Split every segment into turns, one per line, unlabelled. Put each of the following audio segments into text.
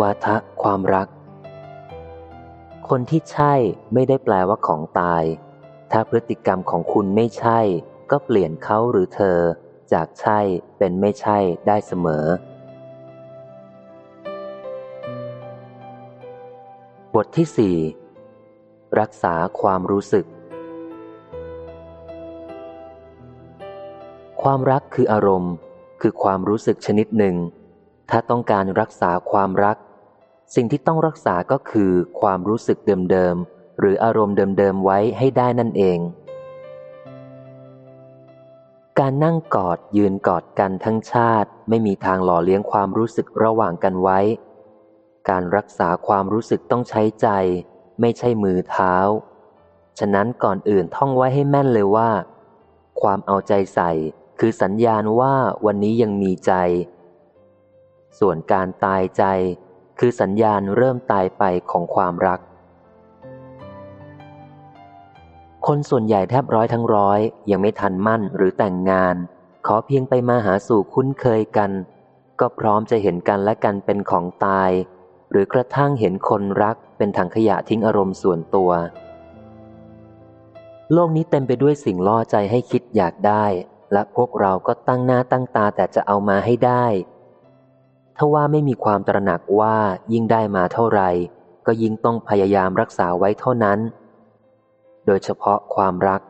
วาทะความรัก คนที่ใช่ไม่ได้แปลว่าของตาย ถ้าพฤติกรรมของคุณไม่ใช่ ก็เปลี่ยนเขาหรือเธอ จากใช่เป็นไม่ใช่ได้เสมอบทที่สี่รักษาความรู้สึก ความรักคืออารมณ์ คือความรู้สึกชนิดหนึ่ง ถ้าต้องการรักษาความรัก สิ่งที่ต้องรักษาก็คือความรู้สึกเดิมๆ หรืออารมณ์เดิมๆ ไว้ให้ได้นั่นเอง การนั่งกอดยืนกอดกันทั้งชาติ ไม่มีทางหล่อเลี้ยงความรู้สึกระหว่างกันไว้ การรักษาความรู้สึกต้องใช้ใจ ไม่ใช่มือเท้า ฉะนั้นก่อนอื่นท่องไว้ให้แม่นเลยว่า ความเอาใจใส่คือสัญญาณว่าวันนี้ยังมีใจ ส่วนการตายใจ คือสัญญาณเริ่มตายไปของความรัก คนส่วนใหญ่แทบร้อยทั้งร้อย ยังไม่ทันมั่นหรือแต่งงาน ขอเพียงไปมาหาสู่คุ้นเคยกัน ก็พร้อมจะเห็นกันและกันเป็นของตาย หรือกระทั่งเห็นคนรักเป็นถังขยะทิ้งอารมณ์ส่วนตัว โลกนี้เต็มไปด้วยสิ่งล่อใจให้คิดอยากได้ และพวกเราก็ตั้งหน้าตั้งตาแต่จะเอามาให้ได้ ถ้าว่าไม่มีความตระหนักว่ายิ่งได้มาเท่าไร ก็ยิ่งต้องพยายามรักษาไว้เท่านั้น โดยเฉพาะความรัก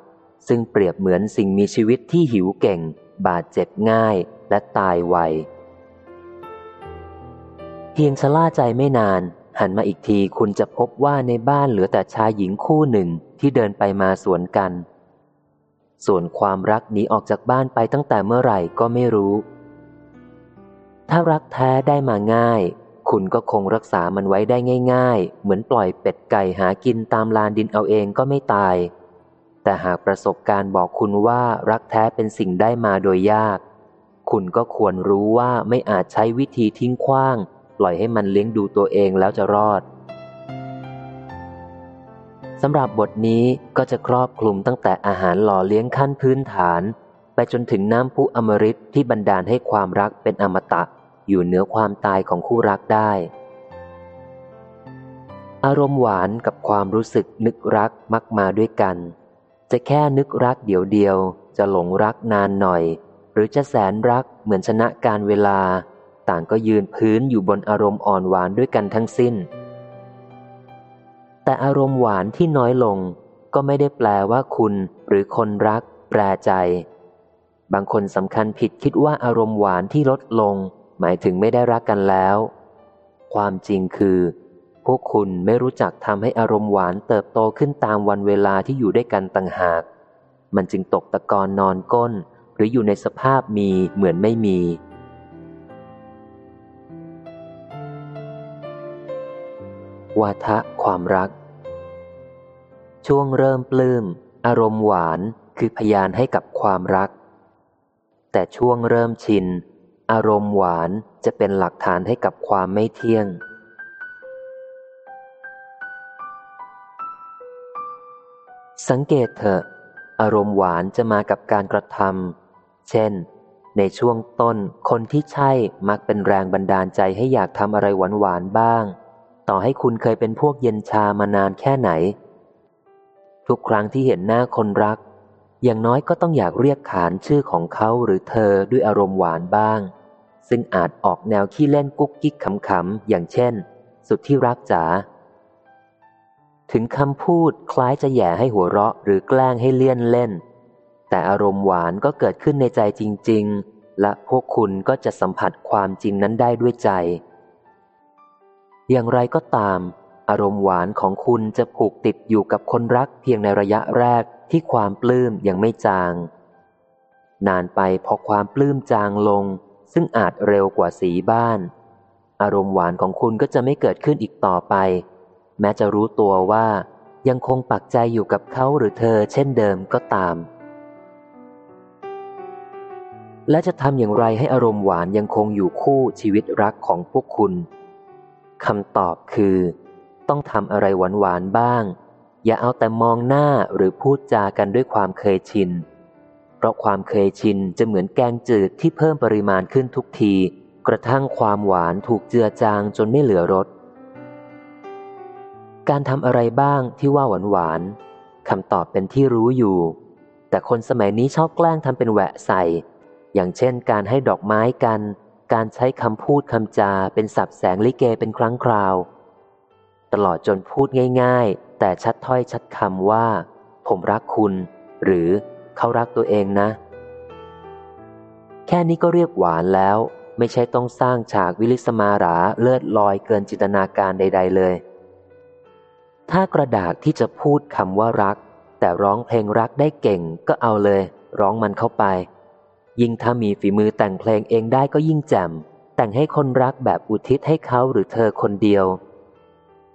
ซึ่งเปรียบเหมือนสิ่งมีชีวิตที่หิวเก่ง บาดเจ็บง่ายและตายไวเพียงชะล่าใจไม่นาน หันมาอีกทีคุณจะพบว่าในบ้านเหลือแต่ชายหญิงคู่หนึ่งที่เดินไปมาสวนกัน ส่วนความรักหนีออกจากบ้านไปตั้งแต่เมื่อไหร่ก็ไม่รู้ ถ้ารักแท้ได้มาง่าย คุณก็คงรักษามันไว้ได้ง่าย ๆ เหมือนปล่อยเป็ดไก่หากินตามลานดินเอาเองก็ไม่ตาย แต่หากประสบการณ์บอกคุณว่ารักแท้เป็นสิ่งได้มาโดยยาก คุณก็ควรรู้ว่าไม่อาจใช้วิธีทิ้งขว้าง ปล่อยให้มันเลี้ยงดูตัวเองแล้วจะรอดสำหรับบทนี้ก็จะครอบคลุมตั้งแต่อาหารหล่อเลี้ยงขั้นพื้นฐาน ไปจนถึงน้ำพุอมฤตที่บันดาลให้ความรักเป็นอมตะ อยู่เหนือความตายของคู่รักได้ อารมณ์หวานกับความรู้สึกนึกรักมักมาด้วยกัน จะแค่นึกรักเดียวเดียว จะหลงรักนานหน่อย หรือจะแสนรักเหมือนชนะการเวลา ต่างก็ยืนพื้นอยู่บนอารมณ์อ่อนหวานด้วยกันทั้งสิ้น แต่อารมณ์หวานที่น้อยลงก็ไม่ได้แปลว่าคุณหรือคนรัก แปรใจ บางคนสำคัญผิดคิดว่าอารมณ์หวานที่ลดลง หมายถึงไม่ได้รักกันแล้ว ความจริงคือ พวกคุณไม่รู้จักทำให้อารมณ์หวานเติบโตขึ้นตามวันเวลาที่อยู่ด้วยกันต่างหาก มันจึงตกตะกอนนอนก้น หรืออยู่ในสภาพมีเหมือนไม่มีวาทะความรัก ช่วงเริ่มปลื้ม อารมณ์หวานคือพยานให้กับความรัก แต่ช่วงเริ่มชิน อารมณ์หวานจะเป็นหลักฐานให้กับความไม่เที่ยง สังเกตเถอะ อารมณ์หวานจะมากับการกระทำเช่น ในช่วงต้นคนที่ใช่มักเป็นแรงบันดาลใจให้อยากทำอะไรหวานหวานบ้าง ต่อให้คุณเคยเป็นพวกเย็นชามานานแค่ไหน ทุกครั้งที่เห็นหน้าคนรักอย่างน้อยก็ต้องอยากเรียกขานชื่อของเขาหรือเธอด้วยอารมณ์หวานบ้าง ซึ่งอาจออกแนวขี้เล่นกุ๊กกิ๊กขำๆ อย่างเช่น สุดที่รักจ๋าถึงคำพูดคล้ายจะแย่ให้หัวเราะหรือแกล้งให้เลี่ยนเล่น แต่อารมณ์หวานก็เกิดขึ้นในใจจริง ๆ และพวกคุณก็จะสัมผัสความจริงนั้นได้ด้วยใจ อย่างไรก็ตาม อารมณ์หวานของคุณจะผูกติดอยู่กับคนรักเพียงในระยะแรกที่ความปลื้มยังไม่จาง นานไปพอความปลื้มจางลง ซึ่งอาจเร็วกว่าสีบ้าน อารมณ์หวานของคุณก็จะไม่เกิดขึ้นอีกต่อไป แม้จะรู้ตัวว่ายังคงปักใจอยู่กับเขาหรือเธอเช่นเดิมก็ตาม และจะทำอย่างไรให้อารมณ์หวานยังคงอยู่คู่ชีวิตรักของพวกคุณคำตอบคือ ต้องทำอะไรหวานๆบ้าง อย่าเอาแต่มองหน้าหรือพูดจากันด้วยความเคยชิน เพราะความเคยชินจะเหมือนแกงจืดที่เพิ่มปริมาณขึ้นทุกที กระทั่งความหวานถูกเจือจางจนไม่เหลือรส การทำอะไรบ้างที่ว่าหวานหวานคำตอบเป็นที่รู้อยู่ แต่คนสมัยนี้ชอบแกล้งทำเป็นแหวะใส่ อย่างเช่นการให้ดอกไม้กัน การใช้คำพูดคำจาเป็นสับแสงลิเกเป็นครั้งคราว ตลอดจนพูดง่าย ๆ แต่ชัดถ้อยชัดคำว่า ผมรักคุณ หรือ เขารักตัวเองนะ แค่นี้ก็เรียกหวานแล้ว ไม่ใช่ต้องสร้างฉากวิลิสมาราเลิศลอยเกินจินตนาการใด ๆ เลย ถ้ากระดาษที่จะพูดคำว่ารัก แต่ร้องเพลงรักได้เก่งก็เอาเลย ร้องมันเข้าไป ยิ่งถ้ามีฝีมือแต่งเพลงเองได้ก็ยิ่งแจ่มแต่งให้คนรักแบบอุทิศให้เขาหรือเธอคนเดียว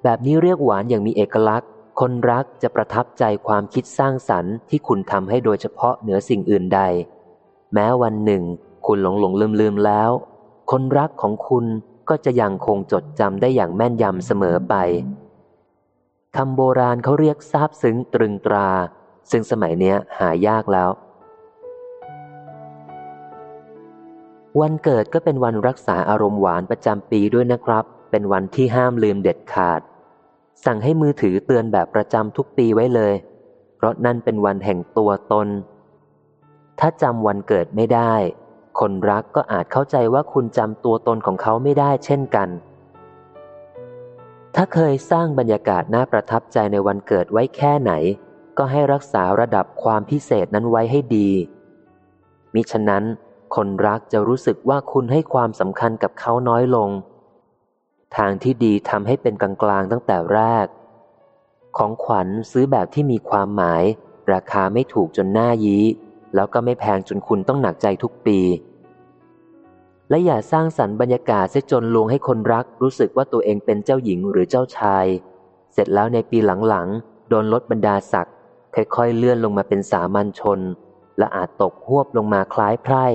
แบบนี้เรียกหวานอย่างมีเอกลักษณ์ คนรักจะประทับใจความคิดสร้างสรรค์ที่คุณทำให้โดยเฉพาะเหนือสิ่งอื่นใด แม้วันหนึ่ง คุณหลงหลงลืมลืมแล้ว คนรักของคุณก็จะยังคงจดจำได้อย่างแม่นยำเสมอไปคำโบราณเขาเรียกซาบซึ้งตรึงตรา ซึ่งสมัยเนี้ยหายากแล้ว วันเกิดก็เป็นวันรักษาอารมณ์หวานประจำปีด้วยนะครับ เป็นวันที่ห้ามลืมเด็ดขาด สั่งให้มือถือเตือนแบบประจำทุกปีไว้เลย เพราะนั่นเป็นวันแห่งตัวตน ถ้าจำวันเกิดไม่ได้ คนรักก็อาจเข้าใจว่าคุณจำตัวตนของเขาไม่ได้เช่นกัน ถ้าเคยสร้างบรรยากาศน่าประทับใจในวันเกิดไว้แค่ไหน ก็ให้รักษาระดับความพิเศษนั้นไว้ให้ดี มิฉะนั้น คนรักจะรู้สึกว่าคุณให้ความสำคัญกับเขาน้อยลง ทางที่ดีทำให้เป็นกลางๆตั้งแต่แรก ของขวัญซื้อแบบที่มีความหมาย ราคาไม่ถูกจนหน้ายี้ แล้วก็ไม่แพงจนคุณต้องหนักใจทุกปี และอย่าสร้างสรรค์บรรยากาศเสียจนลวงให้คนรักรู้สึกว่าตัวเองเป็นเจ้าหญิงหรือเจ้าชาย เสร็จแล้วในปีหลังๆ โดนลดบรรดาศักดิ์ค่อยๆ เลื่อนลงมาเป็นสามัญชน และอาจตกหวบลงมาคล้ายไพร่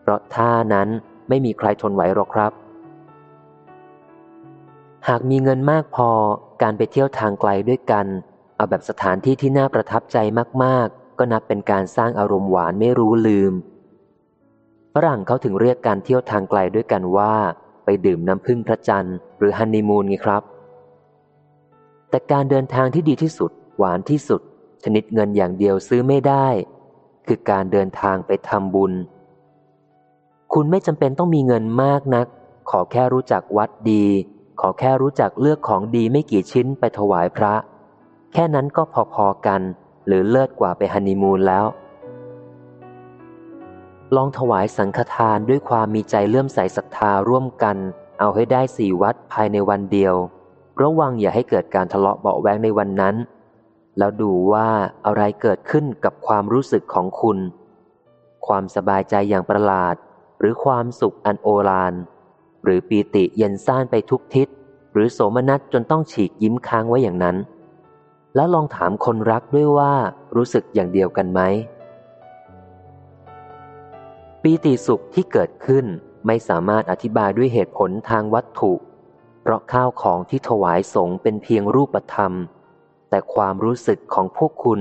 เพราะท่านั้นไม่มีใครทนไหวหรอกครับ หากมีเงินมากพอการไปเที่ยวทางไกลด้วยกัน เอาแบบสถานที่ที่น่าประทับใจมากๆ ก็นับเป็นการสร้างอารมณ์หวานไม่รู้ลืมฝรั่งเขาถึงเรียกการเที่ยวทางไกลด้วยกันว่า ไปดื่มน้ำพึ่งพระจันทร์หรือฮันนีมูนไงครับ แต่การเดินทางที่ดีที่สุด หวานที่สุด ชนิดเงินอย่างเดียวซื้อไม่ได้ คือการเดินทางไปทำบุญ คุณไม่จำเป็นต้องมีเงินมากนัก ขอแค่รู้จักวัดดี ขอแค่รู้จักเลือกของดีไม่กี่ชิ้นไปถวายพระ แค่นั้นก็พอๆกัน หรือเลิศกว่าไปฮันนีมูนแล้ว ลองถวายสังฆทานด้วยความมีใจเลื่อมใสศรัทธาร่วมกัน เอาให้ได้สี่วัดภายในวันเดียว ระวังอย่าให้เกิดการทะเลาะเบาแวงในวันนั้น แล้วดูว่าอะไรเกิดขึ้นกับความรู้สึกของคุณ ความสบายใจอย่างประหลาด หรือความสุขอันโอฬาร หรือปีติเย็นซ่านไปทุกทิศ หรือโสมนัสจนต้องฉีกยิ้มค้างไว้อย่างนั้น แล้วลองถามคนรักด้วยว่ารู้สึกอย่างเดียวกันไหมปีติสุขที่เกิดขึ้นไม่สามารถอธิบายด้วยเหตุผลทางวัตถุ เพราะข้าวของที่ถวายสงเป็นเพียงรูปธรรม แต่ความรู้สึกของพวกคุณ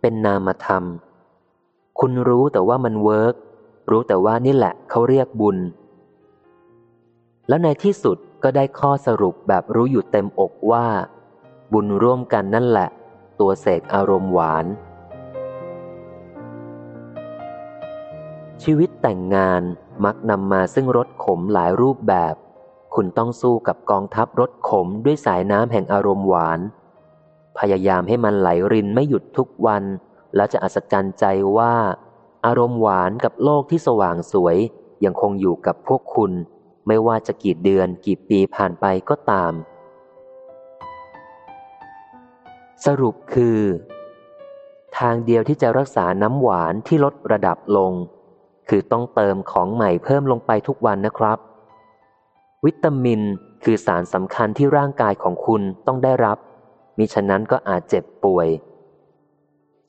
เป็นนามธรรม คุณรู้แต่ว่ามันเวิร์กรู้แต่ว่านี่แหละเขาเรียกบุญ แล้วในที่สุดก็ได้ข้อสรุปแบบรู้อยู่เต็มอกว่า บุญร่วมกันนั่นแหละ ตัวเสกอารมณ์หวาน ชีวิตแต่งงานมักนำมาซึ่งรถขมหลายรูปแบบ คุณต้องสู้กับกองทัพรถขมด้วยสายน้ำแห่งอารมณ์หวาน พยายามให้มันไหลรินไม่หยุดทุกวัน แล้วจะอัศจรรย์ใจว่า อารมณ์หวานกับโลกที่สว่างสวยยังคงอยู่กับพวกคุณ ไม่ว่าจะกี่เดือนกี่ปีผ่านไปก็ตาม สรุปคือ ทางเดียวที่จะรักษาน้ำหวานที่ลดระดับลง คือต้องเติมของใหม่เพิ่มลงไปทุกวันนะครับ วิตามินคือสารสำคัญที่ร่างกายของคุณต้องได้รับ มิฉะนั้นก็อาจเจ็บป่วย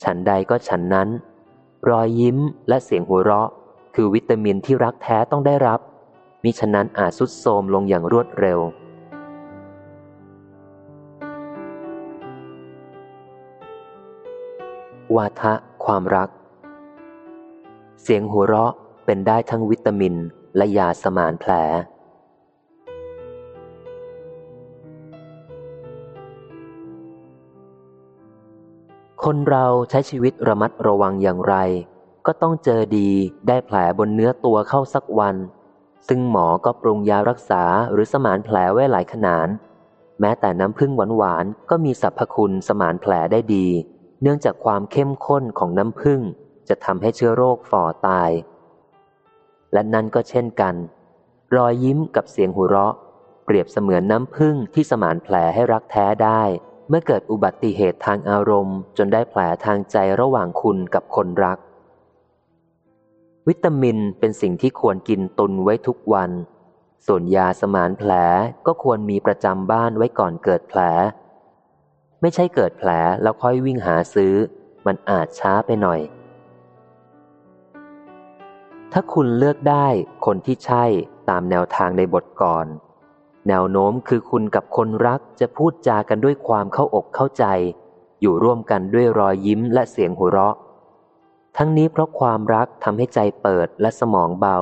ฉันใดก็ฉันนั้น รอยยิ้มและเสียงหัวเราะ คือวิตามินที่รักแท้ต้องได้รับ มิฉะนั้นอาจสุดโทมลงอย่างรวดเร็ว วาทะความรัก เสียงหัวเราะเป็นได้ทั้งวิตามินและยาสมานแผล คนเราใช้ชีวิตระมัดระวังอย่างไร ก็ต้องเจอดีได้แผลบนเนื้อตัวเข้าสักวัน ซึ่งหมอก็ปรุงยารักษาหรือสมานแผลไว้หลายขนาดแม้แต่น้ำพึ่งหวานๆก็มีสรรพคุณสมานแผลได้ดี เนื่องจากความเข้มข้นของน้ำพึ่งจะทำให้เชื้อโรคฝ่อตาย และนั่นก็เช่นกัน รอยยิ้มกับเสียงหัวเราะ เปรียบเสมือนน้ำพึ่งที่สมานแผลให้รักแท้ได้ เมื่อเกิดอุบัติเหตุทางอารมณ์ จนได้แผลทางใจระหว่างคุณกับคนรัก วิตามินเป็นสิ่งที่ควรกินตุนไว้ทุกวัน ส่วนยาสมานแผลก็ควรมีประจำบ้านไว้ก่อนเกิดแผล ไม่ใช่เกิดแผลแล้วค่อยวิ่งหาซื้อ มันอาจช้าไปหน่อย ถ้าคุณเลือกได้คนที่ใช่ตามแนวทางในบทก่อน แนวโน้มคือคุณกับคนรักจะพูดจากันด้วยความเข้าอกเข้าใจ อยู่ร่วมกันด้วยรอยยิ้มและเสียงหัวเราะ ทั้งนี้เพราะความรักทำให้ใจเปิดและสมองเบา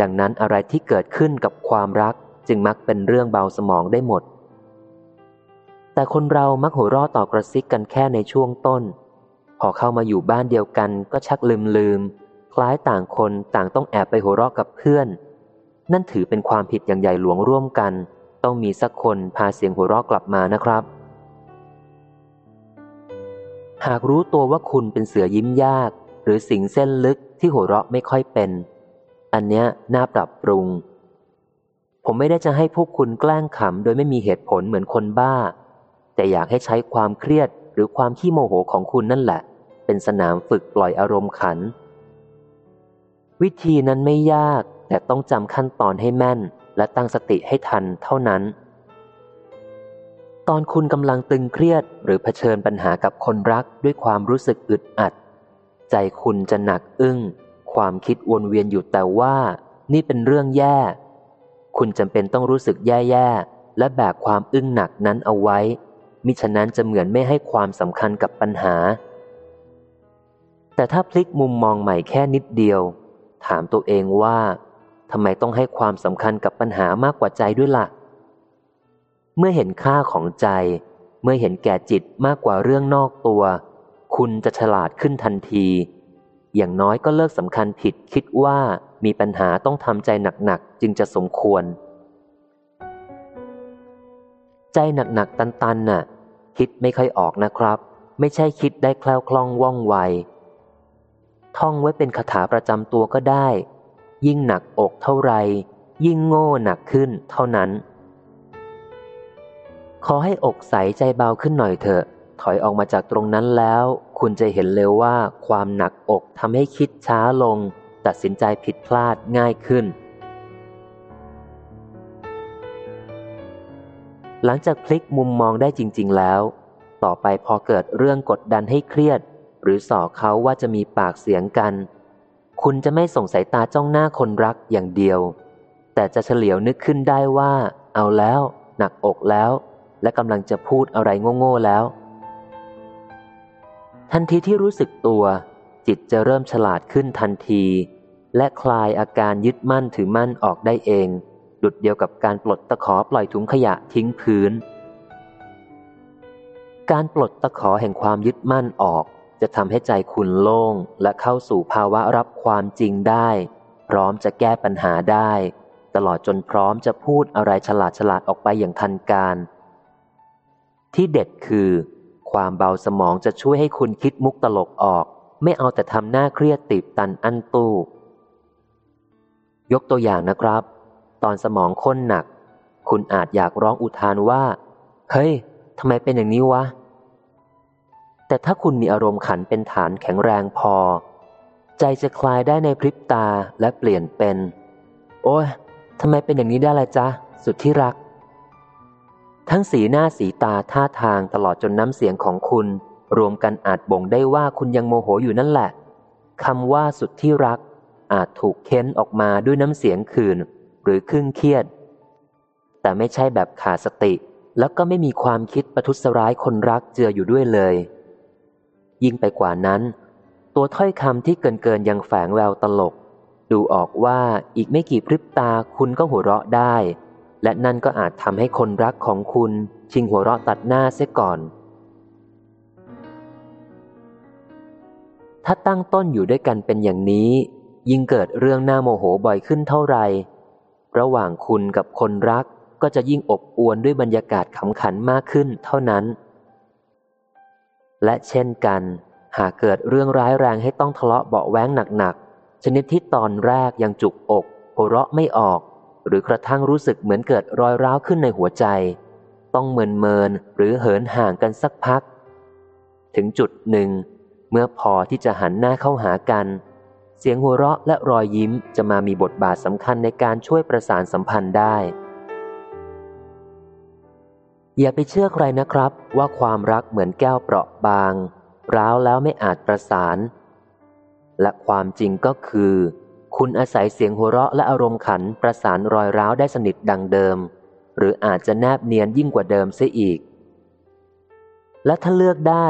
ดังนั้นอะไรที่เกิดขึ้นกับความรักจึงมักเป็นเรื่องเบาสมองได้หมด แต่คนเรามักหัวเราะต่อกระซิกกันแค่ในช่วงต้น พอเข้ามาอยู่บ้านเดียวกันก็ชักลืมลืม คล้ายต่างคนต่างต้องแอบไปหัวเราะกับเพื่อน นั่นถือเป็นความผิดอย่างใหญ่หลวงร่วมกัน ต้องมีสักคนพาเสียงหัวเราะกลับมานะครับ หากรู้ตัวว่าคุณเป็นเสือยิ้มยาก หรือสิงเส้นลึกที่หัวเราะไม่ค่อยเป็น อันเนี้ยน่าปรับปรุง ผมไม่ได้จะให้พวกคุณแกล้งขำโดยไม่มีเหตุผลเหมือนคนบ้า แต่อยากให้ใช้ความเครียดหรือความขี้โมโหของคุณนั่นแหละ เป็นสนามฝึกปล่อยอารมณ์ขัน วิธีนั้นไม่ยากแต่ต้องจำขั้นตอนให้แม่น และตั้งสติให้ทันเท่านั้น ตอนคุณกำลังตึงเครียด หรือเผชิญปัญหากับคนรักด้วยความรู้สึกอึดอัด ใจคุณจะหนักอึ้ง ความคิดวนเวียนอยู่แต่ว่า นี่เป็นเรื่องแย่ คุณจำเป็นต้องรู้สึกแย่ๆ และแบกความอึ้งหนักนั้นเอาไว้ มิฉะนั้นจะเหมือนไม่ให้ความสำคัญกับปัญหา แต่ถ้าพลิกมุมมองใหม่แค่นิดเดียว ถามตัวเองว่าทำไมต้องให้ความสำคัญกับปัญหามากกว่าใจด้วยละ่ะ เมื่อเห็นค่าของใจ เมื่อเห็นแก่จิตมากกว่าเรื่องนอกตัว คุณจะฉลาดขึ้นทันที อย่างน้อยก็เลิกสำคัญผิดคิดว่ามีปัญหาต้องทำใจหนักๆ จึงจะสมควร ใจหนักๆ ตันๆน่ะ คิดไม่ค่อยออกนะครับ ไม่ใช่คิดได้แคล้วคล่องว่องไว ท่องไว้เป็นคาถาประจำตัวก็ได้ ยิ่งหนักอกเท่าไร ยิ่งโง่หนักขึ้นเท่านั้น ขอให้อกใสใจเบาขึ้นหน่อยเถอะ ถอยออกมาจากตรงนั้นแล้ว คุณจะเห็นเร็วว่าความหนักอกทำให้คิดช้าลง ตัดสินใจผิดพลาดง่ายขึ้น หลังจากพลิกมุมมองได้จริง ๆ แล้ว ต่อไปพอเกิดเรื่องกดดันให้เครียด หรือส่อเขาว่าจะมีปากเสียงกัน คุณจะไม่ส่งสายตาจ้องหน้าคนรักอย่างเดียว แต่จะเฉลียวนึกขึ้นได้ว่า เอาแล้ว หนักอกแล้ว และกำลังจะพูดอะไรโง่ๆแล้ว ทันทีที่รู้สึกตัว จิตจะเริ่มฉลาดขึ้นทันที และคลายอาการยึดมั่นถือมั่นออกได้เอง ดุดเดียวกับการปลดตะขอปล่อยถุงขยะทิ้งพื้น การปลดตะขอแห่งความยึดมั่นออก จะทำให้ใจคุณโล่งและเข้าสู่ภาวะรับความจริงได้ พร้อมจะแก้ปัญหาได้ ตลอดจนพร้อมจะพูดอะไรฉลาดฉลาดออกไปอย่างทันการ ที่เด็ดคือ ความเบาสมองจะช่วยให้คุณคิดมุกตลกออก ไม่เอาแต่ทำหน้าเครียดติดตันอันตู้ ยกตัวอย่างนะครับ ตอนสมองค้นหนัก คุณอาจอยากร้องอุทานว่า เฮ้ยทำไมเป็นอย่างนี้วะ แต่ถ้าคุณมีอารมณ์ขันเป็นฐานแข็งแรงพอ ใจจะคลายได้ในพริบตาและเปลี่ยนเป็น โอ้ยทำไมเป็นอย่างนี้ได้ละจ๊ะ สุดที่รัก ทั้งสีหน้าสีตาท่าทางตลอดจนน้ำเสียงของคุณ รวมกันอาจบ่งได้ว่าคุณยังโมโหอยู่นั่นแหละคำว่าสุดที่รัก อาจถูกเค้นออกมาด้วยน้ำเสียงคืนหรือครึ่งเครียด แต่ไม่ใช่แบบขาดสติ แล้วก็ไม่มีความคิดประทุษร้ายคนรักเจืออยู่ด้วยเลย ยิ่งไปกว่านั้น ตัวถ้อยคำที่เกินเกินยังแฝงแววตลก ดูออกว่าอีกไม่กี่พริบตาคุณก็หัวเราะได้ และนั่นก็อาจทำให้คนรักของคุณชิงหัวเราะตัดหน้าเสียก่อน ถ้าตั้งต้นอยู่ด้วยกันเป็นอย่างนี้ ยิ่งเกิดเรื่องหน้าโมโหบ่อยขึ้นเท่าไหร่ ระหว่างคุณกับคนรักก็จะยิ่งอบอวลด้วยบรรยากาศขำขันมากขึ้นเท่านั้น และเช่นกัน หากเกิดเรื่องร้ายแรงให้ต้องทะเลาะเบาแว้งหนักๆ ชนิดที่ตอนแรกยังจุกอกหัวเราะไม่ออก หรือกระทั่งรู้สึกเหมือนเกิดรอยร้าวขึ้นในหัวใจ ต้องเมินเมินหรือเหินห่างกันสักพัก ถึงจุดหนึ่ง เมื่อพอที่จะหันหน้าเข้าหากัน เสียงหัวเราะและรอยยิ้มจะมามีบทบาทสำคัญในการช่วยประสานสัมพันธ์ได้ อย่าไปเชื่อใครนะครับ ว่าความรักเหมือนแก้วเปราะบาง ร้าวแล้วไม่อาจประสาน และความจริงก็คือ คุณอาศัยเสียงหัวเราะและอารมณ์ขันประสานรอยร้าวได้สนิทดังเดิม หรืออาจจะแนบเนียนยิ่งกว่าเดิมเสียอีก และถ้าเลือกได้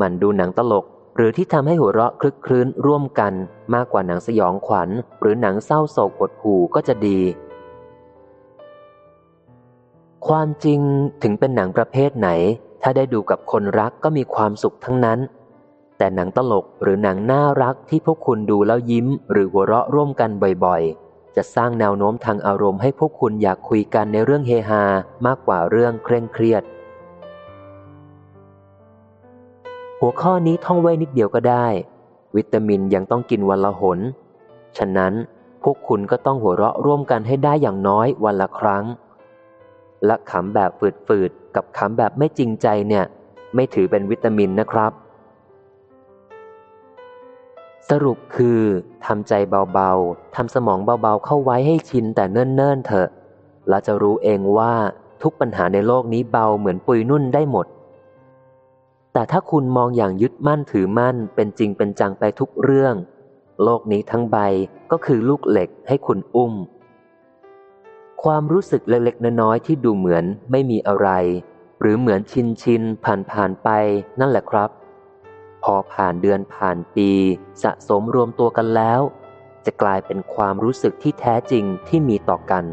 มันดูหนังตลก หรือที่ทำให้หัวเราะคลึกคลื้นร่วมกันมากกว่าหนังสยองขวัญ หรือหนังเศร้าโศกกดหูก็จะดี ความจริงถึงเป็นหนังประเภทไหน ถ้าได้ดูกับคนรักก็มีความสุขทั้งนั้น แต่หนังตลกหรือหนังน่ารักที่พวกคุณดูแล้วยิ้ม หรือหัวเราะร่วมกันบ่อยๆ จะสร้างแนวโน้มทางอารมณ์ให้พวกคุณอยากคุยกันในเรื่องเฮฮามากกว่าเรื่องเคร่งเครียด หัวข้อนี้ท่องไว้นิดเดียวก็ได้ วิตามินยังต้องกินวันละหน ฉะนั้นพวกคุณก็ต้องหัวเราะร่วมกันให้ได้อย่างน้อยวันละครั้ง และขำแบบฝืดๆกับขำแบบไม่จริงใจเนี่ย ไม่ถือเป็นวิตามินนะครับ สรุปคือทำใจเบาๆ ทำสมองเบาๆเข้าไว้ให้ชินแต่เนิ่นๆเถอะ แล้วจะรู้เองว่าทุกปัญหาในโลกนี้เบาเหมือนปุยนุ่นได้หมด แต่ถ้าคุณมองอย่างยึดมั่นถือมั่นเป็นจริงเป็นจังไปทุกเรื่อง โลกนี้ทั้งใบก็คือลูกเหล็กให้คุณอุ้ม ความรู้สึกเล็กๆน้อยๆที่ดูเหมือนไม่มีอะไร หรือเหมือนชินชินผ่านผ่านไปนั่นแหละครับ พอผ่านเดือนผ่านปีสะสมรวมตัวกันแล้ว จะกลายเป็นความรู้สึกที่แท้จริงที่มีต่อกัน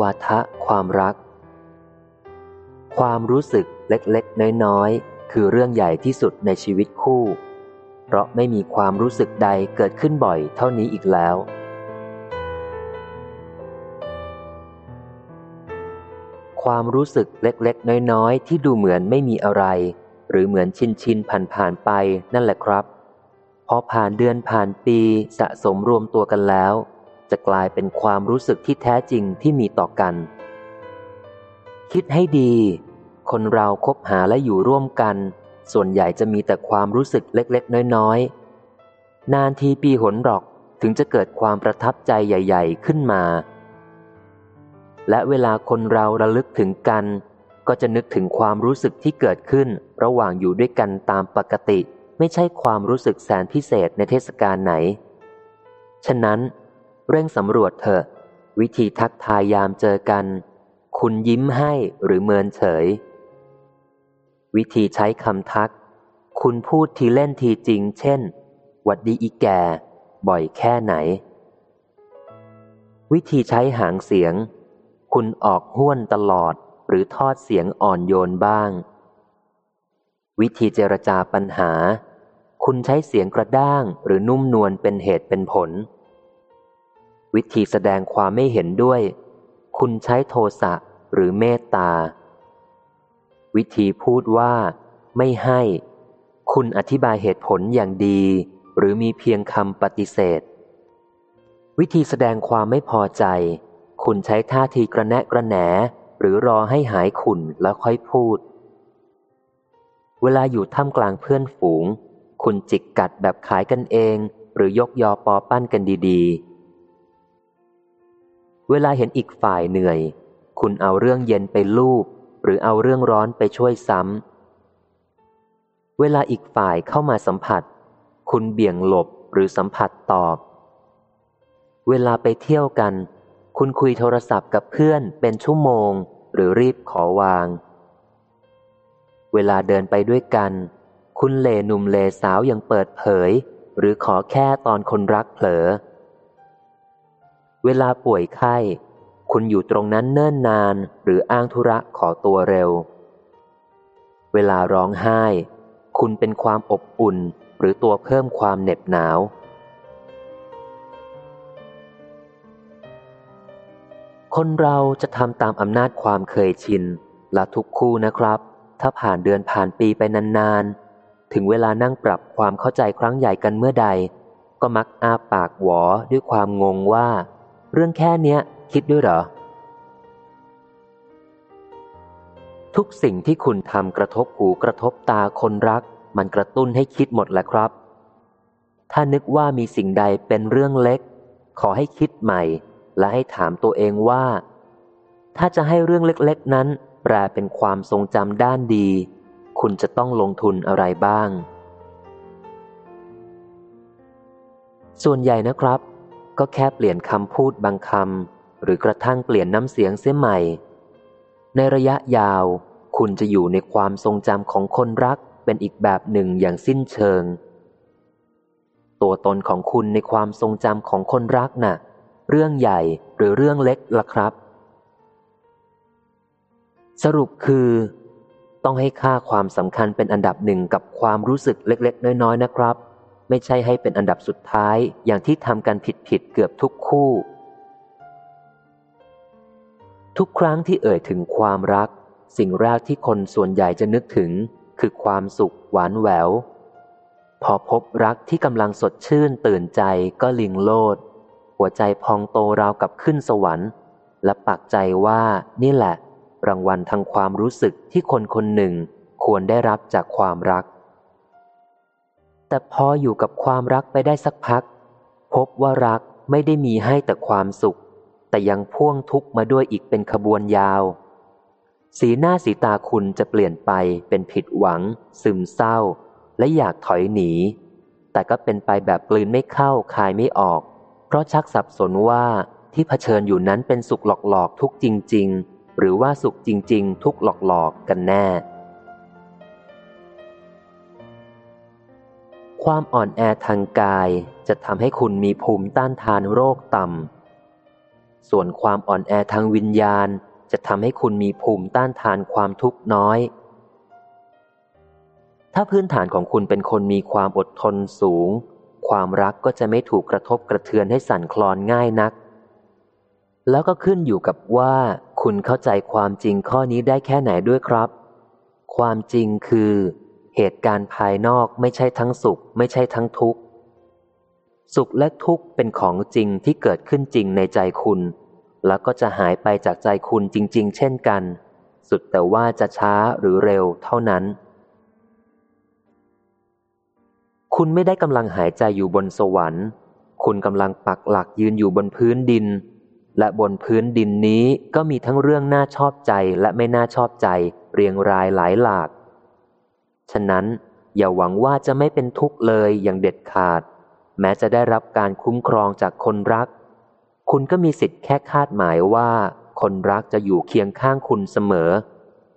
วาทะความรัก ความรู้สึกเล็กๆ น้อยๆ คือเรื่องใหญ่ที่สุดในชีวิตคู่ ราะไม่มีความรู้สึกใดเกิดขึ้นบ่อยเท่านี้อีกแล้ว ความรู้สึกเล็กๆ น้อยๆ ที่ดูเหมือนไม่มีอะไร หรือเหมือนชินชินผ่านผ่านไปนั่นแหละครับพอผ่านเดือนผ่านปีสะสมรวมตัวกันแล้ว จะกลายเป็นความรู้สึกที่แท้จริงที่มีต่อกัน คิดให้ดี คนเราคบหาและอยู่ร่วมกัน ส่วนใหญ่จะมีแต่ความรู้สึกเล็กๆ น้อยๆ นานทีปีหนหรอกถึงจะเกิดความประทับใจใหญ่ ๆ ขึ้นมา และเวลาคนเราระลึกถึงกัน ก็จะนึกถึงความรู้สึกที่เกิดขึ้นระหว่างอยู่ด้วยกันตามปกติ ไม่ใช่ความรู้สึกแสนพิเศษในเทศกาลไหน ฉะนั้น เร่งสำรวจเถอะ วิธีทักทายยามเจอกัน คุณยิ้มให้หรือเมินเฉย วิธีใช้คำทัก คุณพูดทีเล่นทีจริง เช่น วัดดีอีแก่ บ่อยแค่ไหน วิธีใช้หางเสียง คุณออกห้วนตลอดหรือทอดเสียงอ่อนโยนบ้าง วิธีเจรจาปัญหา คุณใช้เสียงกระด้างหรือนุ่มนวลเป็นเหตุเป็นผล วิธีแสดงความไม่เห็นด้วย คุณใช้โทสะหรือเมตตา วิธีพูดว่า ไม่ให้ คุณอธิบายเหตุผลอย่างดี หรือมีเพียงคำปฏิเสธ วิธีแสดงความไม่พอใจ คุณใช้ท่าทีกระแนะกระแหน หรือรอให้หายขุนแล้วค่อยพูด เวลาอยู่ท่ามกลางเพื่อนฝูง คุณจิกกัดแบบขายกันเอง หรือยกยอปอปั้นกันดีๆ เวลาเห็นอีกฝ่ายเหนื่อย คุณเอาเรื่องเย็นไปลูบ หรือเอาเรื่องร้อนไปช่วยซ้ำ เวลาอีกฝ่ายเข้ามาสัมผัส คุณเบี่ยงหลบหรือสัมผัสตอบ เวลาไปเที่ยวกัน คุณคุยโทรศัพท์กับเพื่อนเป็นชั่วโมง หรือรีบขอวาง เวลาเดินไปด้วยกัน คุณเลหนุ่มเลสาวยังเปิดเผย หรือขอแค่ตอนคนรักเผลอ เวลาป่วยไข้ คุณอยู่ตรงนั้นเนิ่นนานหรืออ้างธุระขอตัวเร็ว เวลาร้องไห้ คุณเป็นความอบอุ่นหรือตัวเพิ่มความเหน็บหนาว คนเราจะทำตามอำนาจความเคยชินและทุกคู่นะครับ ถ้าผ่านเดือนผ่านปีไปนานๆ ถึงเวลานั่งปรับความเข้าใจครั้งใหญ่กันเมื่อใด ก็มักอาปากหวอด้วยความงงว่า เรื่องแค่เนี้ยคิดด้วยเหรอ ทุกสิ่งที่คุณทำกระทบหูกระทบตาคนรัก มันกระตุ้นให้คิดหมดแหละครับ ถ้านึกว่ามีสิ่งใดเป็นเรื่องเล็ก ขอให้คิดใหม่ และให้ถามตัวเองว่า ถ้าจะให้เรื่องเล็กๆ นั้นแปลเป็นความทรงจำด้านดี คุณจะต้องลงทุนอะไรบ้าง ส่วนใหญ่นะครับ ก็แค่เปลี่ยนคำพูดบางคำ หรือกระทั่งเปลี่ยนน้ำเสียงเสียใหม่ ในระยะยาว คุณจะอยู่ในความทรงจำของคนรักเป็นอีกแบบหนึ่งอย่างสิ้นเชิง ตัวตนของคุณในความทรงจำของคนรักนะ่ะ เรื่องใหญ่หรือเรื่องเล็กล่ะครับ สรุปคือ ต้องให้ค่าความสำคัญเป็นอันดับหนึ่งกับความรู้สึกเล็กๆ น้อยๆ นะครับ ไม่ใช่ให้เป็นอันดับสุดท้ายอย่างที่ทำกันผิดๆเกือบทุกคู่ ทุกครั้งที่เอ่ยถึงความรัก สิ่งแรกที่คนส่วนใหญ่จะนึกถึง คือความสุขหวานแหวว พอพบรักที่กำลังสดชื่นตื่นใจก็ลิงโลด หัวใจพองโตราวกับขึ้นสวรรค์ และปักใจว่านี่แหละ รางวัลทางความรู้สึกที่คนคนหนึ่งควรได้รับจากความรัก แต่พออยู่กับความรักไปได้สักพัก พบว่ารักไม่ได้มีให้แต่ความสุข แต่ยังพ่วงทุกข์มาด้วยอีกเป็นขบวนยาว สีหน้าสีตาคุณจะเปลี่ยนไปเป็นผิดหวัง ซึมเศร้า และอยากถอยหนี แต่ก็เป็นไปแบบกลืนไม่เข้าคายไม่ออก เพราะชักสับสนว่าที่เผชิญอยู่นั้นเป็นสุขหลอกๆทุกจริง ๆ หรือว่าสุขจริง ๆ ทุกหลอกๆกันแน่ ความอ่อนแอทางกายจะทำให้คุณมีภูมิต้านทานโรคต่ำ ส่วนความอ่อนแอทางวิญญาณ จะทำให้คุณมีภูมิต้านทานความทุกข์น้อย ถ้าพื้นฐานของคุณเป็นคนมีความอดทนสูง ความรักก็จะไม่ถูกกระทบกระเทือนให้สั่นคลอนง่ายนัก แล้วก็ขึ้นอยู่กับว่าคุณเข้าใจความจริงข้อนี้ได้แค่ไหนด้วยครับ ความจริงคือ เหตุการณ์ภายนอกไม่ใช่ทั้งสุข ไม่ใช่ทั้งทุกข์ สุขและทุกข์เป็นของจริงที่เกิดขึ้นจริงในใจคุณ แล้วก็จะหายไปจากใจคุณจริง ๆ เช่นกัน สุดแต่ว่าจะช้าหรือเร็วเท่านั้น คุณไม่ได้กำลังหายใจอยู่บนสวรรค์ คุณกำลังปักหลักยืนอยู่บนพื้นดิน และบนพื้นดินนี้ก็มีทั้งเรื่องน่าชอบใจและไม่น่าชอบใจ เรียงรายหลายหลาก ฉะนั้นอย่าหวังว่าจะไม่เป็นทุกข์เลยอย่างเด็ดขาด แม้จะได้รับการคุ้มครองจากคนรัก คุณก็มีสิทธิ์แค่คาดหมายว่า คนรักจะอยู่เคียงข้างคุณเสมอ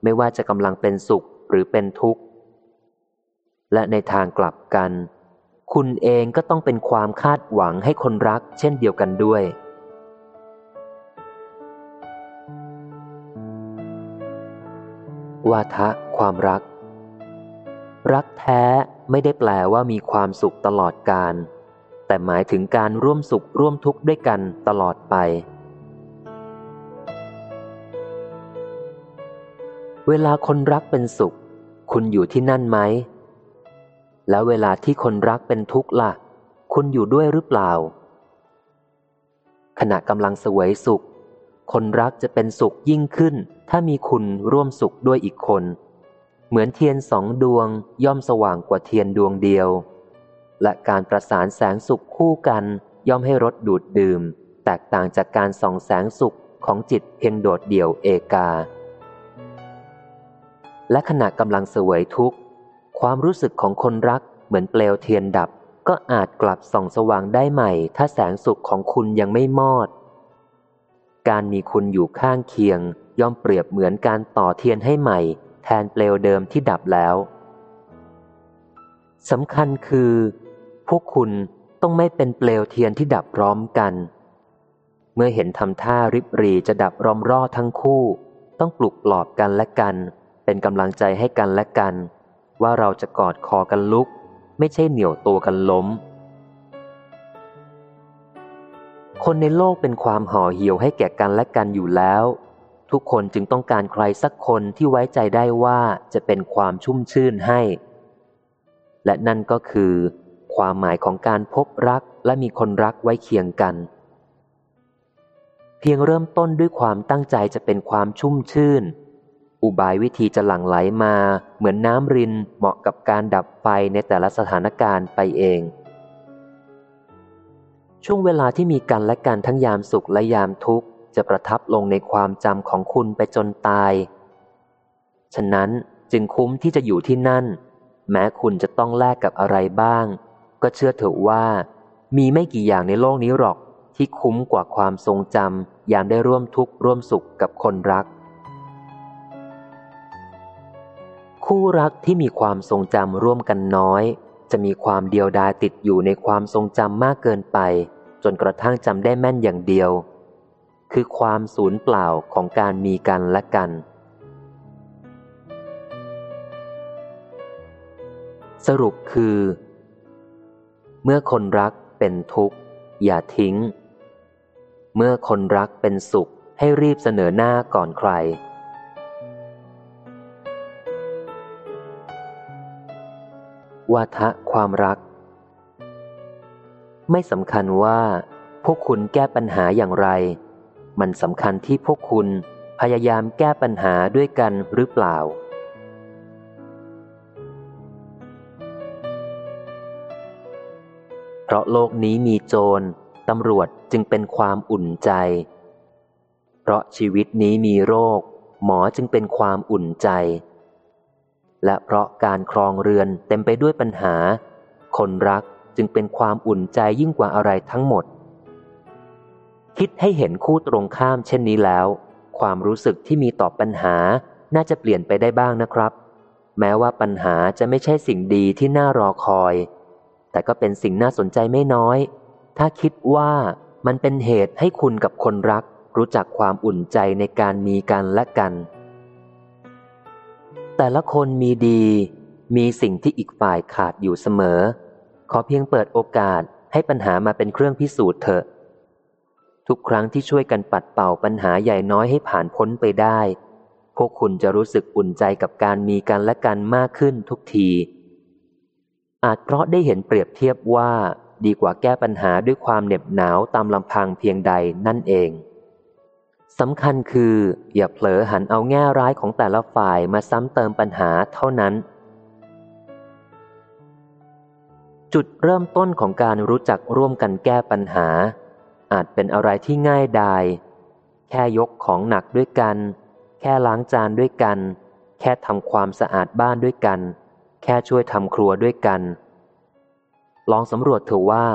ไม่ว่าจะกำลังเป็นสุขหรือเป็นทุกข์ และในทางกลับกัน คุณเองก็ต้องเป็นความคาดหวังให้คนรัก เช่นเดียวกันด้วยวาทะความรัก รักแท้ไม่ได้แปลว่ามีความสุขตลอดการ แต่หมายถึงการร่วมสุขร่วมทุกข์ด้วยกันตลอดไป เวลาคนรักเป็นสุข คุณอยู่ที่นั่นไหม แล้วเวลาที่คนรักเป็นทุกข์ละ่ะ คุณอยู่ด้วยหรือเปล่า ขณะกำลังสวยสุข คนรักจะเป็นสุขยิ่งขึ้น ถ้ามีคุณร่วมสุขด้วยอีกคน เหมือนเทียนสองดวงย่อมสว่างกว่าเทียนดวงเดียว และการประสานแสงสุขคู่กัน ย่อมให้รสดูดดื่ม แตกต่างจากการส่องแสงสุขของจิตเพียงโดดเดี่ยวเอกา และขณะกำลังเสวยทุกข์ ความรู้สึกของคนรักเหมือนเปลวเทียนดับ ก็อาจกลับส่องสว่างได้ใหม่ ถ้าแสงสุขของคุณยังไม่มอด การมีคุณอยู่ข้างเคียง ย่อมเปรียบเหมือนการต่อเทียนให้ใหม่ แทนเปลวเดิมที่ดับแล้วสำคัญคือ พวกคุณต้องไม่เป็นเปลวเทียนที่ดับพร้อมกัน เมื่อเห็นทำท่าริบรีจะดับรอมรอทั้งคู่ ต้องปลุกปลอบกันและกัน เป็นกำลังใจให้กันและกัน ว่าเราจะกอดคอกันลุก ไม่ใช่เหนี่ยวตัวกันล้ม คนในโลกเป็นความห่อเหี่ยวให้แก่กันและกันอยู่แล้ว ทุกคนจึงต้องการใครสักคนที่ไว้ใจได้ว่าจะเป็นความชุ่มชื่นให้ และนั่นก็คือ ความหมายของการพบรักและมีคนรักไว้เคียงกัน เพียงเริ่มต้นด้วยความตั้งใจจะเป็นความชุ่มชื่น อุบายวิธีจะหลั่งไหลมาเหมือนน้ำรินเหมาะกับการดับไฟในแต่ละสถานการณ์ไปเอง ช่วงเวลาที่มีกันและกันทั้งยามสุขและยามทุกข์จะประทับลงในความจำของคุณไปจนตาย ฉะนั้นจึงคุ้มที่จะอยู่ที่นั่น แม้คุณจะต้องแลกกับอะไรบ้าง ก็เชื่อเถอะว่า มีไม่กี่อย่างในโลกนี้หรอกที่คุ้มกว่าความทรงจำอย่างได้ร่วมทุกข์ร่วมสุขกับคนรัก คู่รักที่มีความทรงจำร่วมกันน้อย จะมีความเดียวดายติดอยู่ในความทรงจำมากเกินไป จนกระทั่งจำได้แม่นอย่างเดียว คือความสูญเปล่าของการมีกันและกัน สรุปคือ เมื่อคนรักเป็นทุกข์ อย่าทิ้ง เมื่อคนรักเป็นสุขให้รีบเสนอหน้าก่อนใคร วาทะความรัก ไม่สำคัญว่า พวกคุณแก้ปัญหาอย่างไร มันสำคัญที่พวกคุณพยายามแก้ปัญหาด้วยกันหรือเปล่า เพราะโลกนี้มีโจรตำรวจจึงเป็นความอุ่นใจ เพราะชีวิตนี้มีโรค หมอจึงเป็นความอุ่นใจ และเพราะการครองเรือนเต็มไปด้วยปัญหา คนรักจึงเป็นความอุ่นใจยิ่งกว่าอะไรทั้งหมด คิดให้เห็นคู่ตรงข้ามเช่นนี้แล้ว ความรู้สึกที่มีต่อปัญหาน่าจะเปลี่ยนไปได้บ้างนะครับ แม้ว่าปัญหาจะไม่ใช่สิ่งดีที่น่ารอคอย แต่ก็เป็นสิ่งน่าสนใจไม่น้อย ถ้าคิดว่ามันเป็นเหตุให้คุณกับคนรัก รู้จักความอุ่นใจในการมีกันและกัน แต่ละคนมีดี มีสิ่งที่อีกฝ่ายขาดอยู่เสมอ ขอเพียงเปิดโอกาสให้ปัญหามาเป็นเครื่องพิสูจน์เถอะ ทุกครั้งที่ช่วยกันปัดเป่าปัญหาใหญ่น้อยให้ผ่านพ้นไปได้ พวกคุณจะรู้สึกอุ่นใจกับการมีกันและกันมากขึ้นทุกที อาจเพราะได้เห็นเปรียบเทียบว่าดีกว่าแก้ปัญหาด้วยความเหน็บหนาวตามลำพังเพียงใดนั่นเองสำคัญคือ อย่าเผลอหันเอาแง่ร้ายของแต่ละฝ่ายมาซ้ำเติมปัญหาเท่านั้น จุดเริ่มต้นของการรู้จักร่วมกันแก้ปัญหา อาจเป็นอะไรที่ง่ายดายแค่ยกของหนักด้วยกัน แค่ล้างจานด้วยกัน แค่ทำความสะอาดบ้านด้วยกัน ค่ช่วยทำครัวด้วยกัน ลองสำรวจเถอะว่า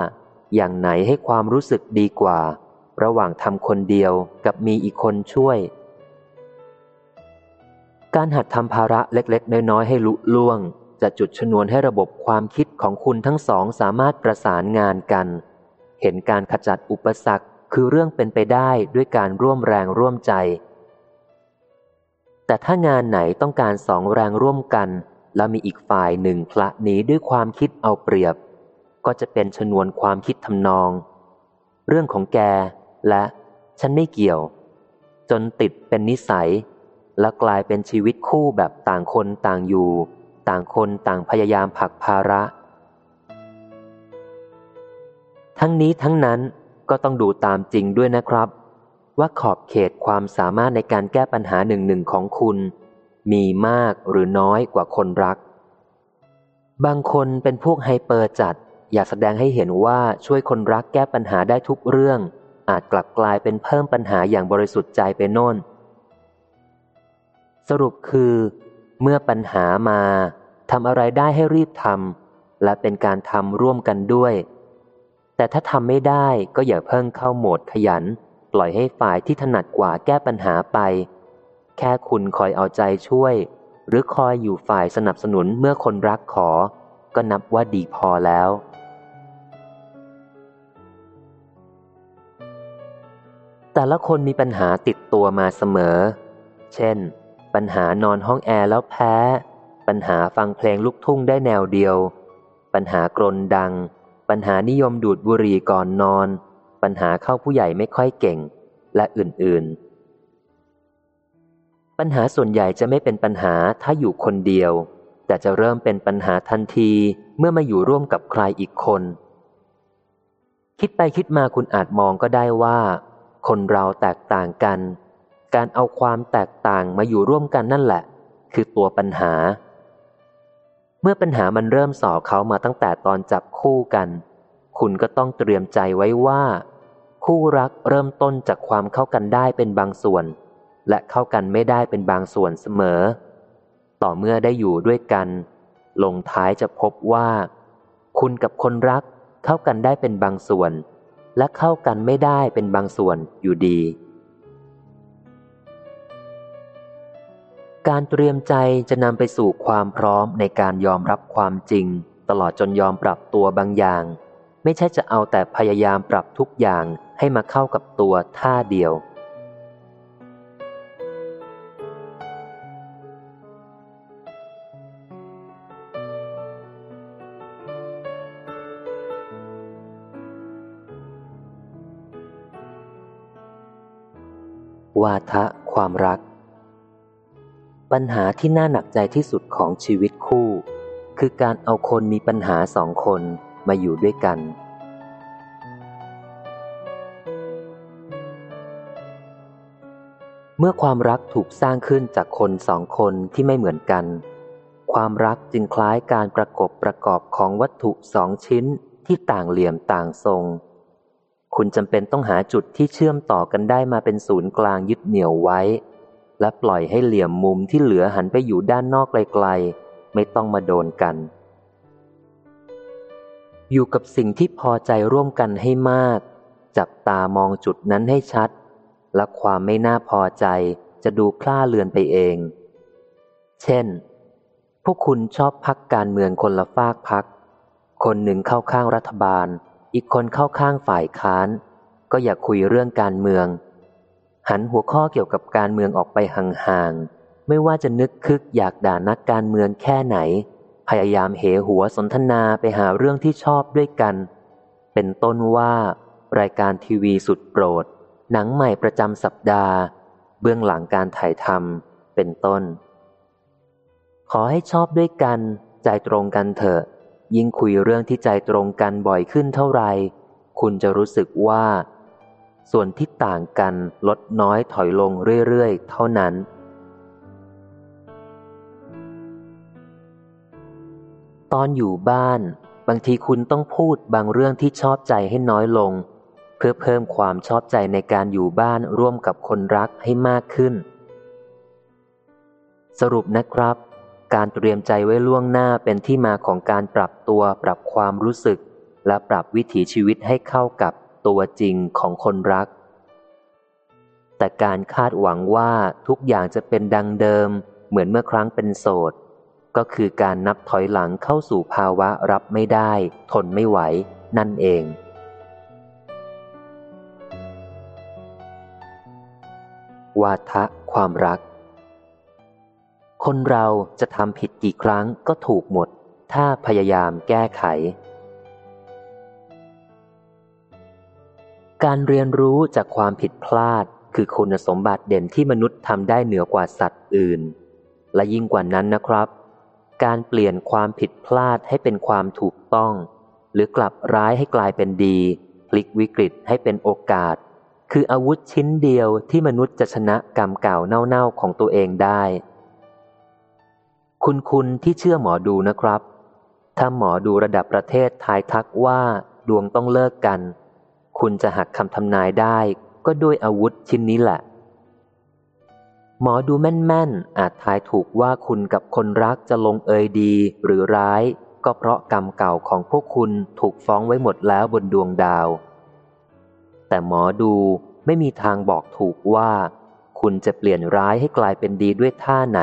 อย่างไหนให้ความรู้สึกดีกว่า ระหว่างทำคนเดียวกับมีอีกคนช่วย การหัดทำภาระเล็กๆ น้อยๆ ให้ลุล่วง จะจุดชนวนให้ระบบความคิดของคุณทั้งสองสามารถประสานงานกัน เห็นการขจัดอุปสรรคคือเรื่องเป็นไปได้ด้วยการร่วมแรงร่วมใจ แต่ถ้างานไหนต้องการสองแรงร่วมกัน แล้วมีอีกฝ่ายหนึ่งพละหนีด้วยความคิดเอาเปรียบ ก็จะเป็นชนวนความคิดทำนอง เรื่องของแกและฉันไม่เกี่ยว จนติดเป็นนิสัย และกลายเป็นชีวิตคู่แบบต่างคนต่างอยู่ ต่างคนต่างพยายามผักภาระ ทั้งนี้ทั้งนั้นก็ต้องดูตามจริงด้วยนะครับ ว่าขอบเขตความสามารถในการแก้ปัญหาหนึ่งหนึ่งของคุณ มีมากหรือน้อยกว่าคนรัก บางคนเป็นพวกไฮเปอร์จัด อยากแสดงให้เห็นว่าช่วยคนรักแก้ปัญหาได้ทุกเรื่อง อาจกลับกลายเป็นเพิ่มปัญหาอย่างบริสุทธิ์ใจไปโน่น สรุปคือ เมื่อปัญหามาทำอะไรได้ให้รีบทำและเป็นการทำร่วมกันด้วย แต่ถ้าทำไม่ได้ก็อย่าเพิ่งเข้าโหมดขยัน ปล่อยให้ฝ่ายที่ถนัดกว่าแก้ปัญหาไป แค่คุณคอยเอาใจช่วย หรือคอยอยู่ฝ่ายสนับสนุนเมื่อคนรักขอ ก็นับว่าดีพอแล้ว แต่ละคนมีปัญหาติดตัวมาเสมอ เช่น ปัญหานอนห้องแอร์แล้วแพ้ ปัญหาฟังเพลงลูกทุ่งได้แนวเดียว ปัญหากรนดัง ปัญหานิยมดูดบุหรี่ก่อนนอน ปัญหาเข้าผู้ใหญ่ไม่ค่อยเก่ง และอื่นๆ ปัญหาส่วนใหญ่จะไม่เป็นปัญหาถ้าอยู่คนเดียว แต่จะเริ่มเป็นปัญหาทันทีเมื่อมาอยู่ร่วมกับใครอีกคน คิดไปคิดมาคุณอาจมองก็ได้ว่า คนเราแตกต่างกัน การเอาความแตกต่างมาอยู่ร่วมกันนั่นแหละ คือตัวปัญหา เมื่อปัญหามันเริ่มสอเขามาตั้งแต่ตอนจับคู่กัน คุณก็ต้องเตรียมใจไว้ว่า คู่รักเริ่มต้นจากความเข้ากันได้เป็นบางส่วน และเข้ากันไม่ได้เป็นบางส่วนเสมอ ต่อเมื่อได้อยู่ด้วยกัน ลงท้ายจะพบว่า คุณกับคนรักเข้ากันได้เป็นบางส่วน และเข้ากันไม่ได้เป็นบางส่วนอยู่ดี การเตรียมใจจะนำไปสู่ความพร้อมในการยอมรับความจริง ตลอดจนยอมปรับตัวบางอย่าง ไม่ใช่จะเอาแต่พยายามปรับทุกอย่างให้มาเข้ากับตัวท่าเดียว วาทะความรัก ปัญหาที่น่าหนักใจที่สุดของชีวิตคู่ คือการเอาคนมีปัญหาสองคนมาอยู่ด้วยกัน เมื่อความรักถูกสร้างขึ้นจากคนสองคนที่ไม่เหมือนกัน ความรักจึงคล้ายการประกบประกอบของวัตถุสองชิ้นที่ต่างเหลี่ยมต่างทรง คุณจำเป็นต้องหาจุดที่เชื่อมต่อกันได้มาเป็นศูนย์กลางยึดเหนี่ยวไว้ และปล่อยให้เหลี่ยมมุมที่เหลือหันไปอยู่ด้านนอกไกลๆ ไม่ต้องมาโดนกัน อยู่กับสิ่งที่พอใจร่วมกันให้มาก จับตามองจุดนั้นให้ชัด และความไม่น่าพอใจจะดูคล้าเลือนไปเอง เช่น พวกคุณชอบพักการเมืองคนละฝากพัก คนหนึ่งเข้าข้างรัฐบาล อีกคนเข้าข้างฝ่ายค้าน ก็อย่าคุยเรื่องการเมือง หันหัวข้อเกี่ยวกับการเมืองออกไปห่างๆ ไม่ว่าจะนึกคึกอยากด่านักการเมืองแค่ไหน พยายามเหหัวสนทนาไปหาเรื่องที่ชอบด้วยกัน เป็นต้นว่า รายการทีวีสุดโปรด หนังใหม่ประจำสัปดาห์ เบื้องหลังการถ่ายทำเป็นต้น ขอให้ชอบด้วยกัน ใจตรงกันเถอะ ยิ่งคุยเรื่องที่ใจตรงกันบ่อยขึ้นเท่าไหร่คุณจะรู้สึกว่า ส่วนที่ต่างกันลดน้อยถอยลงเรื่อยๆ เท่านั้น ตอนอยู่บ้าน บางทีคุณต้องพูดบางเรื่องที่ชอบใจให้น้อยลง เพื่อเพิ่มความชอบใจในการอยู่บ้านร่วมกับคนรักให้มากขึ้น สรุปนะครับ การเตรียมใจไว้ล่วงหน้าเป็นที่มาของการปรับตัวปรับความรู้สึก และปรับวิถีชีวิตให้เข้ากับตัวจริงของคนรัก แต่การคาดหวังว่าทุกอย่างจะเป็นดังเดิม เหมือนเมื่อครั้งเป็นโสด ก็คือการนับถอยหลังเข้าสู่ภาวะรับไม่ได้ ทนไม่ไหว นั่นเอง วาทะความรัก คนเราจะทำผิดกี่ครั้งก็ถูกหมด ถ้าพยายามแก้ไข การเรียนรู้จากความผิดพลาด คือคุณสมบัติเด่นที่มนุษย์ทำได้เหนือกว่าสัตว์อื่น และยิ่งกว่านั้นนะครับ การเปลี่ยนความผิดพลาดให้เป็นความถูกต้อง หรือกลับร้ายให้กลายเป็นดี พลิกวิกฤตให้เป็นโอกาส คืออาวุธชิ้นเดียวที่มนุษย์จะชนะกรรมเก่าเน่าๆของตัวเองได้ คุณคุณที่เชื่อหมอดูนะครับ ถ้าหมอดูระดับประเทศทายทักว่าดวงต้องเลิกกัน คุณจะหักคำทำนายได้ ก็ด้วยอาวุธชิ้นนี้แหละ หมอดูแม่นๆ อาจทายถูกว่าคุณกับคนรักจะลงเอยดีหรือร้าย ก็เพราะกรรมเก่าของพวกคุณถูกฟ้องไว้หมดแล้วบนดวงดาว แต่หมอดูไม่มีทางบอกถูกว่า คุณจะเปลี่ยนร้ายให้กลายเป็นดีด้วยท่าไหน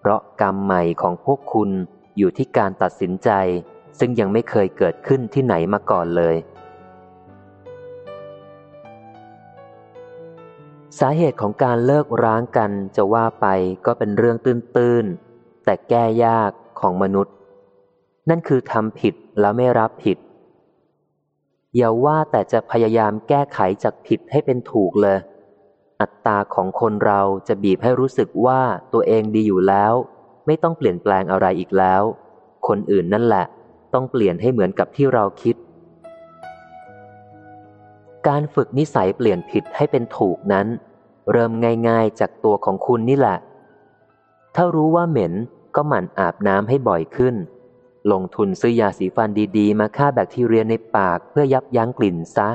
เพราะกรรมใหม่ของพวกคุณอยู่ที่การตัดสินใจ ซึ่งยังไม่เคยเกิดขึ้นที่ไหนมาก่อนเลย สาเหตุของการเลิกร้างกันจะว่าไปก็เป็นเรื่องตื้นๆ แต่แก้ยากของมนุษย์ นั่นคือทำผิดแล้วไม่รับผิด อย่าว่าแต่จะพยายามแก้ไขจากผิดให้เป็นถูกเลย อัตตาของคนเราจะบีบให้รู้สึกว่าตัวเองดีอยู่แล้ว ไม่ต้องเปลี่ยนแปลงอะไรอีกแล้ว คนอื่นนั่นแหละ ต้องเปลี่ยนให้เหมือนกับที่เราคิด การฝึกนิสัยเปลี่ยนผิดให้เป็นถูกนั้น เริ่มง่ายๆจากตัวของคุณนี่แหละ ถ้ารู้ว่าเหม็นก็หมั่นอาบน้ำให้บ่อยขึ้น ลงทุนซื้อยาสีฟันดีๆ มาฆ่าแบคทีเรียในปากเพื่อยับยั้งกลิ่นซะ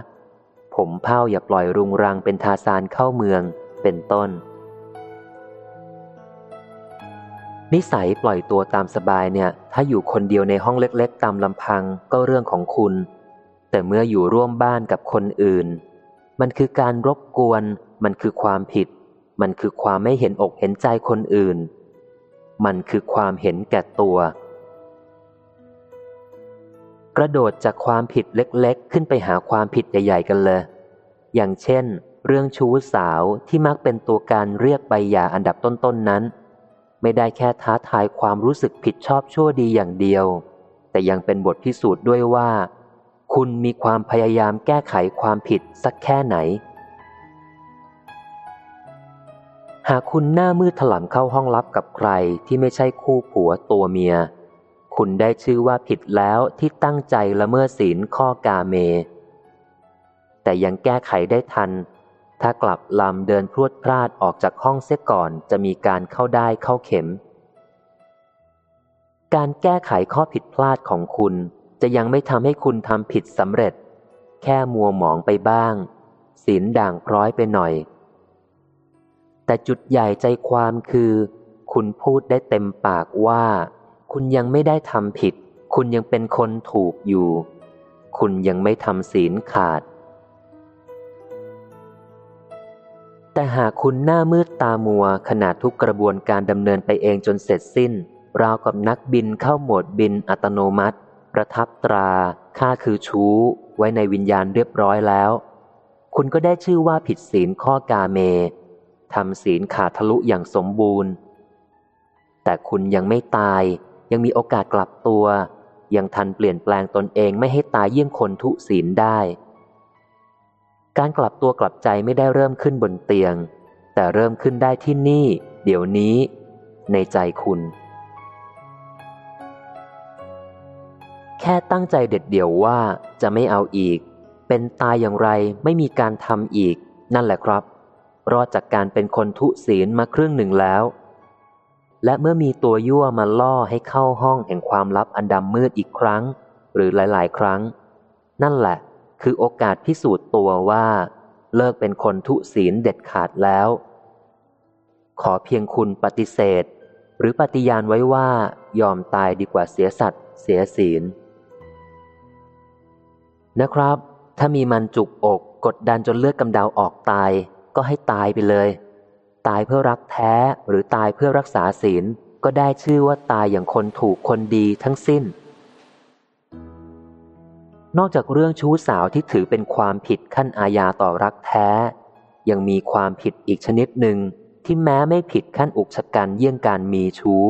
ผมเผ้าอย่าปล่อยรุงรังเป็นทาซานเข้าเมือง เป็นต้น นิสัยปล่อยตัวตามสบายเนี่ย ถ้าอยู่คนเดียวในห้องเล็กๆ ตามลำพังก็เรื่องของคุณ แต่เมื่ออยู่ร่วมบ้านกับคนอื่น มันคือการรบกวน มันคือความผิด มันคือความไม่เห็นอกเห็นใจคนอื่น มันคือความเห็นแก่ตัว กระโดดจากความผิดเล็กๆ ขึ้นไปหาความผิดใหญ่ๆกันเลย อย่างเช่น เรื่องชู้สาวที่มักเป็นตัวการเรียกใบหย่าอันดับต้นๆนนั้น ไม่ได้แค่ท้าทายความรู้สึกผิดชอบชั่วดีอย่างเดียว แต่ยังเป็นบทพิสูจน์ด้วยว่า คุณมีความพยายามแก้ไขความผิดสักแค่ไหน หากคุณหน้ามืดถลำเข้าห้องลับกับใครที่ไม่ใช่คู่ผัวตัวเมีย คุณได้ชื่อว่าผิดแล้วที่ตั้งใจละเมิดศีลข้อกาเม แต่ยังแก้ไขได้ทัน ถ้ากลับลำเดินพรวดพลาดออกจากห้องเสียก่อนจะมีการเข้าได้เข้าเข็ม การแก้ไขข้อผิดพลาดของคุณจะยังไม่ทำให้คุณทำผิดสำเร็จ แค่มัวหมองไปบ้าง ศีลด่างพร้อยไปหน่อย แต่จุดใหญ่ใจความคือ คุณพูดได้เต็มปากว่า คุณยังไม่ได้ทำผิด คุณยังเป็นคนถูกอยู่ คุณยังไม่ทำศีลขาด แต่หากคุณหน้ามืดตามัวขนาดทุกกระบวนการดำเนินไปเองจนเสร็จสิ้น ราวกับนักบินเข้าโหมดบินอัตโนมัติ ประทับตรา ค่าคือชู้ ไว้ในวิญญาณเรียบร้อยแล้ว คุณก็ได้ชื่อว่าผิดศีลข้อกาเมทำศีลขาดทะลุอย่างสมบูรณ์ แต่คุณยังไม่ตาย ยังมีโอกาสกลับตัว ยังทันเปลี่ยนแปลงตนเองไม่ให้ตายเยี่ยงคนทุศีลได้ การกลับตัวกลับใจไม่ได้เริ่มขึ้นบนเตียง แต่เริ่มขึ้นได้ที่นี่ เดี๋ยวนี้ ในใจคุณ แค่ตั้งใจเด็ดเดี่ยวว่าจะไม่เอาอีก เป็นตายอย่างไรไม่มีการทำอีก นั่นแหละครับ รอดจากการเป็นคนทุศีลมาครึ่งหนึ่งแล้ว และเมื่อมีตัวยั่วมาล่อให้เข้าห้องแห่งความลับอันดำมืดอีกครั้ง หรือหลายๆ ครั้ง นั่นแหละ คือโอกาสพิสูจน์ตัวว่า เลิกเป็นคนทุศีลเด็ดขาดแล้ว ขอเพียงคุณปฏิเสธ หรือปฏิญาณไว้ว่ายอมตายดีกว่าเสียสัตว์ เสียศีล นะครับ ถ้ามีมันจุกอกกดดันจนเลือดกำเดาออกตาย ก็ให้ตายไปเลย ตายเพื่อรักแท้หรือตายเพื่อรักษาศีล ก็ได้ชื่อว่าตายอย่างคนถูกคนดีทั้งสิ้น นอกจากเรื่องชู้สาวที่ถือเป็นความผิดขั้นอาญาต่อรักแท้ ยังมีความผิดอีกชนิดหนึ่งที่แม้ไม่ผิดขั้นอุกชะกันเยี่ยงการมีชู้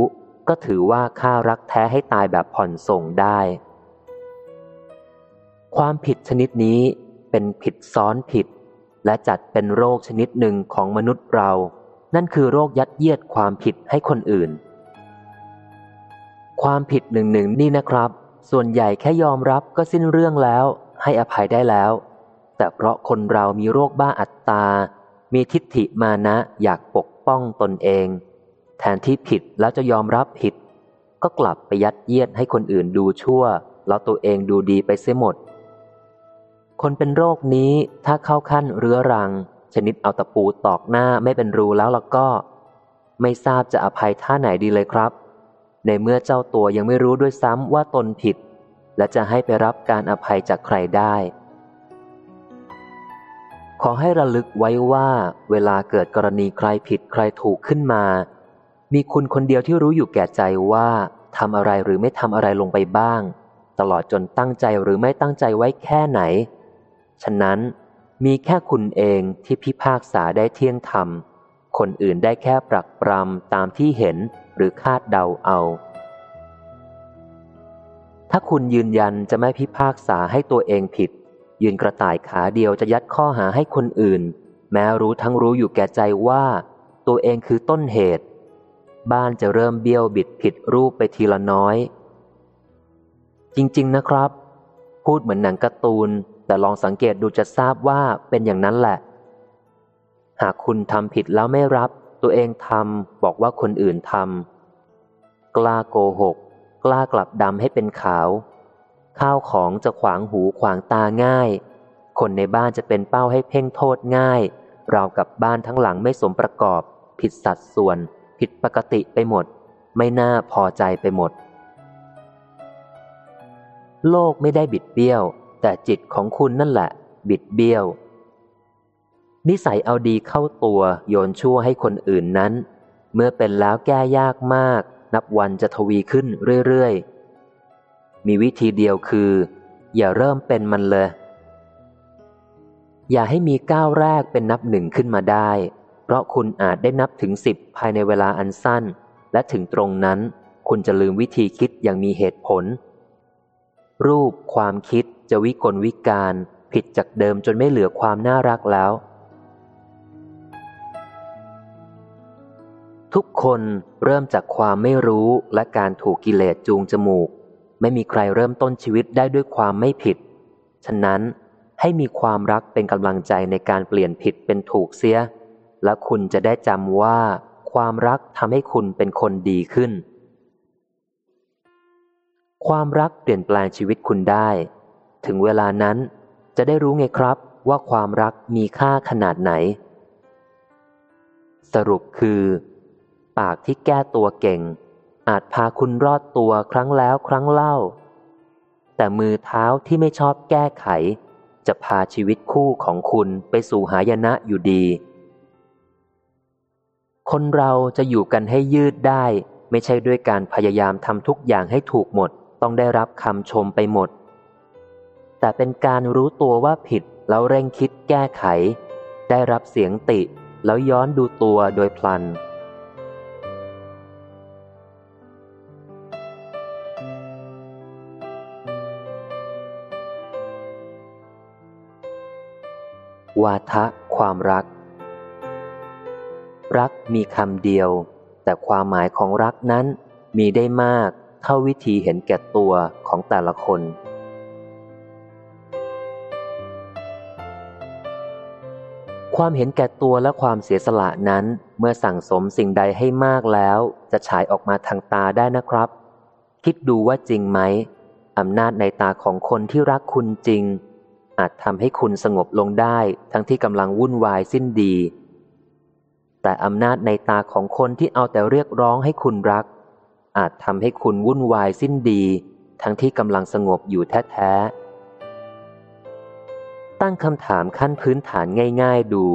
ก็ถือว่าฆ่ารักแท้ให้ตายแบบผ่อนส่งได้ ความผิดชนิดนี้เป็นผิดซ้อนผิด และจัดเป็นโรคชนิดหนึ่งของมนุษย์เรา นั่นคือโรคยัดเยียดความผิดให้คนอื่น ความผิดหนึ่งหนึ่งนี่นะครับ ส่วนใหญ่แค่ยอมรับก็สิ้นเรื่องแล้ว ให้อภัยได้แล้ว แต่เพราะคนเรามีโรคบ้าอัตตา มีทิฏฐิมานะอยากปกป้องตนเอง แทนที่ผิดแล้วจะยอมรับผิด ก็กลับไปยัดเยียดให้คนอื่นดูชั่ว แล้วตัวเองดูดีไปเสียหมด คนเป็นโรคนี้ถ้าเข้าขั้นเรื้อรัง ชนิดเอาตะปูตอกหน้าไม่เป็นรูแล้วล่ะก็ ไม่ทราบจะอภัยท่าไหนดีเลยครับ ในเมื่อเจ้าตัวยังไม่รู้ด้วยซ้ำว่าตนผิด และจะให้ไปรับการอภัยจากใครได้ ขอให้ระลึกไว้ว่าเวลาเกิดกรณีใครผิดใครถูกขึ้นมา มีคุณคนเดียวที่รู้อยู่แก่ใจว่าทำอะไรหรือไม่ทำอะไรลงไปบ้าง ตลอดจนตั้งใจหรือไม่ตั้งใจไว้แค่ไหน ฉะนั้น มีแค่คุณเองที่พิพากษาได้เที่ยงธรรม คนอื่นได้แค่ปรักปรำตามที่เห็นหรือคาดเดาเอา ถ้าคุณยืนยันจะไม่พิพากษาให้ตัวเองผิด ยืนกระต่ายขาเดียวจะยัดข้อหาให้คนอื่น แม้รู้ทั้งรู้อยู่แก่ใจว่า ตัวเองคือต้นเหตุ บ้านจะเริ่มเบี้ยวบิดผิดรูปไปทีละน้อย จริง ๆ นะครับ พูดเหมือนหนังการ์ตูน แต่ลองสังเกตดูจะทราบว่าเป็นอย่างนั้นแหละ หากคุณทำผิดแล้วไม่รับ ตัวเองทำบอกว่าคนอื่นทำกล้าโกหก กล้ากลับดำให้เป็นขาว ข้าวของจะขวางหูขวางตาง่าย คนในบ้านจะเป็นเป้าให้เพ่งโทษง่ายราวกับบ้านทั้งหลังไม่สมประกอบ ผิดสัดส่วน ผิดปกติไปหมด ไม่น่าพอใจไปหมด โลกไม่ได้บิดเบี้ยว แต่จิตของคุณนั่นแหละ บิดเบี้ยว นิสัยเอาดีเข้าตัวโยนชั่วให้คนอื่นนั้น เมื่อเป็นแล้วแก้ยากมาก นับวันจะทวีขึ้นเรื่อยๆ มีวิธีเดียวคือ อย่าเริ่มเป็นมันเลย อย่าให้มีก้าวแรกเป็นนับหนึ่งขึ้นมาได้ เพราะคุณอาจได้นับถึงสิบภายในเวลาอันสั้น และถึงตรงนั้น คุณจะลืมวิธีคิดอย่างมีเหตุผลรูปความคิด จะวิกลวิการผิดจากเดิมจนไม่เหลือความน่ารักแล้ว ทุกคนเริ่มจากความไม่รู้และการถูกกิเลสจูงจมูก ไม่มีใครเริ่มต้นชีวิตได้ด้วยความไม่ผิด ฉะนั้นให้มีความรักเป็นกำลังใจในการเปลี่ยนผิดเป็นถูกเสีย และคุณจะได้จำว่า ความรักทำให้คุณเป็นคนดีขึ้น ความรักเปลี่ยนแปลงชีวิตคุณได้ ถึงเวลานั้นจะได้รู้ไงครับว่าความรักมีค่าขนาดไหน สรุปคือ ปากที่แก้ตัวเก่ง อาจพาคุณรอดตัวครั้งแล้วครั้งเล่า แต่มือเท้าที่ไม่ชอบแก้ไข จะพาชีวิตคู่ของคุณไปสู่หายนะอยู่ดี คนเราจะอยู่กันให้ยืดได้ ไม่ใช่ด้วยการพยายามทำทุกอย่างให้ถูกหมด ต้องได้รับคำชมไปหมด แต่เป็นการรู้ตัวว่าผิดแล้วเร่งคิดแก้ไข ได้รับเสียงติ แล้วย้อนดูตัวโดยพลัน วาทะความรัก รักมีคำเดียว แต่ความหมายของรักนั้นมีได้มากเท่าวิธีเห็นแก่ตัวของแต่ละคน ความเห็นแก่ตัวและความเสียสละนั้น เมื่อสั่งสมสิ่งใดให้มากแล้ว จะฉายออกมาทางตาได้นะครับ คิดดูว่าจริงไหมอำนาจในตาของคนที่รักคุณจริง อาจทำให้คุณสงบลงได้ ทั้งที่กำลังวุ่นวายสิ้นดี แต่อำนาจในตาของคนที่เอาแต่เรียกร้องให้คุณรัก อาจทำให้คุณวุ่นวายสิ้นดี ทั้งที่กำลังสงบอยู่แท้ๆ ตั้งคำถามขั้นพื้นฐานง่าย ๆ ดู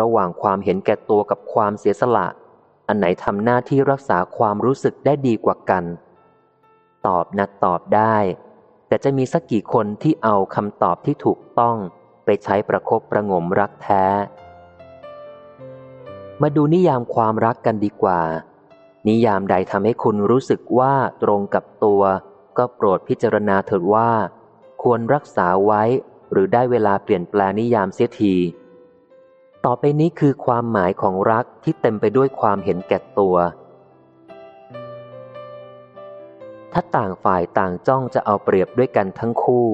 ระหว่างความเห็นแก่ตัวกับความเสียสละ อันไหนทำหน้าที่รักษาความรู้สึกได้ดีกว่ากัน ตอบนะตอบได้ แต่จะมีสักกี่คนที่เอาคำตอบที่ถูกต้องไปใช้ประคบประงมรักแท้ มาดูนิยามความรักกันดีกว่า นิยามใดทำให้คุณรู้สึกว่าตรงกับตัว ก็โปรดพิจารณาเถิดว่า ควรรักษาไว้ หรือได้เวลาเปลี่ยนแปลงนิยามเสียที ต่อไปนี้คือความหมายของรักที่เต็มไปด้วยความเห็นแก่ตัว ถ้าต่างฝ่ายต่างจ้องจะเอาเปรียบด้วยกันทั้งคู่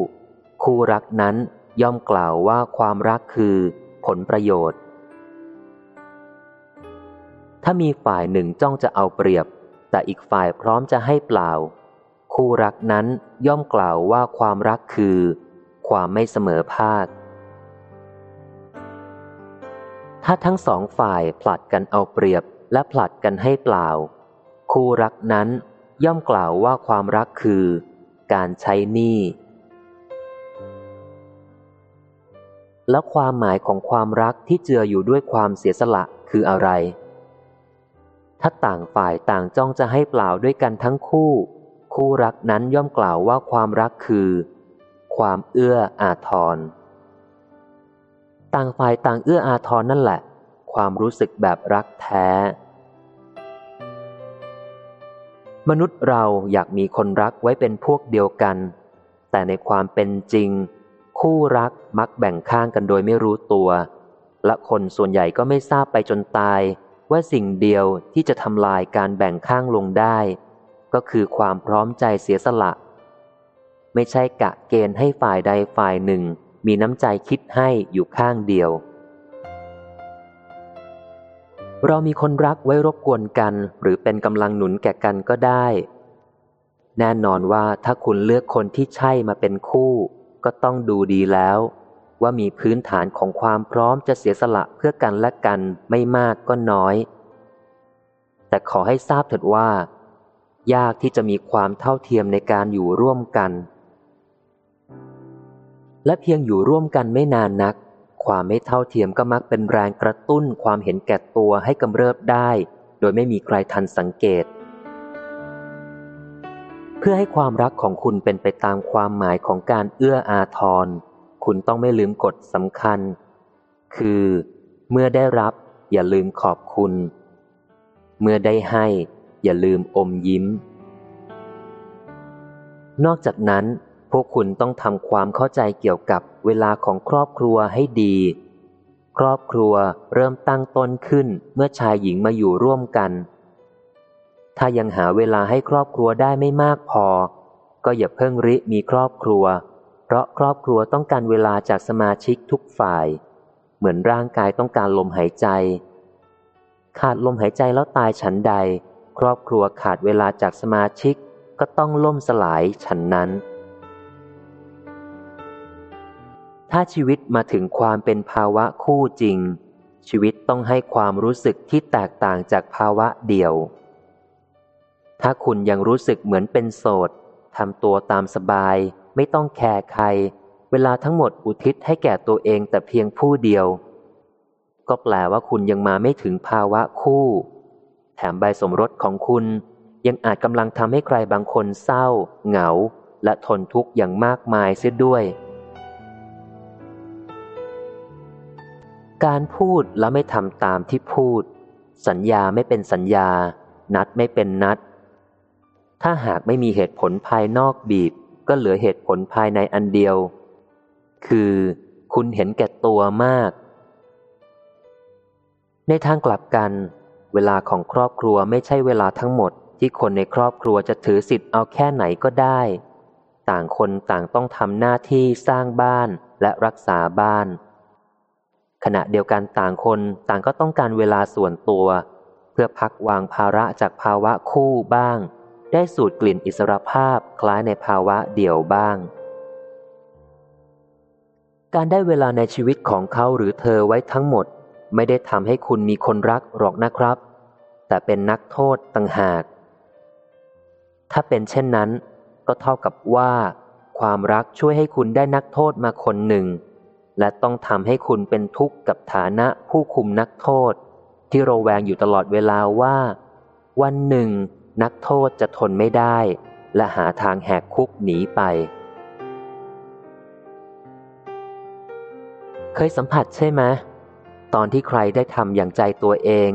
คู่รักนั้นย่อมกล่าวว่าความรักคือ ผลประโยชน์ ถ้ามีฝ่ายหนึ่งจ้องจะเอาเปรียบ แต่อีกฝ่ายพร้อมจะให้เปล่า คู่รักนั้นย่อมกล่าวว่าความรักคือ ความไม่เสมอภาค ถ้าทั้งสองฝ่ายผลัดกันเอาเปรียบและผลัดกันให้เปล่า คู่รักนั้นย่อมกล่าวว่าความรักคือ การใช้หนี้แล้วความหมายของความรักที่เจืออยู่ด้วยความเสียสละคืออะไร ถ้าต่างฝ่ายต่างจ้องจะให้เปล่าด้วยกันทั้งคู่ คู่รักนั้นย่อมกล่าวว่าความรักคือ ความเอื้ออาทร ต่างฝ่ายต่างเอื้ออาทรนั่นแหละ ความรู้สึกแบบรักแท้ มนุษย์เราอยากมีคนรักไว้เป็นพวกเดียวกัน แต่ในความเป็นจริง คู่รักมักแบ่งข้างกันโดยไม่รู้ตัว และคนส่วนใหญ่ก็ไม่ทราบไปจนตาย ว่าสิ่งเดียวที่จะทำลายการแบ่งข้างลงได้ ก็คือความพร้อมใจเสียสละ ไม่ใช่กะเกณฑ์ให้ฝ่ายใดฝ่ายหนึ่ง มีน้ำใจคิดให้อยู่ข้างเดียว เรามีคนรักไว้รบกวนกัน หรือเป็นกำลังหนุนแก่กันก็ได้ แน่นอนว่าถ้าคุณเลือกคนที่ใช่มาเป็นคู่ ก็ต้องดูดีแล้ว ว่ามีพื้นฐานของความพร้อมจะเสียสละเพื่อกันและกันไม่มากก็น้อย แต่ขอให้ทราบเถิดว่า ยากที่จะมีความเท่าเทียมในการอยู่ร่วมกัน และเพียงอยู่ร่วมกันไม่นานนัก ความไม่เท่าเทียมก็มักเป็นแรงกระตุ้นความเห็นแก่ตัวให้กำเริบได้ โดยไม่มีใครทันสังเกต เพื่อให้ความรักของคุณเป็นไปตามความหมายของการเอื้ออาทร คุณต้องไม่ลืมกฎสำคัญ คือ เมื่อได้รับ อย่าลืมขอบคุณ เมื่อได้ให้ อย่าลืมอมยิ้ม นอกจากนั้น พวกคุณต้องทำความเข้าใจเกี่ยวกับเวลาของครอบครัวให้ดี ครอบครัวเริ่มตั้งต้นขึ้นเมื่อชายหญิงมาอยู่ร่วมกัน ถ้ายังหาเวลาให้ครอบครัวได้ไม่มากพอ ก็อย่าเพิ่งริมีครอบครัว เพราะครอบครัวต้องการเวลาจากสมาชิกทุกฝ่าย เหมือนร่างกายต้องการลมหายใจ ขาดลมหายใจแล้วตายฉันใด ครอบครัวขาดเวลาจากสมาชิกก็ต้องล่มสลายฉันนั้น ถ้าชีวิตมาถึงความเป็นภาวะคู่จริง ชีวิตต้องให้ความรู้สึกที่แตกต่างจากภาวะเดี่ยว ถ้าคุณยังรู้สึกเหมือนเป็นโสดทำตัวตามสบาย ไม่ต้องแคร์ใคร เวลาทั้งหมดอุทิศให้แก่ตัวเองแต่เพียงผู้เดียว ก็แปลว่าคุณยังมาไม่ถึงภาวะคู่ แถมใบสมรสของคุณยังอาจกำลังทำให้ใครบางคนเศร้า เหงา และทนทุกข์อย่างมากมายเสียด้วย การพูดแล้วไม่ทำตามที่พูด สัญญาไม่เป็นสัญญา นัดไม่เป็นนัด ถ้าหากไม่มีเหตุผลภายนอกบีบ ก็เหลือเหตุผลภายในอันเดียว คือคุณเห็นแก่ตัวมาก ในทางกลับกัน เวลาของครอบครัวไม่ใช่เวลาทั้งหมด ที่คนในครอบครัวจะถือสิทธิ์เอาแค่ไหนก็ได้ ต่างคนต่างต้องทำหน้าที่สร้างบ้านและรักษาบ้าน ขณะเดียวกันต่างคนต่างก็ต้องการเวลาส่วนตัว เพื่อพักวางภาระจากภาวะคู่บ้าง ได้สูดกลิ่นอิสรภาพคล้ายในภาวะเดี่ยวบ้าง การได้เวลาในชีวิตของเขาหรือเธอไว้ทั้งหมด ไม่ได้ทำให้คุณมีคนรักหรอกนะครับ แต่เป็นนักโทษต่างหาก ถ้าเป็นเช่นนั้น ก็เท่ากับว่า ความรักช่วยให้คุณได้นักโทษมาคนหนึ่ง และต้องทำให้คุณเป็นทุกข์กับฐานะผู้คุมนักโทษ ที่ระแวงอยู่ตลอดเวลาว่า วันหนึ่ง นักโทษจะทนไม่ได้ และหาทางแหกคุกหนีไป เคยสัมผัสใช่ไหมตอนที่ใครได้ทำอย่างใจตัวเอง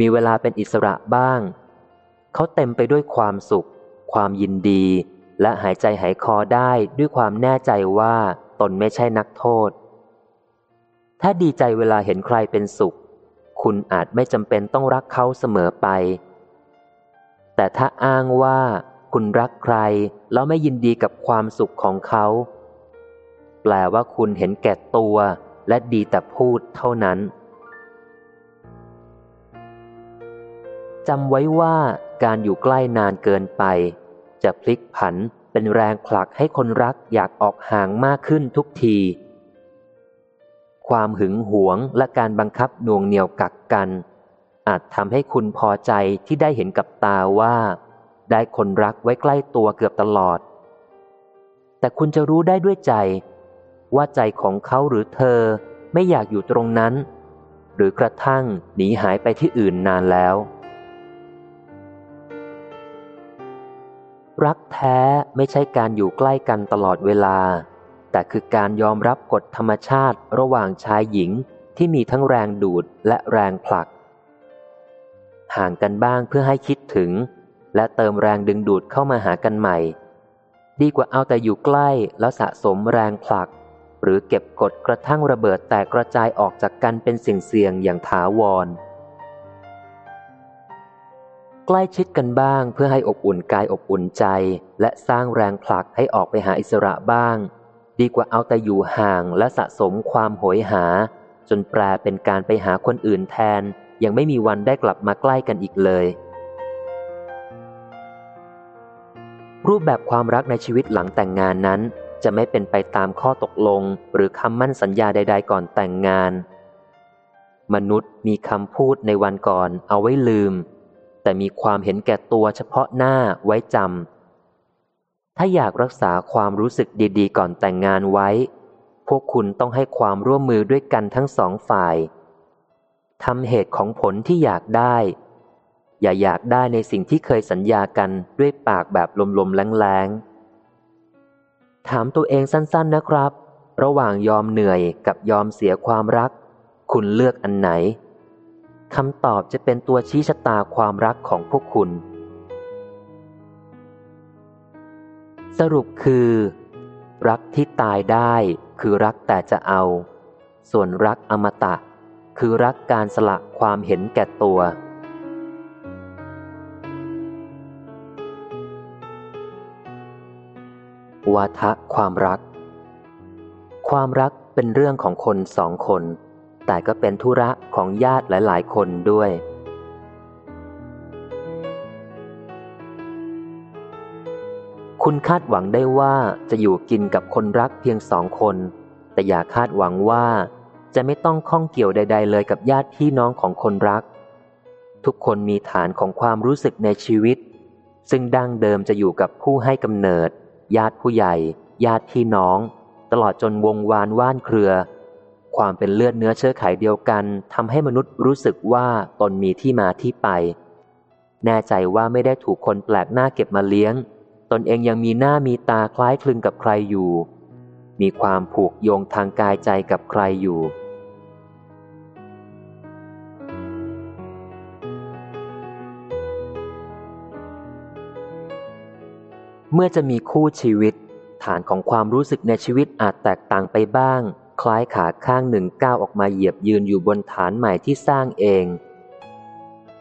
มีเวลาเป็นอิสระบ้าง เขาเต็มไปด้วยความสุข ความยินดี และหายใจหายคอได้ด้วยความแน่ใจว่าตนไม่ใช่นักโทษ ถ้าดีใจเวลาเห็นใครเป็นสุข คุณอาจไม่จำเป็นต้องรักเขาเสมอไป แต่ถ้าอ้างว่าคุณรักใครแล้วไม่ยินดีกับความสุขของเขา แปลว่าคุณเห็นแก่ตัวและดีแต่พูดเท่านั้นจำไว้ว่าการอยู่ใกล้นานเกินไป จะพลิกผันเป็นแรงผลักให้คนรักอยากออกห่างมากขึ้นทุกที ความหึงหวงและการบังคับน่วงเหนียวกักกัน อาจทำให้คุณพอใจที่ได้เห็นกับตาว่า ได้คนรักไว้ใกล้ตัวเกือบตลอด แต่คุณจะรู้ได้ด้วยใจ ว่าใจของเขาหรือเธอไม่อยากอยู่ตรงนั้น หรือกระทั่งหนีหายไปที่อื่นนานแล้ว รักแท้ไม่ใช่การอยู่ใกล้กันตลอดเวลา แต่คือการยอมรับกฎธรรมชาติระหว่างชายหญิงที่มีทั้งแรงดูดและแรงผลัก ห่างกันบ้างเพื่อให้คิดถึง และเติมแรงดึงดูดเข้ามาหากันใหม่ ดีกว่าเอาแต่อยู่ใกล้แล้วสะสมแรงผลัก หรือเก็บกดกระทั่งระเบิดแตกกระจายออกจากกันเป็นสิ่งเสี่ยงอย่างถาวร ใกล้ชิดกันบ้างเพื่อให้อบอุ่นกายอบอุ่นใจ และสร้างแรงผลักให้ออกไปหาอิสระบ้าง ดีกว่าเอาแต่อยู่ห่างและสะสมความโหยหา จนแปลเป็นการไปหาคนอื่นแทน ยังไม่มีวันได้กลับมาใกล้กันอีกเลย รูปแบบความรักในชีวิตหลังแต่งงานนั้น จะไม่เป็นไปตามข้อตกลง หรือคำมั่นสัญญาใด ๆ ก่อนแต่งงาน มนุษย์มีคำพูดในวันก่อนเอาไว้ลืม แต่มีความเห็นแก่ตัวเฉพาะหน้าไว้จำ ถ้าอยากรักษาความรู้สึกดีๆ ก่อนแต่งงานไว้ พวกคุณต้องให้ความร่วมมือด้วยกันทั้งสองฝ่ายทำเหตุของผลที่อยากได้ อย่าอยากได้ในสิ่งที่เคยสัญญากันด้วยปากแบบลมๆแรงๆ ถามตัวเองสั้นๆนะครับ ระหว่างยอมเหนื่อยกับยอมเสียความรัก คุณเลือกอันไหนคำตอบจะเป็นตัวชี้ชะตาความรักของพวกคุณ สรุปคือ รักที่ตายได้คือรักแต่จะเอา ส่วนรักอมตะ คือรักการสละความเห็นแก่ตัว วาทะความรัก ความรักเป็นเรื่องของคนสองคน แต่ก็เป็นธุระของญาติหลาย ๆ คนด้วย คุณคาดหวังได้ว่าจะอยู่กินกับคนรักเพียงสองคน แต่อย่าคาดหวังว่าจะไม่ต้องข้องเกี่ยวใด ๆ เลยกับญาติพี่น้องของคนรัก ทุกคนมีฐานของความรู้สึกในชีวิต ซึ่งดั้งเดิมจะอยู่กับผู้ให้กำเนิด ญาติผู้ใหญ่ ญาติพี่น้อง ตลอดจนวงวานว่านเครือ ความเป็นเลือดเนื้อเชื้อไขเดียวกันทำให้มนุษย์รู้สึกว่าตนมีที่มาที่ไป แน่ใจว่าไม่ได้ถูกคนแปลกหน้าเก็บมาเลี้ยง ตนเองยังมีหน้ามีตาคล้ายคลึงกับใครอยู่ มีความผูกโยงทางกายใจกับใครอยู่ เมื่อจะมีคู่ชีวิต ฐานของความรู้สึกในชีวิตอาจแตกต่างไปบ้าง คล้ายขาข้างหนึ่งก้าวออกมาเหยียบยืนอยู่บนฐานใหม่ที่สร้างเอง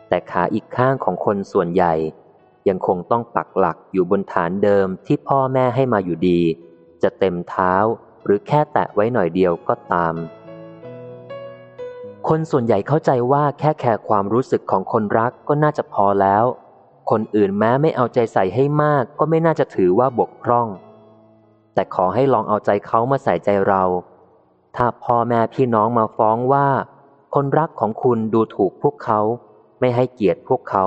แต่ขาอีกข้างของคนส่วนใหญ่ ยังคงต้องปักหลักอยู่บนฐานเดิมที่พ่อแม่ให้มาอยู่ดี จะเต็มเท้าหรือแค่แตะไว้หน่อยเดียวก็ตาม คนส่วนใหญ่เข้าใจว่าแค่แคร์ความรู้สึกของคนรักก็น่าจะพอแล้ว คนอื่นแม้ไม่เอาใจใส่ให้มากก็ไม่น่าจะถือว่าบกพร่อง แต่ขอให้ลองเอาใจเขามาใส่ใจเรา ถ้าพ่อแม่พี่น้องมาฟ้องว่า คนรักของคุณดูถูกพวกเขา ไม่ให้เกียรติพวกเขา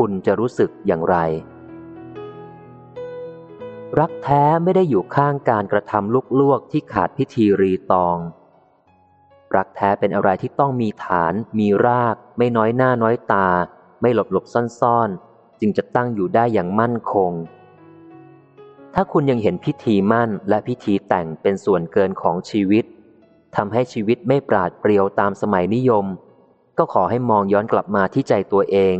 คุณจะรู้สึกอย่างไร รักแท้ไม่ได้อยู่ข้างการกระทำลุกลวกที่ขาดพิธีรีตอง รักแท้เป็นอะไรที่ต้องมีฐาน มีราก ไม่น้อยหน้าน้อยตา ไม่หลบหลบซ่อนๆ จึงจะตั้งอยู่ได้อย่างมั่นคง ถ้าคุณยังเห็นพิธีมั่นและพิธีแต่งเป็นส่วนเกินของชีวิตทำให้ชีวิตไม่ปราดเปรียวตามสมัยนิยม ก็ขอให้มองย้อนกลับมาที่ใจตัวเอง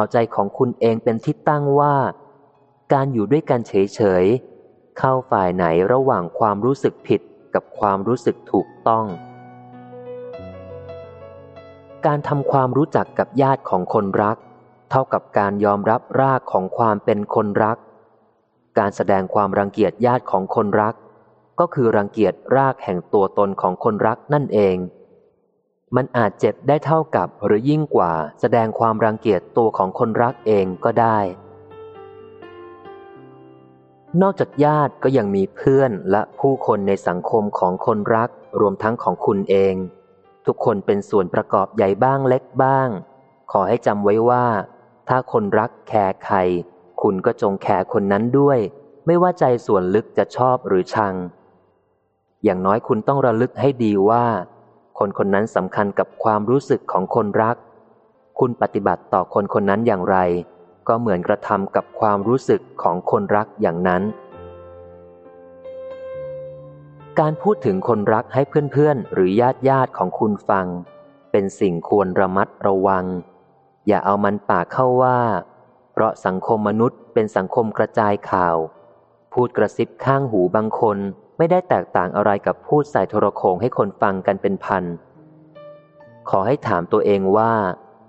เอาใจของคุณเองเป็นที่ตั้งว่า การอยู่ด้วยกันเฉยๆ เข้าฝ่ายไหนระหว่างความรู้สึกผิดกับความรู้สึกถูกต้อง การทำความรู้จักกับญาติของคนรัก เท่ากับการยอมรับรากของความเป็นคนรัก การแสดงความรังเกียจญาติของคนรัก ก็คือรังเกียจรากแห่งตัวตนของคนรักนั่นเอง มันอาจเจ็บได้เท่ากับหรือยิ่งกว่าแสดงความรังเกียจตัวของคนรักเองก็ได้ นอกจากญาติก็ยังมีเพื่อนและผู้คนในสังคมของคนรักรวมทั้งของคุณเอง ทุกคนเป็นส่วนประกอบใหญ่บ้างเล็กบ้าง ขอให้จำไว้ว่า ถ้าคนรักแคร์ใคร คุณก็จงแคร์คนนั้นด้วย ไม่ว่าใจส่วนลึกจะชอบหรือชัง อย่างน้อยคุณต้องระลึกให้ดีว่า คนคนนั้นสำคัญกับความรู้สึกของคนรัก คุณปฏิบัติต่อคนคนนั้นอย่างไร ก็เหมือนกระทำกับความรู้สึกของคนรักอย่างนั้น การพูดถึงคนรักให้เพื่อนๆ หรือญาติญาติของคุณฟัง เป็นสิ่งควรระมัดระวัง อย่าเอามันปากเข้าว่า เพราะสังคมมนุษย์เป็นสังคมกระจายข่าว พูดกระซิบข้างหูบางคน ไม่ได้แตกต่างอะไรกับพูดใส่โทรโขงให้คนฟังกันเป็นพัน ขอให้ถามตัวเองว่า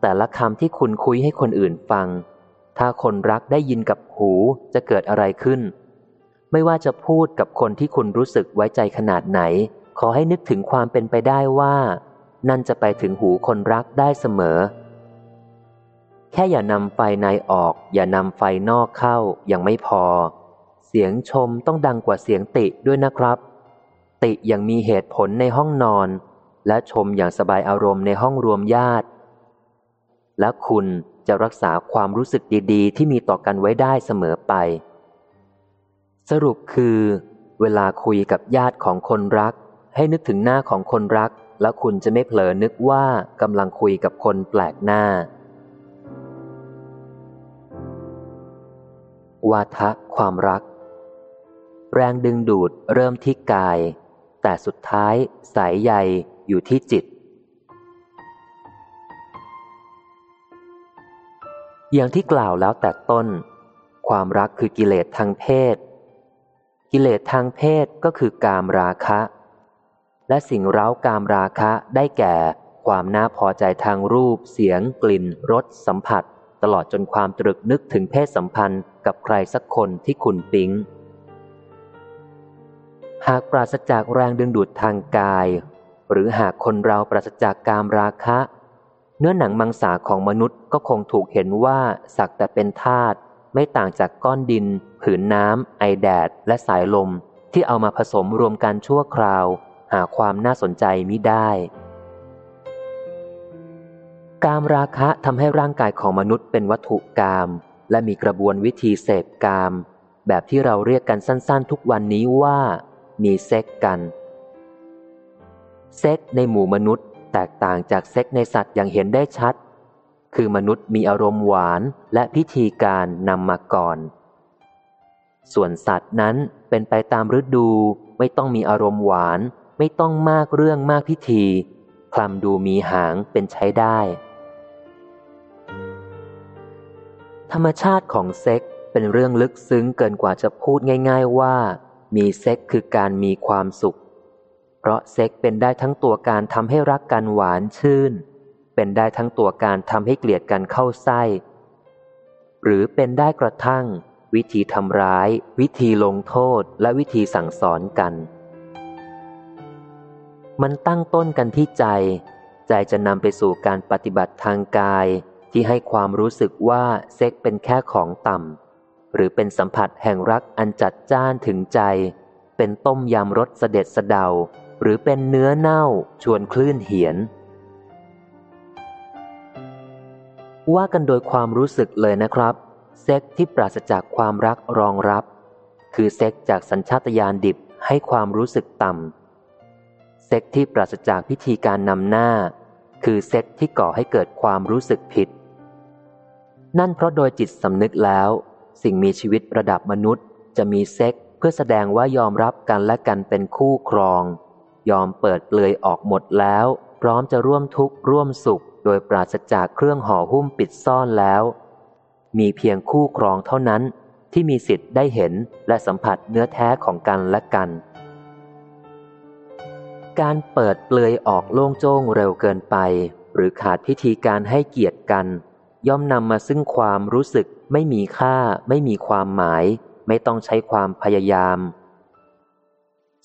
แต่ละคำที่คุณคุยให้คนอื่นฟัง ถ้าคนรักได้ยินกับหูจะเกิดอะไรขึ้น ไม่ว่าจะพูดกับคนที่คุณรู้สึกไว้ใจขนาดไหน ขอให้นึกถึงความเป็นไปได้ว่า นั่นจะไปถึงหูคนรักได้เสมอ แค่อย่านำไฟในออก อย่านำไฟนอกเข้ายังไม่พอ เสียงชมต้องดังกว่าเสียงติด้วยนะครับ ติอย่างมีเหตุผลในห้องนอน และชมอย่างสบายอารมณ์ในห้องรวมญาติ และคุณจะรักษาความรู้สึกดีๆ ที่มีต่อกันไว้ได้เสมอไป สรุปคือ เวลาคุยกับญาติของคนรัก ให้นึกถึงหน้าของคนรัก แล้วคุณจะไม่เผลอนึกว่ากำลังคุยกับคนแปลกหน้า วาทะความรัก แรงดึงดูดเริ่มที่กาย แต่สุดท้ายสายใยอยู่ที่จิต อย่างที่กล่าวแล้วแต่ต้น ความรักคือกิเลสทางเพศ กิเลสทางเพศก็คือกามราคะ และสิ่งเร้ากามราคะได้แก่ความน่าพอใจทางรูป เสียง กลิ่น รส สัมผัส ตลอดจนความตรึกนึกถึงเพศสัมพันธ์กับใครสักคนที่คุณปิ๊ง หากปราศจากแรงดึงดูดทางกาย หรือหากคนเราปราศจากกามราคะ เนื้อหนังมังสาของมนุษย์ก็คงถูกเห็นว่าสักแต่เป็นธาตุไม่ต่างจากก้อนดิน ผืนน้ำ ไอแดด และสายลม ที่เอามาผสมรวมกันชั่วคราว หาความน่าสนใจมิได้ กามราคะทำให้ร่างกายของมนุษย์เป็นวัตถุกาม และมีกระบวนวิธีเสพกาม แบบที่เราเรียกกันสั้นๆ ทุกวันนี้ว่า มีเซ็กกัน เซ็กในหมู่มนุษย์ แตกต่างจากเซ็กในสัตว์อย่างเห็นได้ชัด คือมนุษย์มีอารมณ์หวานและพิธีการนำมาก่อน ส่วนสัตว์นั้นเป็นไปตามฤดู ไม่ต้องมีอารมณ์หวาน ไม่ต้องมากเรื่องมากพิธี คลำดูมีหางเป็นใช้ได้ ธรรมชาติของเซ็กเป็นเรื่องลึกซึ้งเกินกว่าจะพูดง่าย ๆว่า มีเซ็กคือการมีความสุข เพราะเซ็กเป็นได้ทั้งตัวการทำให้รักกันหวานชื่น เป็นได้ทั้งตัวการทำให้เกลียดกันเข้าไส้ หรือเป็นได้กระทั่ง วิธีทำร้าย วิธีลงโทษและวิธีสั่งสอนกัน มันตั้งต้นกันที่ใจ ใจจะนำไปสู่การปฏิบัติทางกายที่ให้ความรู้สึกว่าเซ็กเป็นแค่ของต่ำ หรือเป็นสัมผัสแห่งรักอันจัดจ้านถึงใจ เป็นต้มยำรสเสด็จสเดา หรือเป็นเนื้อเน่าชวนคลื่นเหียน ว่ากันโดยความรู้สึกเลยนะครับ เซ็กซ์ที่ปราศจากความรักรองรับ คือเซ็กซ์จากสัญชาตญาณดิบให้ความรู้สึกต่ำ เซ็กซ์ที่ปราศจากพิธีการนำหน้า คือเซ็กซ์ที่ก่อให้เกิดความรู้สึกผิด นั่นเพราะโดยจิตสำนึกแล้ว สิ่งมีชีวิตระดับมนุษย์ จะมีเซ็กซ์เพื่อแสดงว่ายอมรับกันและกันเป็นคู่ครอง ยอมเปิดเปลือยออกหมดแล้ว พร้อมจะร่วมทุกข์ร่วมสุข โดยปราศจากเครื่องห่อหุ้มปิดซ่อนแล้ว มีเพียงคู่ครองเท่านั้นที่มีสิทธิ์ได้เห็นและสัมผัสเนื้อแท้ของกันและกัน การเปิดเปลือยออกโล่งโจ้งเร็วเกินไป หรือขาดพิธีการให้เกียรติกัน ย่อมนำมาซึ่งความรู้สึกไม่มีค่า ไม่มีความหมาย ไม่ต้องใช้ความพยายาม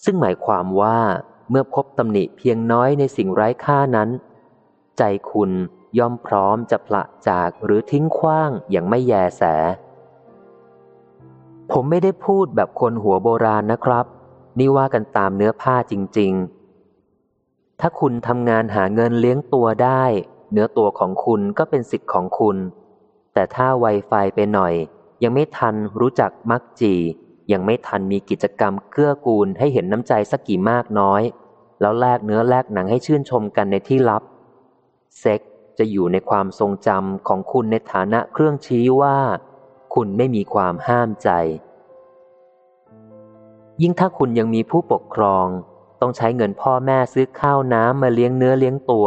ซึ่งหมายความว่าเมื่อพบตำหนิเพียงน้อยในสิ่งไร้ค่านั้น ใจคุณย่อมพร้อมจะพละจากหรือทิ้งขว้างอย่างไม่แยแส ผมไม่ได้พูดแบบคนหัวโบราณนะครับ นี่ว่ากันตามเนื้อผ้าจริง ๆ ถ้าคุณทำงานหาเงินเลี้ยงตัวได้ เนื้อตัวของคุณก็เป็นสิทธิ์ของคุณ แต่ถ้าไวไฟไปหน่อย ยังไม่ทันรู้จักมักจี ยังไม่ทันมีกิจกรรมเกื้อกูลให้เห็นน้ำใจสักกี่มากน้อย แล้วแลกเนื้อแลกหนังให้ชื่นชมกันในที่ลับ เซ็กจะอยู่ในความทรงจำของคุณในฐานะเครื่องชี้ว่า คุณไม่มีความห้ามใจ ยิ่งถ้าคุณยังมีผู้ปกครอง ต้องใช้เงินพ่อแม่ซื้อข้าวน้ำมาเลี้ยงเนื้อเลี้ยงตัว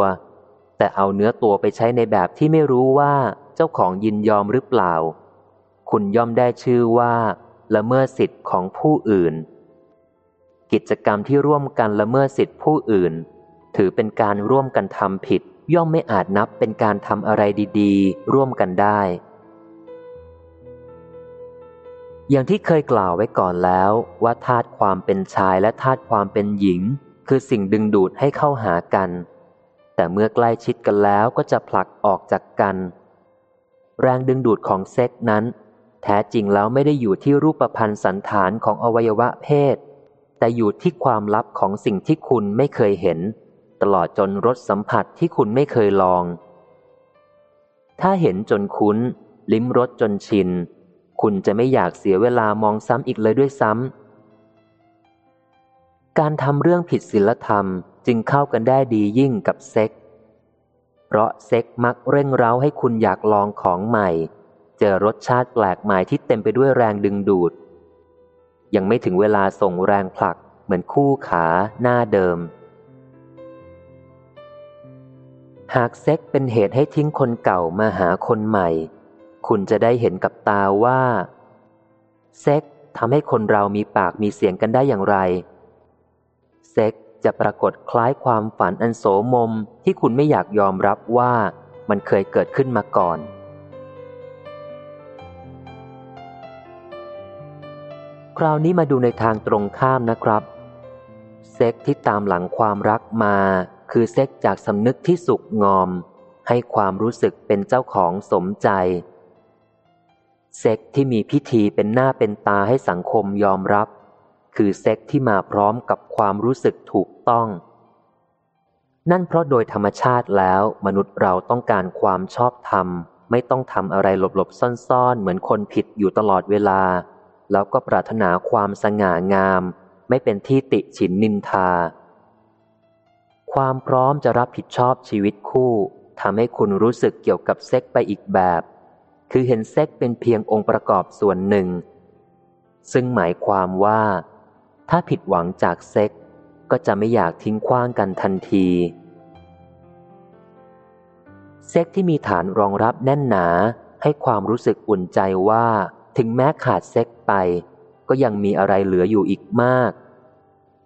แต่เอาเนื้อตัวไปใช้ในแบบที่ไม่รู้ว่าเจ้าของยินยอมหรือเปล่า คุณย่อมได้ชื่อว่า ละเมิดสิทธิ์ของผู้อื่น กิจกรรมที่ร่วมกันละเมิดสิทธิ์ผู้อื่น ถือเป็นการร่วมกันทำผิด ย่อมไม่อาจนับเป็นการทำอะไรดี ๆ ร่วมกันได้ อย่างที่เคยกล่าวไว้ก่อนแล้วว่าธาตุความเป็นชายและธาตุความเป็นหญิง คือสิ่งดึงดูดให้เข้าหากัน แต่เมื่อใกล้ชิดกันแล้วก็จะผลักออกจากกัน แรงดึงดูดของเซ็กนั้น แท้จริงแล้วไม่ได้อยู่ที่รูปพันธ์สันฐานของอวัยวะเพศ แต่อยู่ที่ความลับของสิ่งที่คุณไม่เคยเห็น ตลอดจนรสสัมผัสที่คุณไม่เคยลอง ถ้าเห็นจนคุ้น ลิ้มรสจนชิน คุณจะไม่อยากเสียเวลามองซ้ำอีกเลยด้วยซ้ำ การทำเรื่องผิดศีลธรรมจึงเข้ากันได้ดียิ่งกับเซ็ก เพราะเซ็กมักเร่งเร้าให้คุณอยากลองของใหม่ เจอรสชาติแปลกใหม่ที่เต็มไปด้วยแรงดึงดูด ยังไม่ถึงเวลาส่งแรงผลักเหมือนคู่ขาหน้าเดิม หากเซ็กเป็นเหตุให้ทิ้งคนเก่ามาหาคนใหม่ คุณจะได้เห็นกับตาว่า เซ็กทำให้คนเรามีปากมีเสียงกันได้อย่างไร เซ็กจะปรากฏคล้ายความฝันอันโสมมที่คุณไม่อยากยอมรับว่ามันเคยเกิดขึ้นมาก่อน คราวนี้มาดูในทางตรงข้ามนะครับ เซ็กที่ตามหลังความรักมา คือเซ็กจากสำนึกที่สุกงอม ให้ความรู้สึกเป็นเจ้าของสมใจ เซ็กที่มีพิธีเป็นหน้าเป็นตาให้สังคมยอมรับ คือเซ็กที่มาพร้อมกับความรู้สึกถูกต้อง นั่นเพราะโดยธรรมชาติแล้วมนุษย์เราต้องการความชอบธรรม ไม่ต้องทำอะไรหลบๆซ่อนๆ เหมือนคนผิดอยู่ตลอดเวลา แล้วก็ปรารถนาความสง่างาม ไม่เป็นที่ติฉินนินทา ความพร้อมจะรับผิดชอบชีวิตคู่ทำให้คุณรู้สึกเกี่ยวกับเซ็กไปอีกแบบ คือเห็นเซ็กเป็นเพียงองค์ประกอบส่วนหนึ่ง ซึ่งหมายความว่า ถ้าผิดหวังจากเซ็กก็จะไม่อยากทิ้งขว้างกันทันที เซ็กที่มีฐานรองรับแน่นหนาให้ความรู้สึกอุ่นใจว่า ถึงแม้ขาดเซ็กไป ก็ยังมีอะไรเหลืออยู่อีกมาก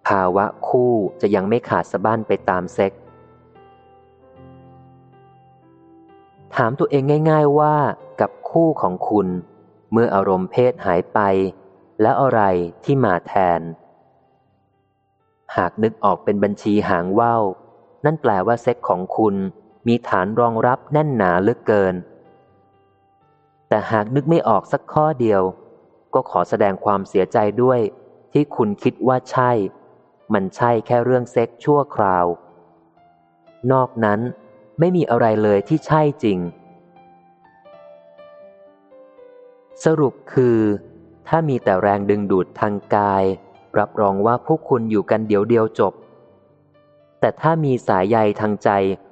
ภาวะคู่จะยังไม่ขาดสะบั้นไปตามเซ็ก ถามตัวเองง่าย ๆว่ากับคู่ของคุณ เมื่ออารมณ์เพศหายไป แล้วอะไรที่มาแทน หากนึกออกเป็นบัญชีหางว่าวนั่นแปลว่าเซ็กของคุณมีฐานรองรับแน่นหนาเหลือเกิน แต่หากนึกไม่ออกสักข้อเดียว ก็ขอแสดงความเสียใจด้วย ที่คุณคิดว่าใช่ มันใช่แค่เรื่องเซ็กชั่วคราว นอกนั้นไม่มีอะไรเลยที่ใช่จริง สรุปคือ ถ้ามีแต่แรงดึงดูดทางกาย รับรองว่าพวกคุณอยู่กันเดียวเดียวจบ แต่ถ้ามีสายใยทางใจ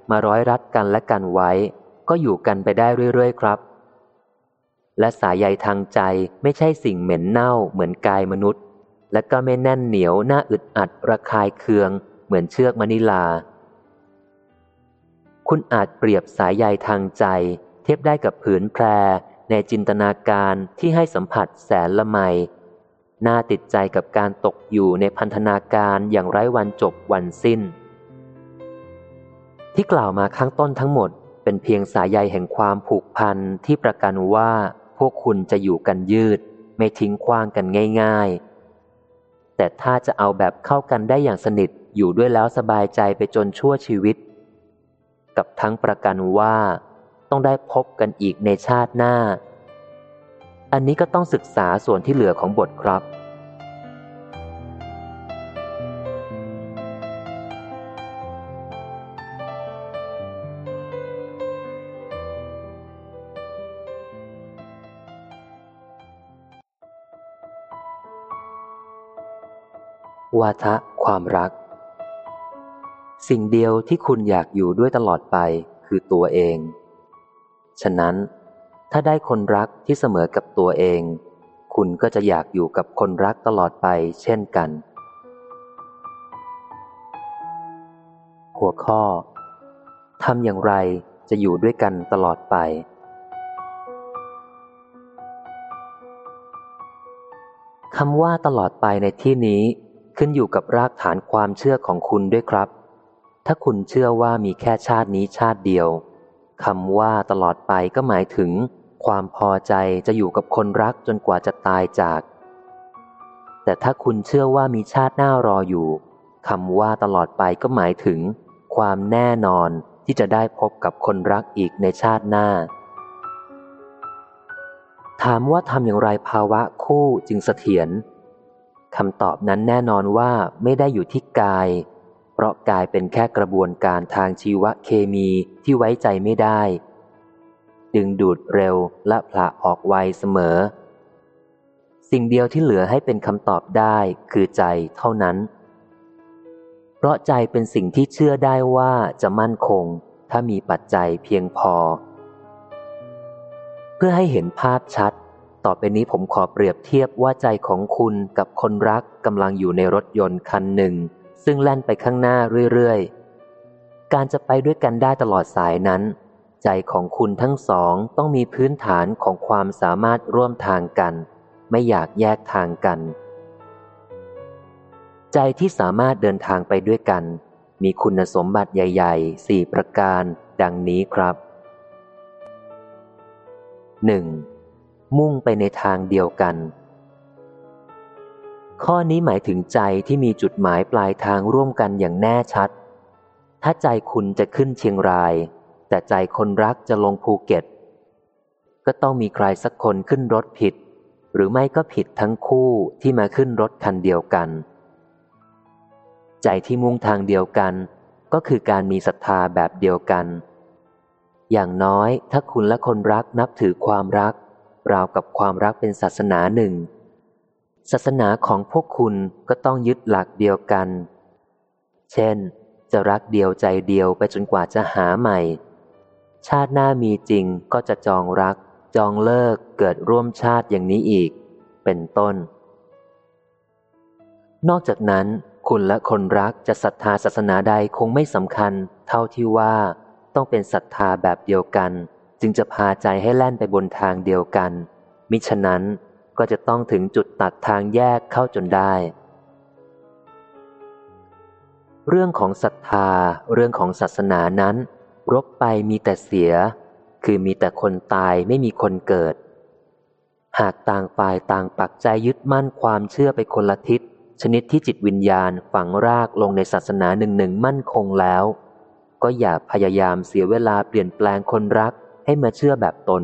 มาร้อยรัดกันและกันไว้ ก็อยู่กันไปได้เรื่อยๆครับ และสายใยทางใจไม่ใช่สิ่งเหม็นเน่าเหมือนกายมนุษย์ และก็ไม่แน่นเหนียวหน้าอึดอัดระคายเคือง เหมือนเชือกมณิลา คุณอาจเปรียบสายใยทางใจ เทียบได้กับผืนแพรในจินตนาการที่ให้สัมผัสแสนละไม น่าติดใจกับการตกอยู่ในพันธนาการอย่างไร้วันจบวันสิ้น ที่กล่าวมาข้างต้นทั้งหมด เป็นเพียงสายใยแห่งความผูกพันที่ประกันว่าพวกคุณจะอยู่กันยืด ไม่ทิ้งคว้างกันง่าย ๆ แต่ถ้าจะเอาแบบเข้ากันได้อย่างสนิทอยู่ด้วยแล้วสบายใจไปจนชั่วชีวิต กับทั้งประกันว่า ต้องได้พบกันอีกในชาติหน้า อันนี้ก็ต้องศึกษาส่วนที่เหลือของบทครับ วาทะความรัก สิ่งเดียวที่คุณอยากอยู่ด้วยตลอดไปคือตัวเอง ฉะนั้น ถ้าได้คนรักที่เสมอกับตัวเอง คุณก็จะอยากอยู่กับคนรักตลอดไปเช่นกัน หัวข้อทำอย่างไรจะอยู่ด้วยกันตลอดไป คำว่าตลอดไปในที่นี้ขึ้นอยู่กับรากฐานความเชื่อของคุณด้วยครับ ถ้าคุณเชื่อว่ามีแค่ชาตินี้ชาติเดียวคำว่าตลอดไปก็หมายถึง ความพอใจจะอยู่กับคนรักจนกว่าจะตายจาก แต่ถ้าคุณเชื่อว่ามีชาติหน้ารออยู่คำว่าตลอดไปก็หมายถึง ความแน่นอนที่จะได้พบกับคนรักอีกในชาติหน้า ถามว่าทำอย่างไรภาวะคู่จึงเสถียรคำตอบนั้นแน่นอนว่าไม่ได้อยู่ที่กาย เพราะกายเป็นแค่กระบวนการทางชีวเคมีที่ไว้ใจไม่ได้ ดึงดูดเร็วและผละออกไวเสมอ สิ่งเดียวที่เหลือให้เป็นคำตอบได้คือใจเท่านั้น เพราะใจเป็นสิ่งที่เชื่อได้ว่าจะมั่นคง ถ้ามีปัจจัยเพียงพอ เพื่อให้เห็นภาพชัด ต่อไปนี้ผมขอเปรียบเทียบว่าใจของคุณกับคนรักกำลังอยู่ในรถยนต์คันหนึ่ง ซึ่งแล่นไปข้างหน้าเรื่อยๆการจะไปด้วยกันได้ตลอดสายนั้น ใจของคุณทั้งสองต้องมีพื้นฐานของความสามารถร่วมทางกัน ไม่อยากแยกทางกัน ใจที่สามารถเดินทางไปด้วยกัน มีคุณสมบัติใหญ่ๆสี่ประการดังนี้ครับ 1. มุ่งไปในทางเดียวกัน ข้อนี้หมายถึงใจที่มีจุดหมายปลายทางร่วมกันอย่างแน่ชัด ถ้าใจคุณจะขึ้นเชียงราย แต่ใจคนรักจะลงภูเก็ต ก็ต้องมีใครสักคนขึ้นรถผิด หรือไม่ก็ผิดทั้งคู่ที่มาขึ้นรถคันเดียวกัน ใจที่มุ่งทางเดียวกัน ก็คือการมีศรัทธาแบบเดียวกัน อย่างน้อยถ้าคุณและคนรักนับถือความรัก ราวกับความรักเป็นศาสนาหนึ่ง ศาสนาของพวกคุณก็ต้องยึดหลักเดียวกัน เช่นจะรักเดียวใจเดียวไปจนกว่าจะหาใหม่ ชาติหน้ามีจริงก็จะจองรัก จองเลิกเกิดร่วมชาติอย่างนี้อีก เป็นต้น นอกจากนั้น คุณและคนรักจะศรัทธาศาสนาใดคงไม่สำคัญ เท่าที่ว่าต้องเป็นศรัทธาแบบเดียวกัน จึงจะพาใจให้แล่นไปบนทางเดียวกัน มิฉะนั้นก็จะต้องถึงจุดตัดทางแยกเข้าจนได้ เรื่องของศรัทธา เรื่องของศาสนานั้น รบไปมีแต่เสีย คือมีแต่คนตายไม่มีคนเกิด หากต่างฝ่ายต่างปักใจยึดมั่นความเชื่อไปคนละทิศ ชนิดที่จิตวิญญาณฝังรากลงในศาสนาหนึ่งหนึ่งมั่นคงแล้ว ก็อย่าพยายามเสียเวลาเปลี่ยนแปลงคนรักให้มาเชื่อแบบตน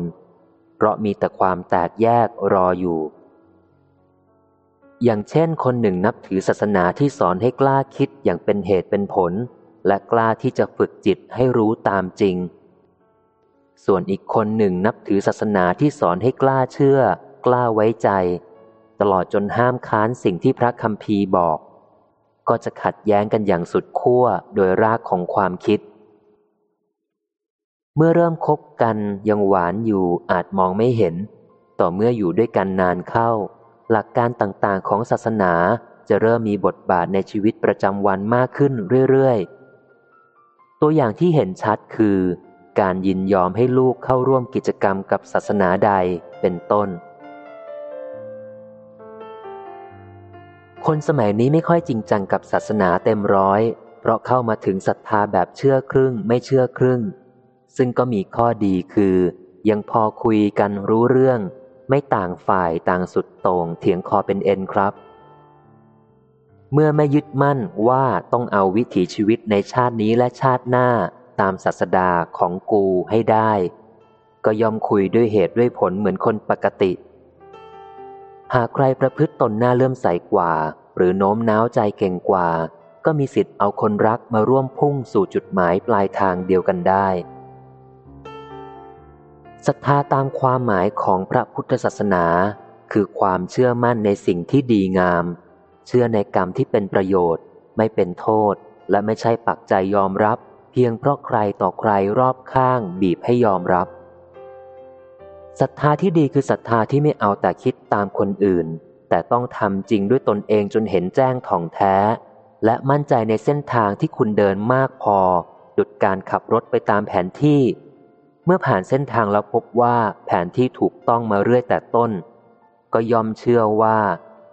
เพราะมีแต่ความแตกแยกรออยู่ อย่างเช่นคนหนึ่งนับถือศาสนาที่สอนให้กล้าคิดอย่างเป็นเหตุเป็นผล และกล้าที่จะฝึกจิตให้รู้ตามจริง ส่วนอีกคนหนึ่งนับถือศาสนาที่สอนให้กล้าเชื่อ กล้าไว้ใจ ตลอดจนห้ามค้านสิ่งที่พระคัมภีร์บอก ก็จะขัดแย้งกันอย่างสุดขั้วโดยรากของความคิด เมื่อเริ่มคบกันยังหวานอยู่อาจมองไม่เห็น ต่อเมื่ออยู่ด้วยกันนานเข้า หลักการต่างๆของศาสนาจะเริ่มมีบทบาทในชีวิตประจำวันมากขึ้นเรื่อยๆ ตัวอย่างที่เห็นชัดคือ การยินยอมให้ลูกเข้าร่วมกิจกรรมกับศาสนาใดเป็นต้น คนสมัยนี้ไม่ค่อยจริงจังกับศาสนาเต็มร้อย เพราะเข้ามาถึงศรัทธาแบบเชื่อครึ่งไม่เชื่อครึ่ง ซึ่งก็มีข้อดีคือ ยังพอคุยกันรู้เรื่อง ไม่ต่างฝ่ายต่างสุดโต่งเถียงคอเป็นเอ็นครับ เมื่อไม่ยึดมั่นว่าต้องเอาวิถีชีวิตในชาตินี้และชาติหน้าตามศาสดาของกูให้ได้ ก็ยอมคุยด้วยเหตุด้วยผลเหมือนคนปกติ หากใครประพฤติตนหน้าเลื่อมใสกว่า หรือโน้มน้าวใจเก่งกว่า ก็มีสิทธิ์เอาคนรักมาร่วมพุ่งสู่จุดหมายปลายทางเดียวกันได้ศรัทธาตามความหมายของพระพุทธศาสนา คือความเชื่อมั่นในสิ่งที่ดีงาม เชื่อในกรรมที่เป็นประโยชน์ ไม่เป็นโทษ และไม่ใช่ปักใจยอมรับ เพียงเพราะใครต่อใครรอบข้างบีบให้ยอมรับศรัทธาที่ดีคือศรัทธาที่ไม่เอาแต่คิดตามคนอื่น แต่ต้องทำจริงด้วยตนเองจนเห็นแจ้งท่องแท้ และมั่นใจในเส้นทางที่คุณเดินมากพอ ดุดการขับรถไปตามแผนที่ เมื่อผ่านเส้นทางแล้วพบว่าแผนที่ถูกต้องมาเรื่อยแต่ต้น ก็ยอมเชื่อว่า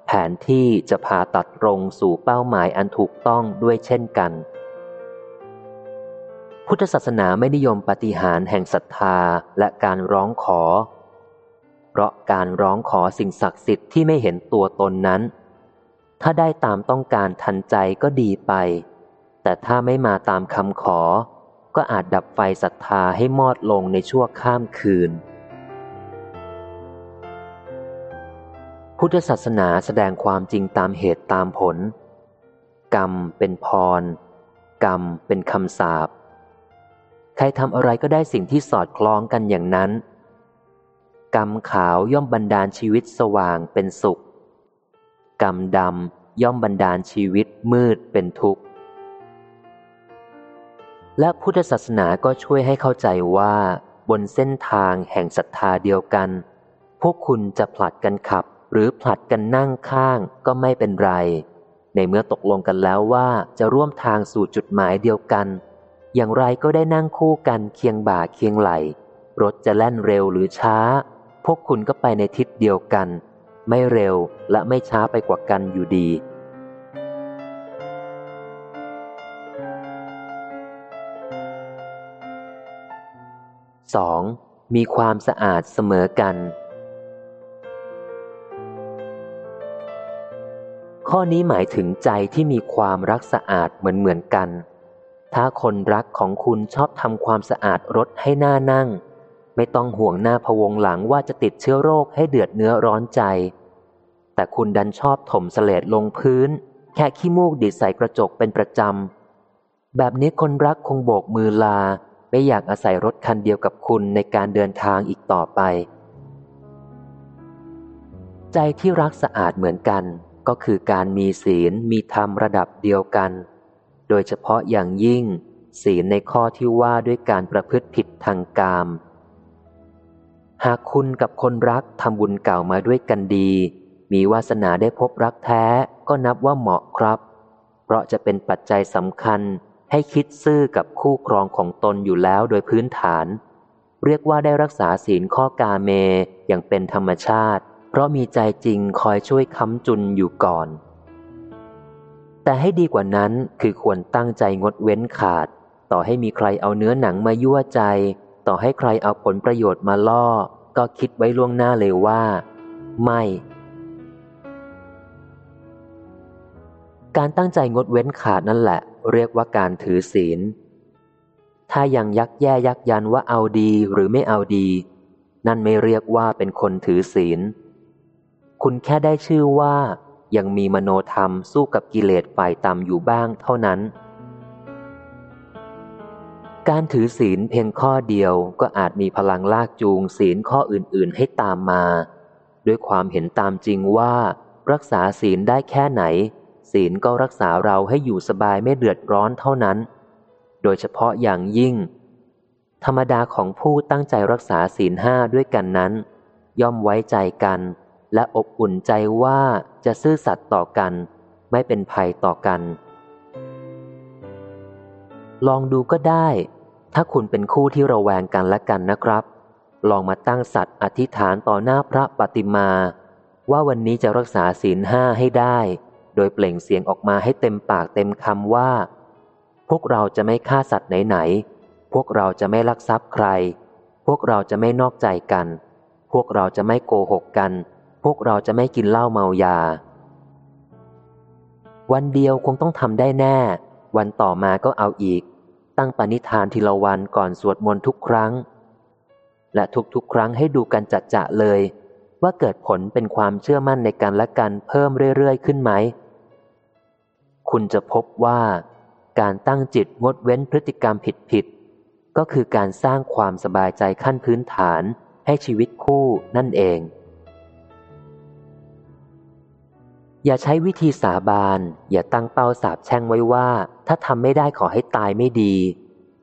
แผนที่จะพาตัดตรงสู่เป้าหมายอันถูกต้องด้วยเช่นกัน พุทธศาสนาไม่นิยมปฏิหารแห่งศรัทธาและการร้องขอ เพราะการร้องขอสิ่งศักดิ์สิทธิ์ที่ไม่เห็นตัวตนนั้น ถ้าได้ตามต้องการทันใจก็ดีไป แต่ถ้าไม่มาตามคำขอ ก็อาจดับไฟศรัทธาให้มอดลงในชั่วข้ามคืน พุทธศาสนาแสดงความจริงตามเหตุตามผล กรรมเป็นพร กรรมเป็นคำสาปใครทำอะไรก็ได้สิ่งที่สอดคล้องกันอย่างนั้น กรรมขาวย่อมบันดาลชีวิตสว่างเป็นสุข กรรมดำย่อมบันดาลชีวิตมืดเป็นทุกข์ และพุทธศาสนาก็ช่วยให้เข้าใจว่า บนเส้นทางแห่งศรัทธาเดียวกัน พวกคุณจะผลัดกันขับ หรือผลัดกันนั่งข้างก็ไม่เป็นไร ในเมื่อตกลงกันแล้วว่าจะร่วมทางสู่จุดหมายเดียวกัน อย่างไรก็ได้นั่งคู่กันเคียงบ่าเคียงไหล รถจะแล่นเร็วหรือช้า พวกคุณก็ไปในทิศเดียวกัน ไม่เร็วและไม่ช้าไปกว่ากันอยู่ดี 2. มีความสะอาดเสมอกัน ข้อนี้หมายถึงใจที่มีความรักสะอาดเหมือนเหมือนกัน ถ้าคนรักของคุณชอบทำความสะอาดรถให้หน้านั่ง ไม่ต้องห่วงหน้าพวงหลังว่าจะติดเชื้อโรคให้เดือดเนื้อร้อนใจ แต่คุณดันชอบถมเสลดลงพื้น แค่ขี้มูกดีดใส่กระจกเป็นประจำ แบบนี้คนรักคงโบกมือลา ไม่อยากอาศัยรถคันเดียวกับคุณในการเดินทางอีกต่อไป ใจที่รักสะอาดเหมือนกัน ก็คือการมีศีลมีธรรมระดับเดียวกัน โดยเฉพาะอย่างยิ่ง ศีลในข้อที่ว่าด้วยการประพฤติผิดทางกาม หากคุณกับคนรักทำบุญเก่ามาด้วยกันดี มีวาสนาได้พบรักแท้ก็นับว่าเหมาะครับ เพราะจะเป็นปัจจัยสำคัญให้คิดซื่อกับคู่ครองของตนอยู่แล้วโดยพื้นฐาน เรียกว่าได้รักษาศีลข้อกาเมอย่างเป็นธรรมชาติ ราะมีใจจริงคอยช่วยค้ำจุนอยู่ก่อน แต่ให้ดีกว่านั้นคือควรตั้งใจงดเว้นขาด ต่อให้มีใครเอาเนื้อหนังมายั่วใจ ต่อให้ใครเอาผลประโยชน์มาล่อ ก็คิดไว้ล่วงหน้าเลยว่า ไม่ การตั้งใจงดเว้นขาดนั่นแหละ เรียกว่าการถือศีล ถ้ายังยักแย่ยักยันว่าเอาดีหรือไม่เอาดี นั่นไม่เรียกว่าเป็นคนถือศีล คุณแค่ได้ชื่อว่า ยังมีมโนธรรมสู้กับกิเลสฝ่ายต่ำอยู่บ้างเท่านั้น การถือศีลเพียงข้อเดียวก็อาจมีพลังลากจูงศีลข้ออื่นๆให้ตามมา ด้วยความเห็นตามจริงว่า รักษาศีลได้แค่ไหน ศีลก็รักษาเราให้อยู่สบายไม่เดือดร้อนเท่านั้น โดยเฉพาะอย่างยิ่ง ธรรมดาของผู้ตั้งใจรักษาศีลห้าด้วยกันนั้น ย่อมไว้ใจกัน และอบอุ่นใจว่าจะซื่อสัตย์ต่อกัน ไม่เป็นภัยต่อกัน ลองดูก็ได้ ถ้าคุณเป็นคู่ที่ระแวงกันและกันนะครับ ลองมาตั้งสัตว์อธิษฐานต่อหน้าพระปฏิมา ว่าวันนี้จะรักษาศีลห้าให้ได้ โดยเปล่งเสียงออกมาให้เต็มปากเต็มคำว่า พวกเราจะไม่ฆ่าสัตว์ไหนๆพวกเราจะไม่ลักทรัพย์ใคร พวกเราจะไม่นอกใจกัน พวกเราจะไม่โกหกกัน พวกเราจะไม่กินเหล้าเมายา วันเดียวคงต้องทำได้แน่ วันต่อมาก็เอาอีก ตั้งปณิธานทีละวันก่อนสวดมนต์ทุกครั้ง และทุกๆ ครั้งให้ดูกันจัดจะเลย ว่าเกิดผลเป็นความเชื่อมั่นในการละกันเพิ่มเรื่อยๆ ขึ้นไหม คุณจะพบว่าการตั้งจิตงดเว้นพฤติกรรมผิดๆก็คือการสร้างความสบายใจขั้นพื้นฐานให้ชีวิตคู่นั่นเอง อย่าใช้วิธีสาบาน อย่าตั้งเป้าสาบแช่งไว้ว่า ถ้าทำไม่ได้ขอให้ตายไม่ดี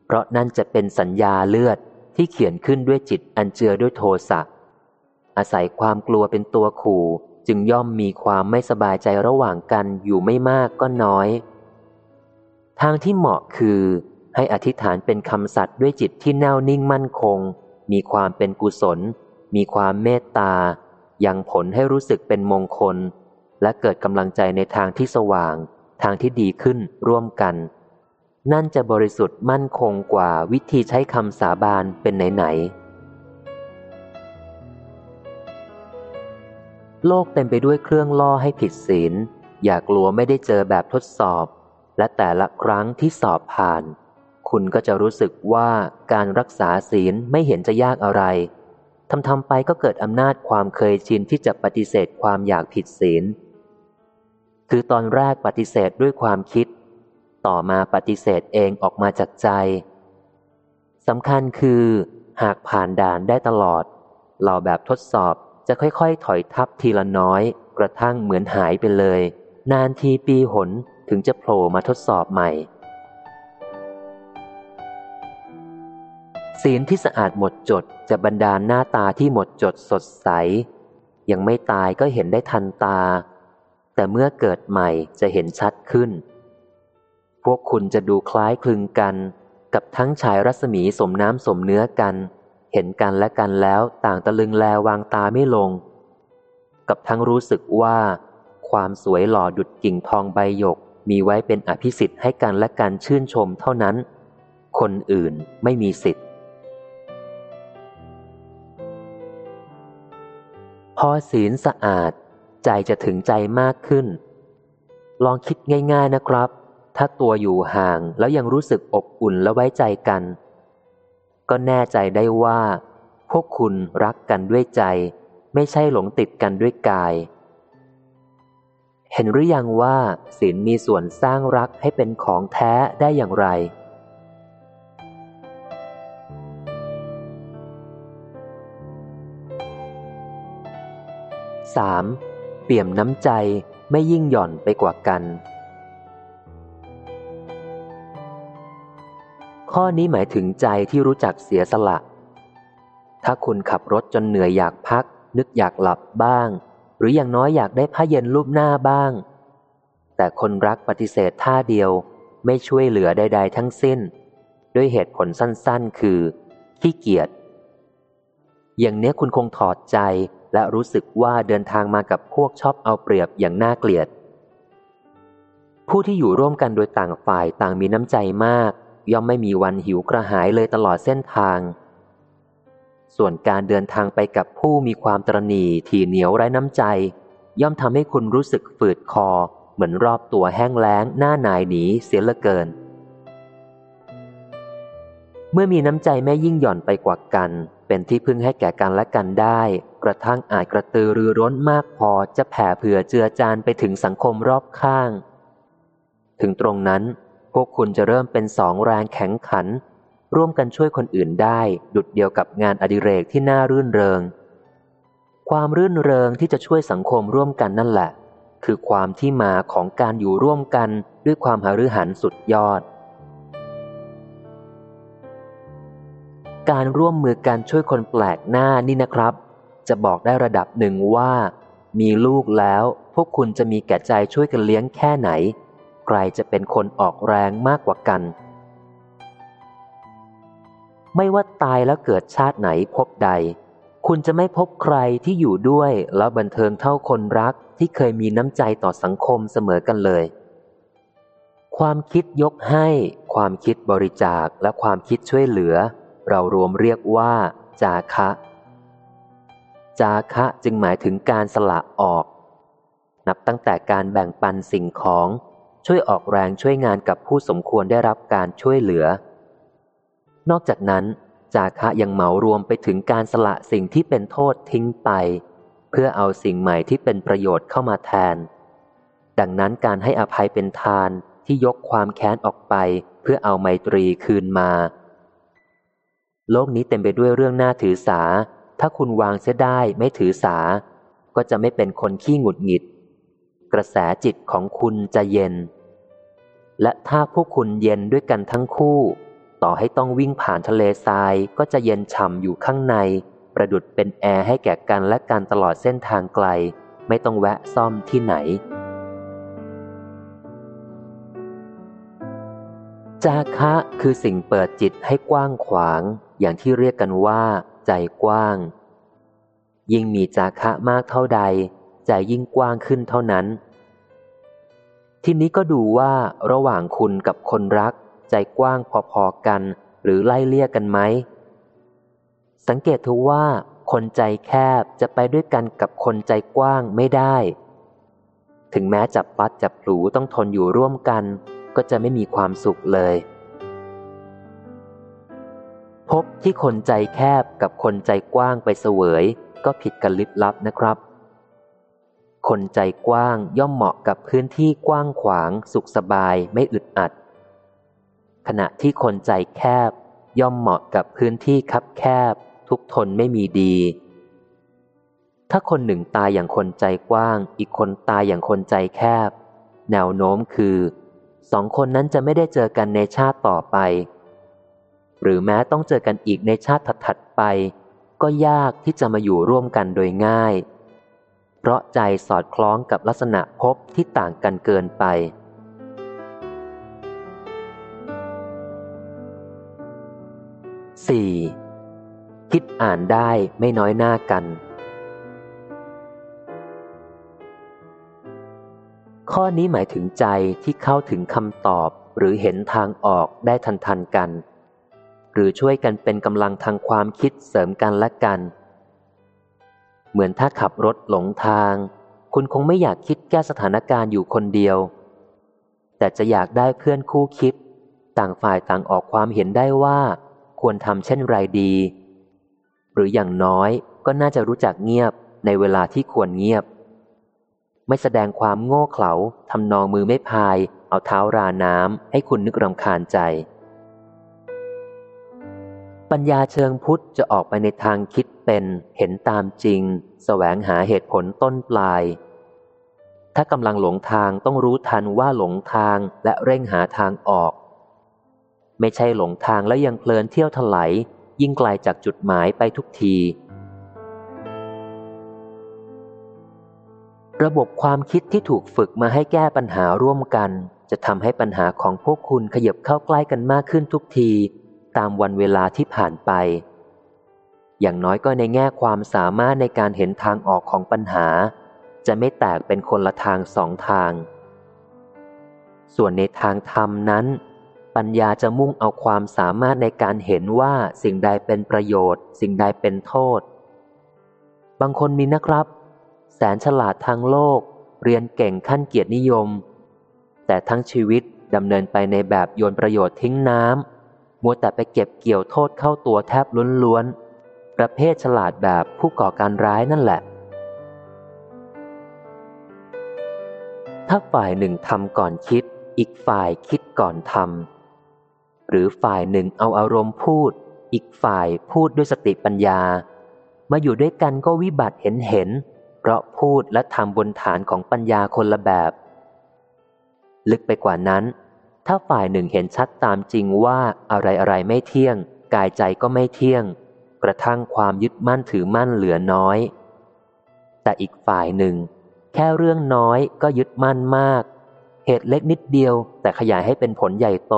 เพราะนั่นจะเป็นสัญญาเลือดที่เขียนขึ้นด้วยจิตอันเจือด้วยโทสะอาศัยความกลัวเป็นตัวขู่จึงย่อมมีความไม่สบายใจระหว่างกันอยู่ไม่มากก็น้อย ทางที่เหมาะคือ ให้อธิษฐานเป็นคำสัตว์ด้วยจิตที่แน่วนิ่งมั่นคง มีความเป็นกุศล มีความเมตตายังผลให้รู้สึกเป็นมงคล และเกิดกำลังใจในทางที่สว่าง ทางที่ดีขึ้นร่วมกัน นั่นจะบริสุทธิ์มั่นคงกว่าวิธีใช้คำสาบานเป็นไหนๆโลกเต็มไปด้วยเครื่องล่อให้ผิดศีล อยากลัวไม่ได้เจอแบบทดสอบ และแต่ละครั้งที่สอบผ่าน คุณก็จะรู้สึกว่าการรักษาศีลไม่เห็นจะยากอะไรทำทำไปก็เกิดอำนาจความเคยชินที่จะปฏิเสธความอยากผิดศีล คือตอนแรกปฏิเสธด้วยความคิด ต่อมาปฏิเสธเองออกมาจากใจสำคัญคือ หากผ่านด่านได้ตลอด เราแบบทดสอบจะค่อยๆ ถอยทับทีละน้อย กระทั่งเหมือนหายไปเลย นานทีปีหนถึงจะโผล่มาทดสอบใหม่ ศีลที่สะอาดหมดจดจะบรรดาหน้าตาที่หมดจดสดใส ยังไม่ตายก็เห็นได้ทันตา แต่เมื่อเกิดใหม่จะเห็นชัดขึ้น พวกคุณจะดูคล้ายคลึงกัน กับทั้งชายรัศมีสมน้ำสมเนื้อกัน เห็นกันและกันแล้วต่างตะลึงแลวางตาไม่ลง กับทั้งรู้สึกว่า ความสวยหล่อดุดกิ่งทองใบหยก มีไว้เป็นอภิสิทธิ์ให้กันและกันชื่นชมเท่านั้น คนอื่นไม่มีสิทธิ์พอศีลสะอาด ใจจะถึงใจมากขึ้น ลองคิดง่ายๆนะครับ ถ้าตัวอยู่ห่างแล้วยังรู้สึกอบอุ่นและไว้ใจกัน ก็แน่ใจได้ว่า พวกคุณรักกันด้วยใจ ไม่ใช่หลงติดกันด้วยกาย เห็นหรือยังว่าศีลมีส่วนสร้างรักให้เป็นของแท้ได้อย่างไร 3. เปี่ยมน้ำใจไม่ยิ่งหย่อนไปกว่ากัน ข้อนี้หมายถึงใจที่รู้จักเสียสละ ถ้าคุณขับรถจนเหนื่อยอยากพัก นึกอยากหลับบ้าง หรืออย่างน้อยอยากได้ผ้าเย็นรูปหน้าบ้าง แต่คนรักปฏิเสธท่าเดียวไม่ช่วยเหลือใด ๆ ทั้งสิ้น ด้วยเหตุผลสั้นๆ คือขี้เกียจอย่างเนี้ยคุณคงถอดใจ และรู้สึกว่าเดินทางมากับพวกชอบเอาเปรียบอย่างน่าเกลียด ผู้ที่อยู่ร่วมกันโดยต่างฝ่ายต่างมีน้ำใจมาก ย่อมไม่มีวันหิวกระหายเลยตลอดเส้นทาง ส่วนการเดินทางไปกับผู้มีความตรณีที่เหนียวไร้น้ำใจ ย่อมทำให้คุณรู้สึกฝืดคอ เหมือนรอบตัวแห้งแล้งหน้านายหนีเสียเหลือเกิน เมื่อมีน้ำใจไม่ยิ่งหย่อนไปกว่ากัน เป็นที่พึ่งให้แก่กันและกันได้ กระทั่งอาจกระตือรือร้นมากพอจะแผ่เผื่อเจือจานไปถึงสังคมรอบข้าง ถึงตรงนั้น พวกคุณจะเริ่มเป็นสองแรงแข็งขัน ร่วมกันช่วยคนอื่นได้ ดุดเดียวกับงานอดิเรกที่น่ารื่นเริง ความรื่นเริงที่จะช่วยสังคมร่วมกันนั่นแหละ คือความที่มาของการอยู่ร่วมกันด้วยความหฤหันสุดยอดการร่วมมือกันช่วยคนแปลกหน้านี่นะครับ จะบอกได้ระดับหนึ่งว่า มีลูกแล้ว พวกคุณจะมีแก่ใจช่วยกันเลี้ยงแค่ไหน ใครจะเป็นคนออกแรงมากกว่ากัน ไม่ว่าตายแล้วเกิดชาติไหนพบใด คุณจะไม่พบใครที่อยู่ด้วยแล้วบันเทิงเท่าคนรักที่เคยมีน้ำใจต่อสังคมเสมอกันเลย ความคิดยกให้ ความคิดบริจาคและความคิดช่วยเหลือ เรารวมเรียกว่า จาคะ จาคะจึงหมายถึงการสละออก นับตั้งแต่การแบ่งปันสิ่งของ ช่วยออกแรงช่วยงานกับผู้สมควรได้รับการช่วยเหลือ นอกจากนั้น จาคะยังเหมารวมไปถึงการสละสิ่งที่เป็นโทษทิ้งไป เพื่อเอาสิ่งใหม่ที่เป็นประโยชน์เข้ามาแทน ดังนั้นการให้อภัยเป็นทานที่ยกความแค้นออกไปเพื่อเอาไมตรีคืนมา โลกนี้เต็มไปด้วยเรื่องน่าถือสา ถ้าคุณวางเสียได้ไม่ถือสา ก็จะไม่เป็นคนขี้หงุดหงิด กระแสจิตของคุณจะเย็น และถ้าพวกคุณเย็นด้วยกันทั้งคู่ ต่อให้ต้องวิ่งผ่านทะเลทรายก็จะเย็นฉ่ำอยู่ข้างใน ประดุดเป็นแอร์ให้แก่กันและกันตลอดเส้นทางไกล ไม่ต้องแวะซ่อมที่ไหน จาคะคือสิ่งเปิดจิตให้กว้างขวางอย่างที่เรียกกันว่า ใจกว้าง ยิ่งมีจาคะมากเท่าใด ใจยิ่งกว้างขึ้นเท่านั้น ทีนี้ก็ดูว่าระหว่างคุณกับคนรัก ใจกว้างพอๆกัน หรือไล่เลี่ยกันไหม สังเกตทุว่าคนใจแคบจะไปด้วยกันกับคนใจกว้างไม่ได้ ถึงแม้จับปัดจับหลูต้องทนอยู่ร่วมกัน ก็จะไม่มีความสุขเลย บที่คนใจแคบกับคนใจกว้างไปเสวย ก็ผิดกันลิบลับนะครับ คนใจกว้างย่อมเหมาะกับพื้นที่กว้างขวางสุขสบายไม่อึดอัด ขณะที่คนใจแคบ ย่อมเหมาะกับพื้นที่คับแคบ ทุกทนไม่มีดี ถ้าคนหนึ่งตายอย่างคนใจกว้าง อีกคนตายอย่างคนใจแคบ แนวโน้มคือสองคนนั้นจะไม่ได้เจอกันในชาติต่อไป หรือแม้ต้องเจอกันอีกในชาติถัดๆไป ก็ยากที่จะมาอยู่ร่วมกันโดยง่าย เพราะใจสอดคล้องกับลักษณะภพที่ต่างกันเกินไป 4. คิดอ่านได้ไม่น้อยหน้ากัน ข้อนี้หมายถึงใจที่เข้าถึงคำตอบหรือเห็นทางออกได้ทันทันกัน หรือช่วยกันเป็นกำลังทางความคิดเสริมกันและกัน เหมือนถ้าขับรถหลงทาง คุณคงไม่อยากคิดแก้สถานการณ์อยู่คนเดียว แต่จะอยากได้เพื่อนคู่คิด ต่างฝ่ายต่างออกความเห็นได้ว่า ควรทำเช่นไรดี หรืออย่างน้อยก็น่าจะรู้จักเงียบในเวลาที่ควรเงียบ ไม่แสดงความโง่เขลาทำนองมือไม่พาย เอาเท้าราน้ำให้คุณนึกรำคาญใจ ปัญญาเชิงพุทธจะออกไปในทางคิดเป็นเห็นตามจริงสแสวงหาเหตุผลต้นปลาย ถ้ากำลังหลงทางต้องรู้ทันว่าหลงทางและเร่งหาทางออก ไม่ใช่หลงทางแล้วยังเพลินเที่ยวถลายยิ่งไกลาจากจุดหมายไปทุกที ระบบความคิดที่ถูกฝึกมาให้แก้ปัญหาร่วมกัน จะทำให้ปัญหาของพวกคุณขยับเข้าใกล้กันมากขึ้นทุกที ตามวันเวลาที่ผ่านไป อย่างน้อยก็ในแง่ความสามารถในการเห็นทางออกของปัญหา จะไม่แตกเป็นคนละทางสองทาง ส่วนในทางธรรมนั้น ปัญญาจะมุ่งเอาความสามารถในการเห็นว่าสิ่งใดเป็นประโยชน์ สิ่งใดเป็นโทษ บางคนมีนะครับ แสนฉลาดทางโลก เรียนเก่งขั้นเกียรตินิยม แต่ทั้งชีวิตดำเนินไปในแบบโยนประโยชน์ทิ้งน้ำ มัวแต่ไปเก็บเกี่ยวโทษเข้าตัวแทบล้วนๆ ประเภทฉลาดแบบผู้ก่อการร้ายนั่นแหละ ถ้าฝ่ายหนึ่งทำก่อนคิด อีกฝ่ายคิดก่อนทำหรือฝ่ายหนึ่งเอาอารมณ์พูด อีกฝ่ายพูดด้วยสติปัญญา มาอยู่ด้วยกันก็วิบัติเห็นเห็น เพราะพูดและทำบนฐานของปัญญาคนละแบบ ลึกไปกว่านั้น ถ้าฝ่ายหนึ่งเห็นชัดตามจริงว่าอะไรอะไรไม่เที่ยง กายใจก็ไม่เที่ยง กระทั่งความยึดมั่นถือมั่นเหลือน้อย แต่อีกฝ่ายหนึ่ง แค่เรื่องน้อยก็ยึดมั่นมาก เหตุเล็กนิดเดียวแต่ขยายให้เป็นผลใหญ่โต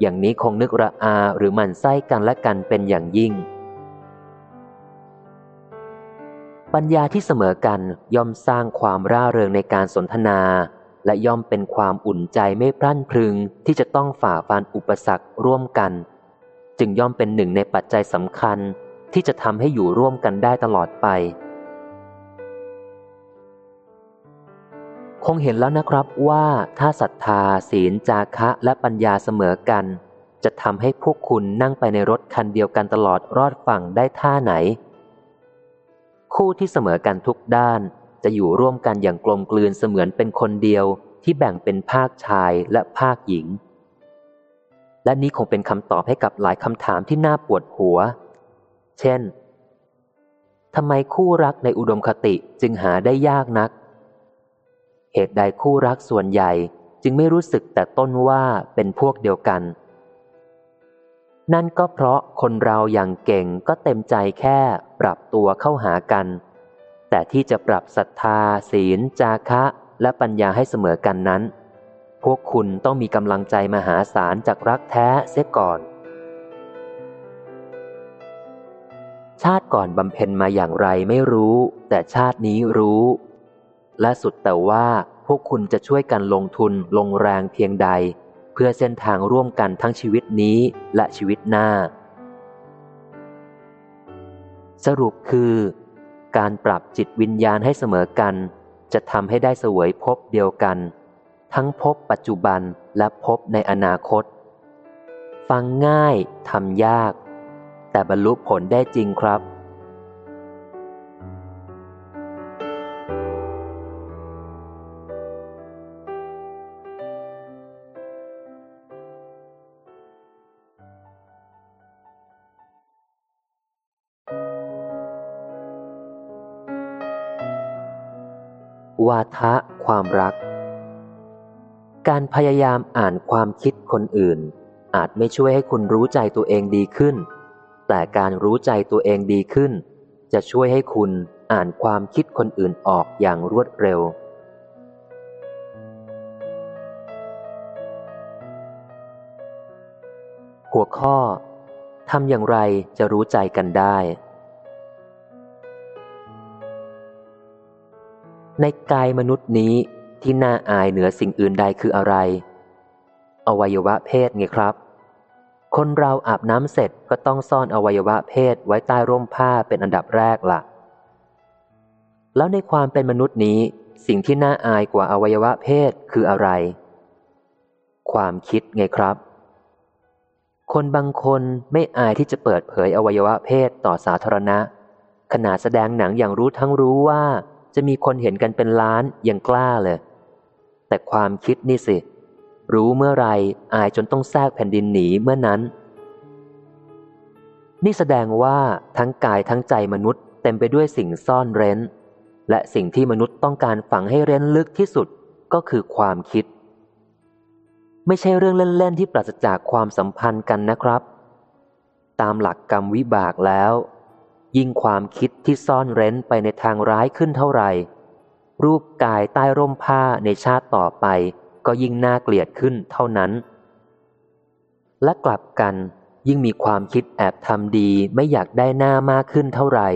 อย่างนี้คงนึกระอาหรือหมั่นไส้กันและกันเป็นอย่างยิ่ง ปัญญาที่เสมอกันย่อมสร้างความร่าเริงในการสนทนา และย่อมเป็นความอุ่นใจไม่พรั่นพรึงที่จะต้องฝ่าฟันอุปสรรคร่วมกัน จึงย่อมเป็นหนึ่งในปัจจัยสำคัญที่จะทำให้อยู่ร่วมกันได้ตลอดไป คงเห็นแล้วนะครับว่าถ้าศรัทธา ศีล จาคะและปัญญาเสมอกัน จะทำให้พวกคุณนั่งไปในรถคันเดียวกันตลอดรอดฝั่งได้ท่าไหน คู่ที่เสมอกันทุกด้าน จะอยู่ร่วมกันอย่างกลมกลืนเสมือนเป็นคนเดียวที่แบ่งเป็นภาคชายและภาคหญิง และนี้คงเป็นคำตอบให้กับหลายคำถามที่น่าปวดหัว เช่นทำไมคู่รักในอุดมคติจึงหาได้ยากนัก เหตุใดคู่รักส่วนใหญ่จึงไม่รู้สึกแต่ต้นว่าเป็นพวกเดียวกัน นั่นก็เพราะคนเราอย่างเก่งก็เต็มใจแค่ปรับตัวเข้าหากัน แต่ที่จะปรับศรัทธา ศีล จาคะ และปัญญาให้เสมอกันนั้น พวกคุณต้องมีกำลังใจมหาศาลจากรักแท้เสียก่อน ชาติก่อนบำเพ็ญมาอย่างไรไม่รู้ แต่ชาตินี้รู้ และสุดแต่ว่าพวกคุณจะช่วยกันลงทุนลงแรงเพียงใด เพื่อเส้นทางร่วมกันทั้งชีวิตนี้และชีวิตหน้า สรุปคือ การปรับจิตวิญญาณให้เสมอกัน จะทำให้ได้เสวยพบเดียวกัน ทั้งพบปัจจุบันและพบในอนาคต ฟังง่ายทำยาก แต่บรรลุผลได้จริงครับาทะความรัก การพยายามอ่านความคิดคนอื่น อาจไม่ช่วยให้คุณรู้ใจตัวเองดีขึ้น แต่การรู้ใจตัวเองดีขึ้น จะช่วยให้คุณอ่านความคิดคนอื่นออกอย่างรวดเร็ว หัวข้อทำอย่างไรจะรู้ใจกันได้ ในกายมนุษย์นี้ที่น่าอายเหนือสิ่งอื่นใดคืออะไร อวัยวะเพศไงครับ คนเราอาบน้ำเสร็จก็ต้องซ่อนอวัยวะเพศไว้ใต้ร่มผ้าเป็นอันดับแรกละ่ะ แล้วในความเป็นมนุษย์นี้ สิ่งที่น่าอายกว่าอวัยวะเพศคืออะไร ความคิดไงครับ คนบางคนไม่อายที่จะเปิดเผยอวัยวะเพศต่อสาธารณะขนาดแสดงหนังอย่างรู้ทั้งรู้ว่า จะมีคนเห็นกันเป็นล้านยังกล้าเลย แต่ความคิดนี่สิ รู้เมื่อไรอายจนต้องแทรกแผ่นดินหนีเมื่อนั้น นี่แสดงว่าทั้งกายทั้งใจมนุษย์เต็มไปด้วยสิ่งซ่อนเร้น และสิ่งที่มนุษย์ต้องการฝังให้เร้นลึกที่สุดก็คือความคิด ไม่ใช่เรื่องเล่น ๆ ที่ปราศจากความสัมพันธ์กันนะครับ ตามหลักกรรมวิบากแล้ว ยิ่งความคิดที่ซ่อนเร้นไปในทางร้ายขึ้นเท่าไหร่ รูปกายใต้ร่มผ้าในชาติต่อไป ก็ยิ่งน่าเกลียดขึ้นเท่านั้น และกลับกันยิ่งมีความคิดแอบทำดีไม่อยากได้หน้ามากขึ้นเท่าไหร่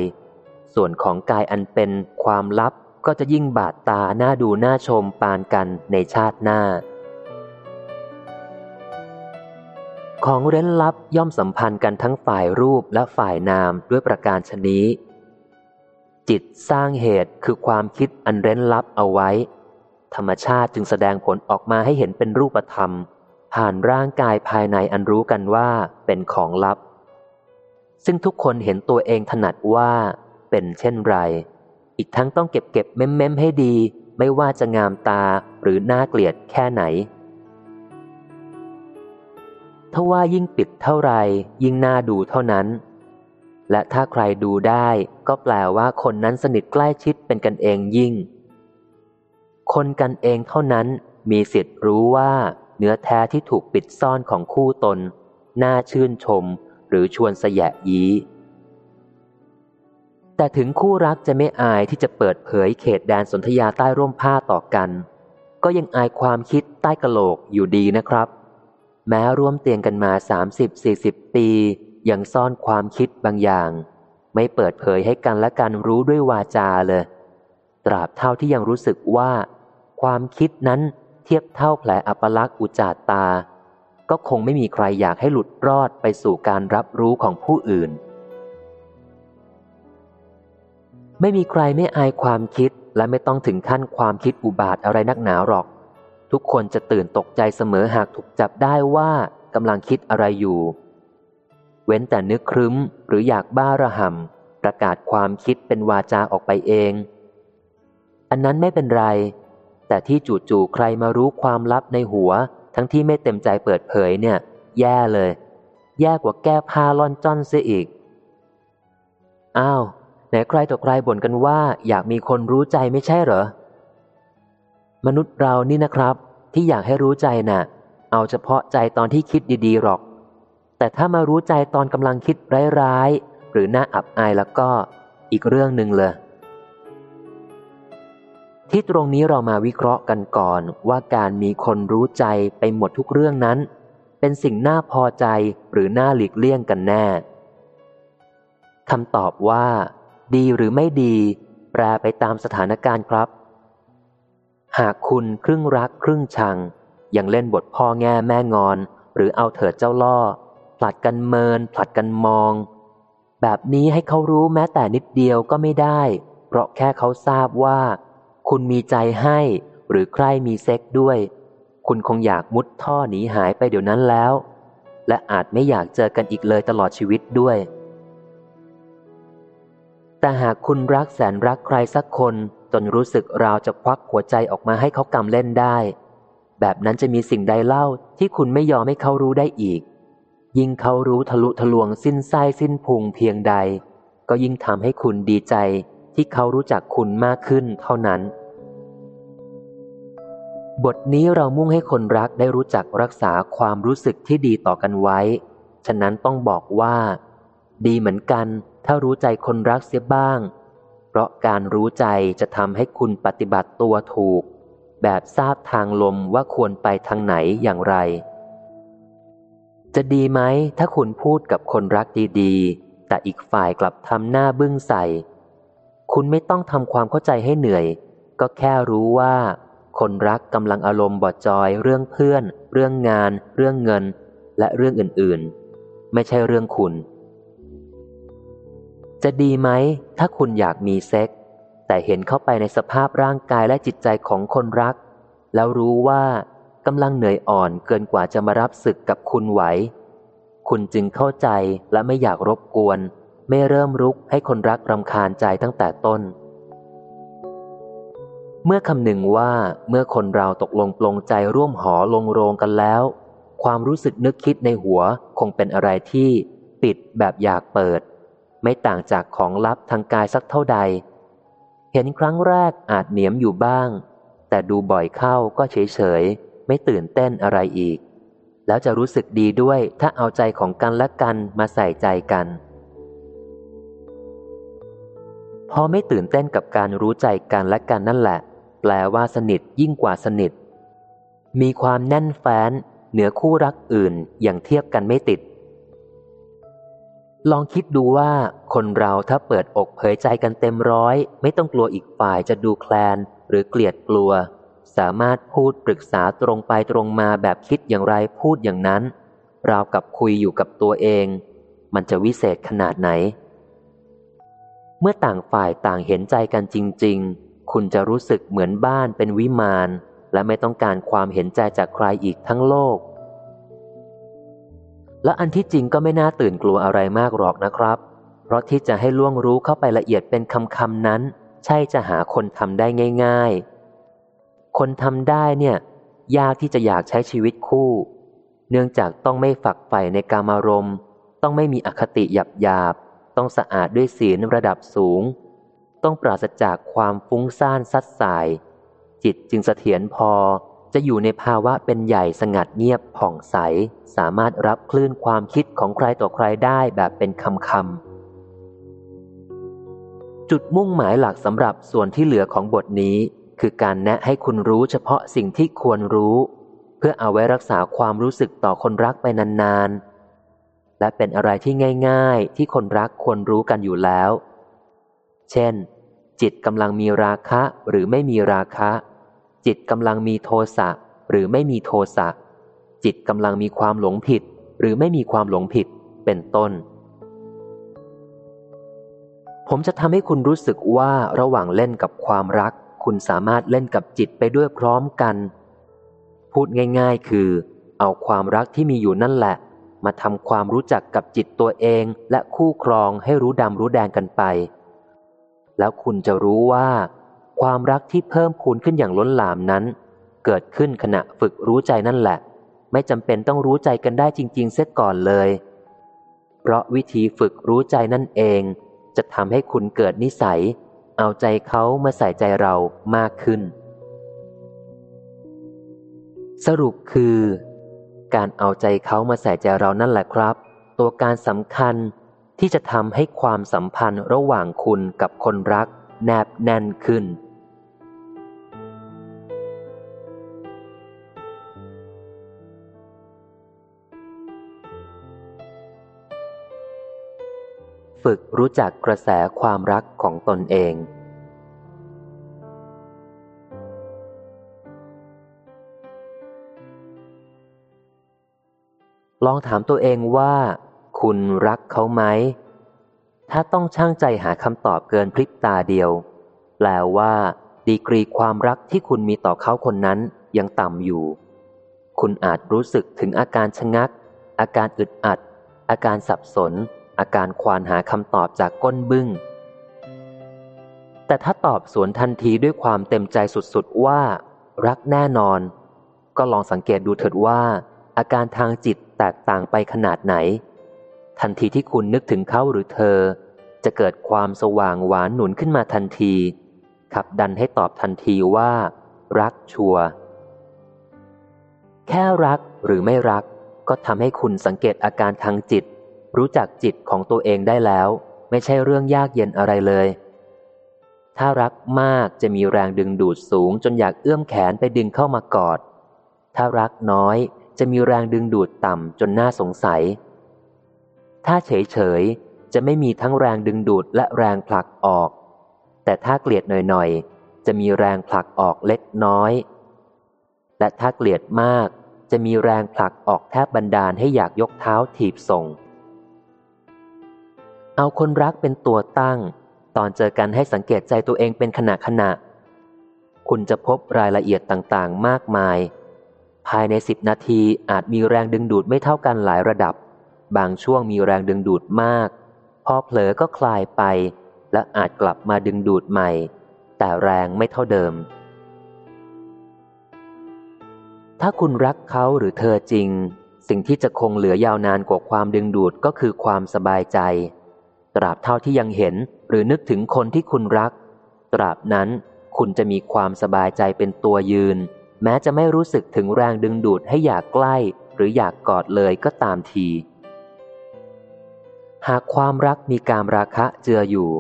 ส่วนของกายอันเป็นความลับก็จะยิ่งบาดตาหน้าดูหน้าชมปานกันในชาติหน้า ของเร้นลับย่อมสัมพันธ์กันทั้งฝ่ายรูปและฝ่ายนามด้วยประการชนี้ จิตสร้างเหตุคือความคิดอันเร้นลับเอาไว้ ธรรมชาติจึงแสดงผลออกมาให้เห็นเป็นรูปธรรม ผ่านร่างกายภายในอันรู้กันว่าเป็นของลับ ซึ่งทุกคนเห็นตัวเองถนัดว่าเป็นเช่นไร อีกทั้งต้องเก็บเก็บเม้มเม้มให้ดี ไม่ว่าจะงามตาหรือน่าเกลียดแค่ไหน ถ้าว่ายิ่งปิดเท่าไรยิ่งน่าดูเท่านั้น และถ้าใครดูได้ก็แปลว่าคนนั้นสนิทใกล้ชิดเป็นกันเองยิ่ง คนกันเองเท่านั้นมีสิทธิ์รู้ว่าเนื้อแท้ที่ถูกปิดซ่อนของคู่ตน น่าชื่นชมหรือชวนสยะยี้แต่ถึงคู่รักจะไม่อายที่จะเปิดเผยเขตแดนสนธยาใต้ร่มผ้าต่อกัน ก็ยังอายความคิดใต้กะโหลกอยู่ดีนะครับ แม้ร่วมเตียงกันมาสามสิบสี่สิบปี ยังซ่อนความคิดบางอย่าง ไม่เปิดเผยให้กันและกันรู้ด้วยวาจาเลย ตราบเท่าที่ยังรู้สึกว่า ความคิดนั้นเทียบเท่าแผลอัปลักษณ์อุจาตา ก็คงไม่มีใครอยากให้หลุดรอดไปสู่การรับรู้ของผู้อื่น ไม่มีใครไม่อายความคิดและไม่ต้องถึงขั้นความคิดอุบาทอะไรนักหนาหรอก ทุกคนจะตื่นตกใจเสมอหากถูกจับได้ว่ากำลังคิดอะไรอยู่ เว้นแต่นึกครึ้มหรืออยากบ้าระห่ำประกาศความคิดเป็นวาจาออกไปเอง อันนั้นไม่เป็นไร แต่ที่จู่ๆใครมารู้ความลับในหัว ทั้งที่ไม่เต็มใจเปิดเผยเนี่ย แย่เลย แย่กว่าแก้ผ้าล่อนจ้อนเสียอีก อ้าว ไหนใครต่อใครบ่นกันว่า อยากมีคนรู้ใจไม่ใช่เหรอ มนุษย์เรานี่นะครับ ที่อยากให้รู้ใจนะ่ะ เอาเฉพาะใจตอนที่คิดดีๆหรอก แต่ถ้ามารู้ใจตอนกำลังคิดร้ายๆ หรือน่าอับอายแล้วก็อีกเรื่องหนึ่งเลยที่ตรงนี้เรามาวิเคราะห์กันก่อนว่าการมีคนรู้ใจไปหมดทุกเรื่องนั้น เป็นสิ่งน่าพอใจหรือน่าหลีกเลี่ยงกันแน่คำตอบว่า ดีหรือไม่ดี แปรไปตามสถานการณ์ครับ หากคุณครึ่งรักครึ่งชัง ยังเล่นบทพ่อแง่แม่งอน หรือเอาเถิดเจ้าล่อ ผลัดกันเมิน ผลัดกันมอง แบบนี้ให้เขารู้แม้แต่นิดเดียวก็ไม่ได้ เพราะแค่เขาทราบว่า คุณมีใจให้ หรือใครมีเซ็กด้วย คุณคงอยากมุดท่อหนีหายไปเดี๋ยวนั้นแล้ว และอาจไม่อยากเจอกันอีกเลยตลอดชีวิตด้วย แต่หากคุณรักแสนรักใครสักคน นรู้สึกราวจะควักหัวใจออกมาให้เขากำเล่นได้ แบบนั้นจะมีสิ่งใดเล่าที่คุณไม่ยอมให้เขารู้ได้อีก ยิ่งเขารู้ทะลุทะลวงสิ้นไส้สิ้นพุงเพียงใด ก็ยิ่งทำให้คุณดีใจที่เขารู้จักคุณมากขึ้นเท่านั้น บทนี้เรามุ่งให้คนรักได้รู้จักรักษาความรู้สึกที่ดีต่อกันไว้ ฉะนั้นต้องบอกว่า ดีเหมือนกันถ้ารู้ใจคนรักเสียบ้าง ราะการรู้ใจจะทำให้คุณปฏิบัติตัวถูก แบบทราบทางลมว่าควรไปทางไหนอย่างไร จะดีไหมถ้าคุณพูดกับคนรักดีๆ แต่อีกฝ่ายกลับทำหน้าบึ้งใส่ คุณไม่ต้องทำความเข้าใจให้เหนื่อย ก็แค่รู้ว่า คนรักกำลังอารมณ์บอดจอยเรื่องเพื่อน เรื่องงาน เรื่องเงิน และเรื่องอื่นๆ ไม่ใช่เรื่องคุณ จะดีไหม ถ้าคุณอยากมีเซ็ก แต่เห็นเข้าไปในสภาพร่างกายและจิตใจของคนรัก แล้วรู้ว่ากำลังเหนื่อยอ่อนเกินกว่าจะมารับศึกกับคุณไหว คุณจึงเข้าใจและไม่อยากรบกวน ไม่เริ่มรุกให้คนรักรำคาญใจตั้งแต่ต้น เมื่อคำหนึ่งว่าเมื่อคนเราตกลงปลงใจร่วมหอลงโรงกันแล้ว ความรู้สึกนึกคิดในหัวคงเป็นอะไรที่ปิดแบบอยากเปิด ไม่ต่างจากของลับทางกายสักเท่าใด เห็นครั้งแรกอาจเหนียมอยู่บ้าง แต่ดูบ่อยเข้าก็เฉยเฉยไม่ตื่นเต้นอะไรอีก แล้วจะรู้สึกดีด้วยถ้าเอาใจของกันและกันมาใส่ใจกัน พอไม่ตื่นเต้นกับการรู้ใจกันและกันนั่นแหละ แปลว่าสนิทยิ่งกว่าสนิท มีความแน่นแฟ้นเหนือคู่รักอื่นอย่างเทียบกันไม่ติด ลองคิดดูว่าคนเราถ้าเปิดอกเผยใจกันเต็มร้อย ไม่ต้องกลัวอีกฝ่ายจะดูแคลน หรือเกลียดกลัว สามารถพูดปรึกษาตรงไปตรงมาแบบคิดอย่างไรพูดอย่างนั้น ราวกับคุยอยู่กับตัวเอง มันจะวิเศษขนาดไหน เมื่อต่างฝ่ายต่างเห็นใจกันจริง ๆ คุณจะรู้สึกเหมือนบ้านเป็นวิมานและไม่ต้องการความเห็นใจจากใครอีกทั้งโลก และอันที่จริงก็ไม่น่าตื่นกลัวอะไรมากหรอกนะครับ เพราะที่จะให้ล่วงรู้เข้าไปละเอียดเป็นคำคำนั้น ใช่จะหาคนทำได้ง่าย ๆ คนทำได้เนี่ย ยากที่จะอยากใช้ชีวิตคู่ เนื่องจากต้องไม่ฝักใฝ่ในกามารมณ์ ต้องไม่มีอคติหยาบหยาบต้องสะอาดด้วยศีลระดับสูง ต้องปราศจากความฟุ้งซ่านซัดสาย จิตจึงเสถียรพอ จะอยู่ในภาวะเป็นใหญ่สงัดเงียบผ่องใส สามารถรับคลื่นความคิดของใครต่อใครได้แบบเป็นคำคำจุดมุ่งหมายหลักสำหรับส่วนที่เหลือของบทนี้ คือการแนะให้คุณรู้เฉพาะสิ่งที่ควรรู้ เพื่อเอาไว้รักษาความรู้สึกต่อคนรักไปนานๆ และเป็นอะไรที่ง่าย ๆ ที่คนรักควรรู้กันอยู่แล้ว เช่น จิตกำลังมีราคะหรือไม่มีราคะ จิตกำลังมีโทสะหรือไม่มีโทสะจิตกำลังมีความหลงผิด หรือไม่มีความหลงผิดเป็นต้น ผมจะทำให้คุณรู้สึกว่าระหว่างเล่นกับความรัก คุณสามารถเล่นกับจิตไปด้วยพร้อมกัน พูดง่าย ๆ คือ เอาความรักที่มีอยู่นั่นแหละ มาทำความรู้จักกับจิตตัวเองและคู่ครองให้รู้ดำรู้แดงกันไป แล้วคุณจะรู้ว่า ความรักที่เพิ่มพูนขึ้นอย่างล้นหลามนั้น เกิดขึ้นขณะฝึกรู้ใจนั่นแหละ ไม่จำเป็นต้องรู้ใจกันได้จริง ๆ เสียก่อนเลย เพราะวิธีฝึกรู้ใจนั่นเอง จะทำให้คุณเกิดนิสัย เอาใจเขามาใส่ใจเรามากขึ้น สรุปคือ การเอาใจเขามาใส่ใจเรานั่นแหละครับ ตัวการสำคัญที่จะทำให้ความสัมพันธ์ระหว่างคุณกับคนรัก แนบแน่นขึ้น ฝึกรู้จักกระแสความรักของตนเอง ลองถามตัวเองว่า คุณรักเขาไหม ถ้าต้องช่างใจหาคำตอบเกินพริบตาเดียว แปลว่า ดีกรีความรักที่คุณมีต่อเขาคนนั้นยังต่ำอยู่ คุณอาจรู้สึกถึงอาการชะงัก อาการอึดอัด อาการสับสน อาการควานหาคำตอบจากก้นบึง้ง แต่ถ้าตอบสวนทันทีด้วยความเต็มใจสุดๆว่า รักแน่นอน ก็ลองสังเกตดูเถิดว่า อาการทางจิตแตกต่างไปขนาดไหน ทันทีที่คุณนึกถึงเขาหรือเธอ จะเกิดความสว่างหวานหนุนขึ้นมาทันที ขับดันให้ตอบทันทีว่า รักชัวร์แค่รักหรือไม่รักก็ทำให้คุณสังเกตอาการทางจิต รู้จักจิตของตัวเองได้แล้ว ไม่ใช่เรื่องยากเย็นอะไรเลย ถ้ารักมากจะมีแรงดึงดูดสูงจนอยากเอื้อมแขนไปดึงเข้ามากอด ถ้ารักน้อยจะมีแรงดึงดูดต่ำจนน่าสงสัย ถ้าเฉยเฉยจะไม่มีทั้งแรงดึงดูดและแรงผลักออก แต่ถ้าเกลียดหน่อยๆ จะมีแรงผลักออกเล็กน้อย และถ้าเกลียดมากจะมีแรงผลักออกแทบบันดาลให้อยากยกเท้าถีบส่ง เอาคนรักเป็นตัวตั้ง ตอนเจอกันให้สังเกตใจตัวเองเป็นขณะขณะ คุณจะพบรายละเอียดต่างๆ มากมาย ภายในสิบนาทีอาจมีแรงดึงดูดไม่เท่ากันหลายระดับ บางช่วงมีแรงดึงดูดมาก พอเผลอก็คลายไป และอาจกลับมาดึงดูดใหม่ แต่แรงไม่เท่าเดิม ถ้าคุณรักเขาหรือเธอจริง สิ่งที่จะคงเหลือยาวนานกว่าความดึงดูดก็คือความสบายใจ ตราบเท่าที่ยังเห็นหรือนึกถึงคนที่คุณรัก ตราบนั้นคุณจะมีความสบายใจเป็นตัวยืน แม้จะไม่รู้สึกถึงแรงดึงดูดให้อยากใกล้ หรืออยากกอดเลยก็ตามที หากความรักมีการราคะเจืออยู่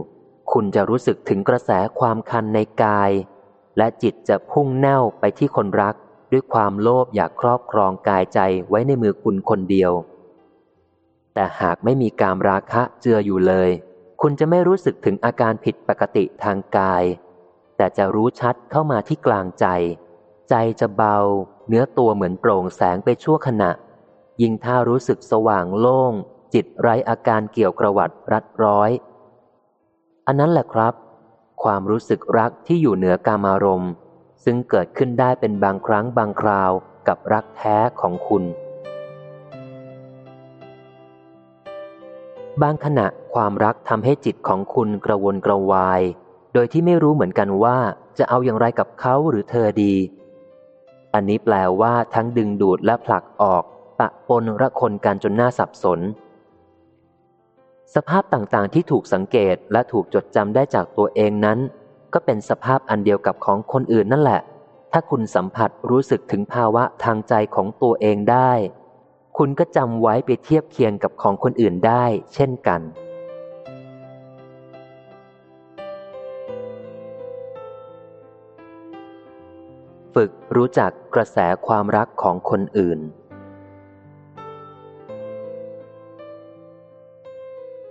คุณจะรู้สึกถึงกระแสความคันในกาย และจิตจะพุ่งแน่วไปที่คนรัก ด้วยความโลภอยากครอบครองกายใจไว้ในมือคุณคนเดียว แต่หากไม่มีการราคะเจืออยู่เลย คุณจะไม่รู้สึกถึงอาการผิดปกติทางกาย แต่จะรู้ชัดเข้ามาที่กลางใจ ใจจะเบา เนื้อตัวเหมือนโปร่งแสงไปชั่วขณะ ยิ่งถ้ารู้สึกสว่างโล่ง จิตไร้อาการเกี่ยวกระวัดรัดร้อย อันนั้นแหละครับ ความรู้สึกรักที่อยู่เหนือกามารมณ์ ซึ่งเกิดขึ้นได้เป็นบางครั้งบางคราวกับรักแท้ของคุณ บางขณะความรักทำให้จิตของคุณกระวนกระวาย โดยที่ไม่รู้เหมือนกันว่าจะเอาอย่างไรกับเขาหรือเธอดี อันนี้แปลว่าทั้งดึงดูดและผลักออก ปะปนระคนกันจนน่าสับสน สภาพต่างๆ ที่ถูกสังเกตและถูกจดจำได้จากตัวเองนั้น ก็เป็นสภาพอันเดียวกับของคนอื่นนั่นแหละ ถ้าคุณสัมผัสรู้สึกถึงภาวะทางใจของตัวเองได้ คุณก็จำไว้ไปเทียบเคียงกับของคนอื่นได้ เช่นกัน ฝึกรู้จักกระแสความรักของคนอื่น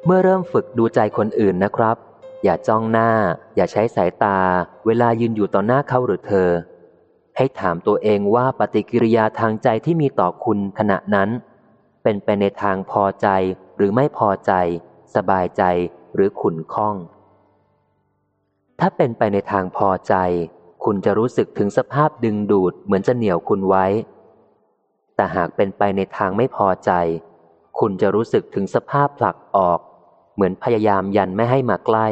เมื่อเริ่มฝึกดูใจคนอื่นนะครับ อย่าจ้องหน้า อย่าใช้สายตา เวลายืนอยู่ต่อหน้าเขาหรือเธอ ให้ถามตัวเองว่าปฏิกิริยาทางใจที่มีต่อคุณขณะนั้น เป็นไปในทางพอใจหรือไม่พอใจ สบายใจหรือขุนข้อง ถ้าเป็นไปในทางพอใจ คุณจะรู้สึกถึงสภาพดึงดูดเหมือนจะเหนี่ยวคุณไว้ แต่หากเป็นไปในทางไม่พอใจ คุณจะรู้สึกถึงสภาพผลักออก เหมือนพยายามยันไม่ให้มาใกล้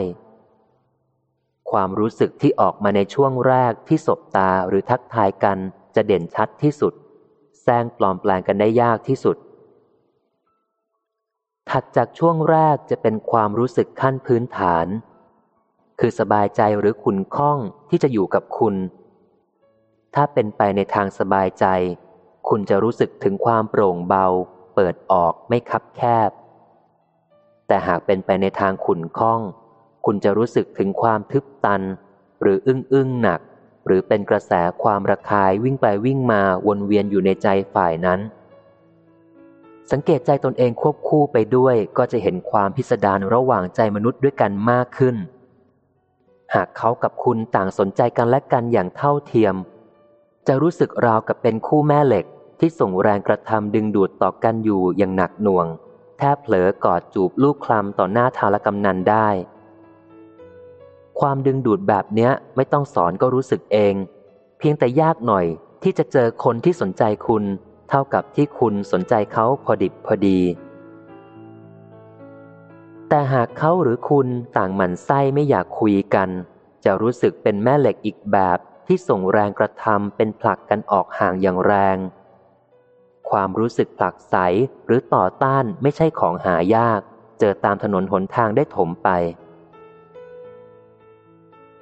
ความรู้สึกที่ออกมาในช่วงแรกที่สบตาหรือทักทายกันจะเด่นชัดที่สุดแซงปลอมแปลงกันได้ยากที่สุด ถัดจากช่วงแรกจะเป็นความรู้สึกขั้นพื้นฐาน คือสบายใจหรือขุนข้องที่จะอยู่กับคุณ ถ้าเป็นไปในทางสบายใจ คุณจะรู้สึกถึงความโปร่งเบา เปิดออกไม่คับแคบ แต่หากเป็นไปในทางขุนข้อง คุณจะรู้สึกถึงความทึบตัน หรืออึ้งอึ้งหนัก หรือเป็นกระแสความระคายวิ่งไปวิ่งมาวนเวียนอยู่ในใจฝ่ายนั้น สังเกตใจตนเองควบคู่ไปด้วยก็จะเห็นความพิสดารระหว่างใจมนุษย์ด้วยกันมากขึ้น หากเขากับคุณต่างสนใจกันและกันอย่างเท่าเทียม จะรู้สึกราวกับเป็นคู่แม่เหล็กที่ส่งแรงกระทำดึงดูดต่อกันอยู่อย่างหนักหน่วงแทบเผลอกอดจูบลูกคลำต่อหน้าทารกำนันได้ ความดึงดูดแบบเนี้ยไม่ต้องสอนก็รู้สึกเอง เพียงแต่ยากหน่อยที่จะเจอคนที่สนใจคุณ เท่ากับที่คุณสนใจเขาพอดิบพอดี แต่หากเขาหรือคุณต่างหมั่นไส้ไม่อยากคุยกัน จะรู้สึกเป็นแม่เหล็กอีกแบบที่ส่งแรงกระทำเป็นผลักกันออกห่างอย่างแรง ความรู้สึกผลักใสหรือต่อต้านไม่ใช่ของหายาก เจอตามถนนหนทางได้ถมไป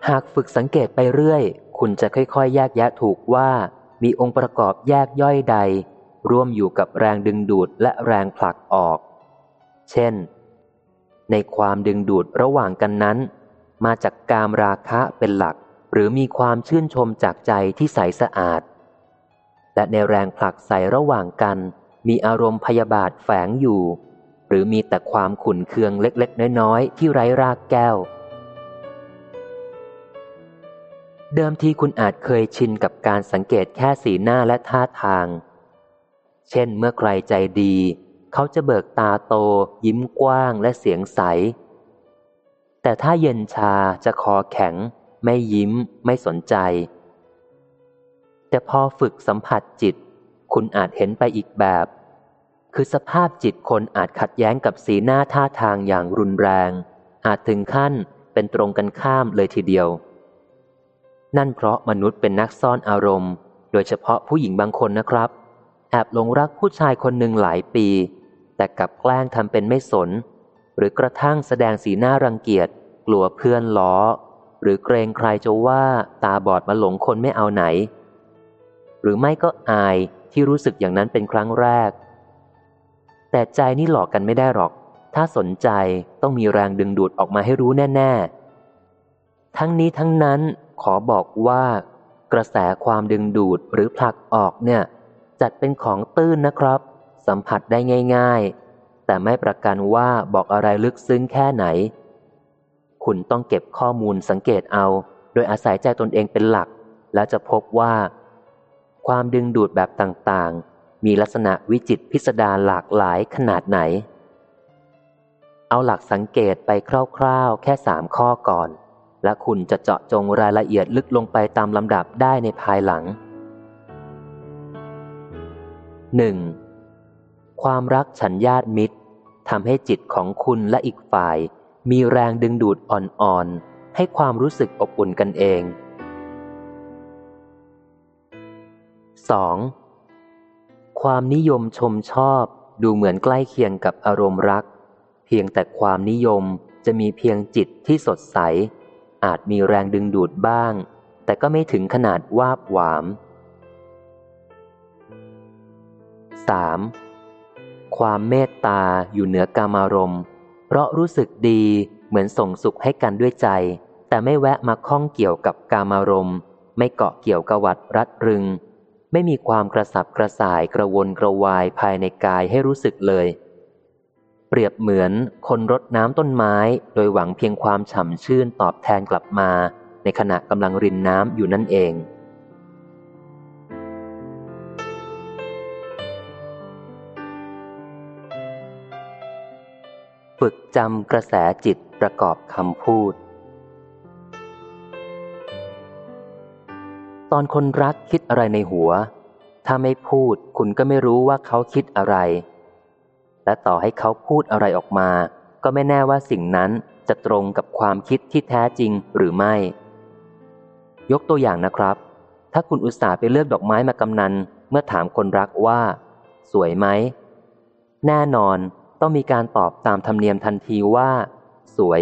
หากฝึกสังเกตไปเรื่อย คุณจะค่อยๆ แยกแยะถูกว่า มีองค์ประกอบแยกย่อยใด ร่วมอยู่กับแรงดึงดูดและแรงผลักออก เช่น ในความดึงดูดระหว่างกันนั้น มาจากกามราคะเป็นหลัก หรือมีความชื่นชมจากใจที่ใสสะอาด และในแรงผลักใสระหว่างกัน มีอารมณ์พยาบาทแฝงอยู่ หรือมีแต่ความขุนเคืองเล็กๆ น้อยๆ ที่ไร้รากแก้ว เดิมทีคุณอาจเคยชินกับการสังเกตแค่สีหน้าและท่าทาง เช่นเมื่อใครใจดี เขาจะเบิกตาโต ยิ้มกว้างและเสียงใส แต่ถ้าเย็นชาจะคอแข็ง ไม่ยิ้ม ไม่สนใจ แต่พอฝึกสัมผัสจิต คุณอาจเห็นไปอีกแบบ คือสภาพจิตคนอาจขัดแย้งกับสีหน้าท่าทางอย่างรุนแรง อาจถึงขั้นเป็นตรงกันข้ามเลยทีเดียว นั่นเพราะมนุษย์เป็นนักซ่อนอารมณ์ โดยเฉพาะผู้หญิงบางคนนะครับ แอบหลงรักผู้ชายคนหนึ่งหลายปี แต่กลับแกล้งทำเป็นไม่สน หรือกระทั่งแสดงสีหน้ารังเกียจ กลัวเพื่อนล้อ หรือเกรงใครจะว่าตาบอดมาหลงคนไม่เอาไหน หรือไม่ก็อายที่รู้สึกอย่างนั้นเป็นครั้งแรก แต่ใจนี่หลอกกันไม่ได้หรอก ถ้าสนใจต้องมีแรงดึงดูดออกมาให้รู้แน่ ๆ ทั้งนี้ทั้งนั้น ขอบอกว่า กระแสความดึงดูดหรือผลักออกเนี่ย จัดเป็นของตื้นนะครับ สัมผัสได้ง่าย ๆ แต่ไม่ประกันว่าบอกอะไรลึกซึ้งแค่ไหน คุณต้องเก็บข้อมูลสังเกตเอา โดยอาศัยใจตนเองเป็นหลัก แล้วจะพบว่า ความดึงดูดแบบต่างๆ มีลักษณะวิจิตพิสดารหลากหลายขนาดไหน เอาหลักสังเกตไปคร่าวๆ แค่สามข้อก่อน และคุณจะเจาะจงรายละเอียดลึกลงไปตามลำดับได้ในภายหลัง 1. ความรักฉันญาติมิตรทำให้จิตของคุณและอีกฝ่าย มีแรงดึงดูดอ่อนๆ ให้ความรู้สึกอบอุ่นกันเอง 2. ความนิยมชมชอบดูเหมือนใกล้เคียงกับอารมณ์รัก เพียงแต่ความนิยมจะมีเพียงจิตที่สดใส อาจมีแรงดึงดูดบ้าง แต่ก็ไม่ถึงขนาดวาบหวาม 3. ความเมตตาอยู่เหนือกามารมณ์ เพราะรู้สึกดีเหมือนส่งสุขให้กันด้วยใจ แต่ไม่แวะมาข้องเกี่ยวกับกามารมณ์ ไม่เกาะเกี่ยวกวัดรัดรึง ไม่มีความกระสับกระส่ายกระวนกระวายภายในกายให้รู้สึกเลย เปรียบเหมือนคนรดน้ำต้นไม้ โดยหวังเพียงความฉ่ำชื่นตอบแทนกลับมา ในขณะกำลังรินน้ำอยู่นั่นเอง ฝึกจำกระแสจิตประกอบคำพูด ตอนคนรักคิดอะไรในหัว ถ้าไม่พูดคุณก็ไม่รู้ว่าเขาคิดอะไร และต่อให้เขาพูดอะไรออกมา ก็ไม่แน่ว่าสิ่งนั้นจะตรงกับความคิดที่แท้จริงหรือไม่ ยกตัวอย่างนะครับ ถ้าคุณอุตส่าห์ไปเลือกดอกไม้มากำนัน เมื่อถามคนรักว่า สวยไหม แน่นอนต้องมีการตอบตามธรรมเนียมทันทีว่า สวย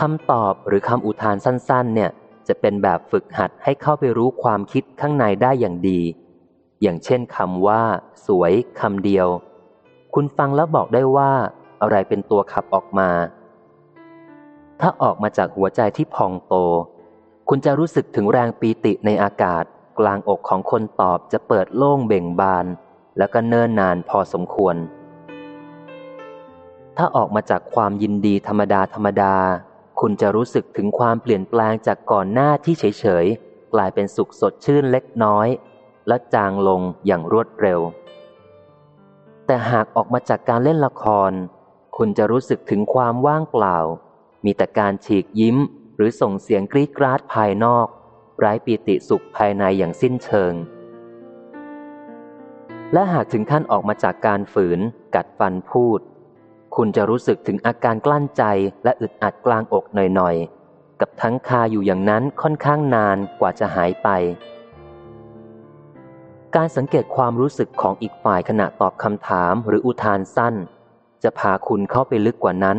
คำตอบหรือคำอุทานสั้น ๆ เนี่ย จะเป็นแบบฝึกหัดให้เข้าไปรู้ความคิดข้างในได้อย่างดี อย่างเช่นคำว่า สวยคำเดียว คุณฟังแล้วบอกได้ว่า อะไรเป็นตัวขับออกมา ถ้าออกมาจากหัวใจที่พองโต คุณจะรู้สึกถึงแรงปีติในอากาศ กลางอกของคนตอบจะเปิดโล่งเบ่งบาน แล้วก็เนิ่นนานพอสมควร ถ้าออกมาจากความยินดีธรรมดาธรรมดา คุณจะรู้สึกถึงความเปลี่ยนแปลงจากก่อนหน้าที่เฉยๆกลายเป็นสุขสดชื่นเล็กน้อย และจางลงอย่างรวดเร็ว แต่หากออกมาจากการเล่นละคร คุณจะรู้สึกถึงความว่างเปล่า มีแต่การฉีกยิ้ม หรือส่งเสียงกรีดกราดภายนอกไร้ปีติสุขภายในอย่างสิ้นเชิง และหากถึงขั้นออกมาจากการฝืน กัดฟันพูด คุณจะรู้สึกถึงอาการกลั้นใจและอึดอัดกลางอกหน่อยๆ กับทั้งคาอยู่อย่างนั้นค่อนข้างนานกว่าจะหายไป การสังเกตความรู้สึกของอีกฝ่ายขณะตอบคำถามหรืออุทานสั้น จะพาคุณเข้าไปลึกกว่านั้น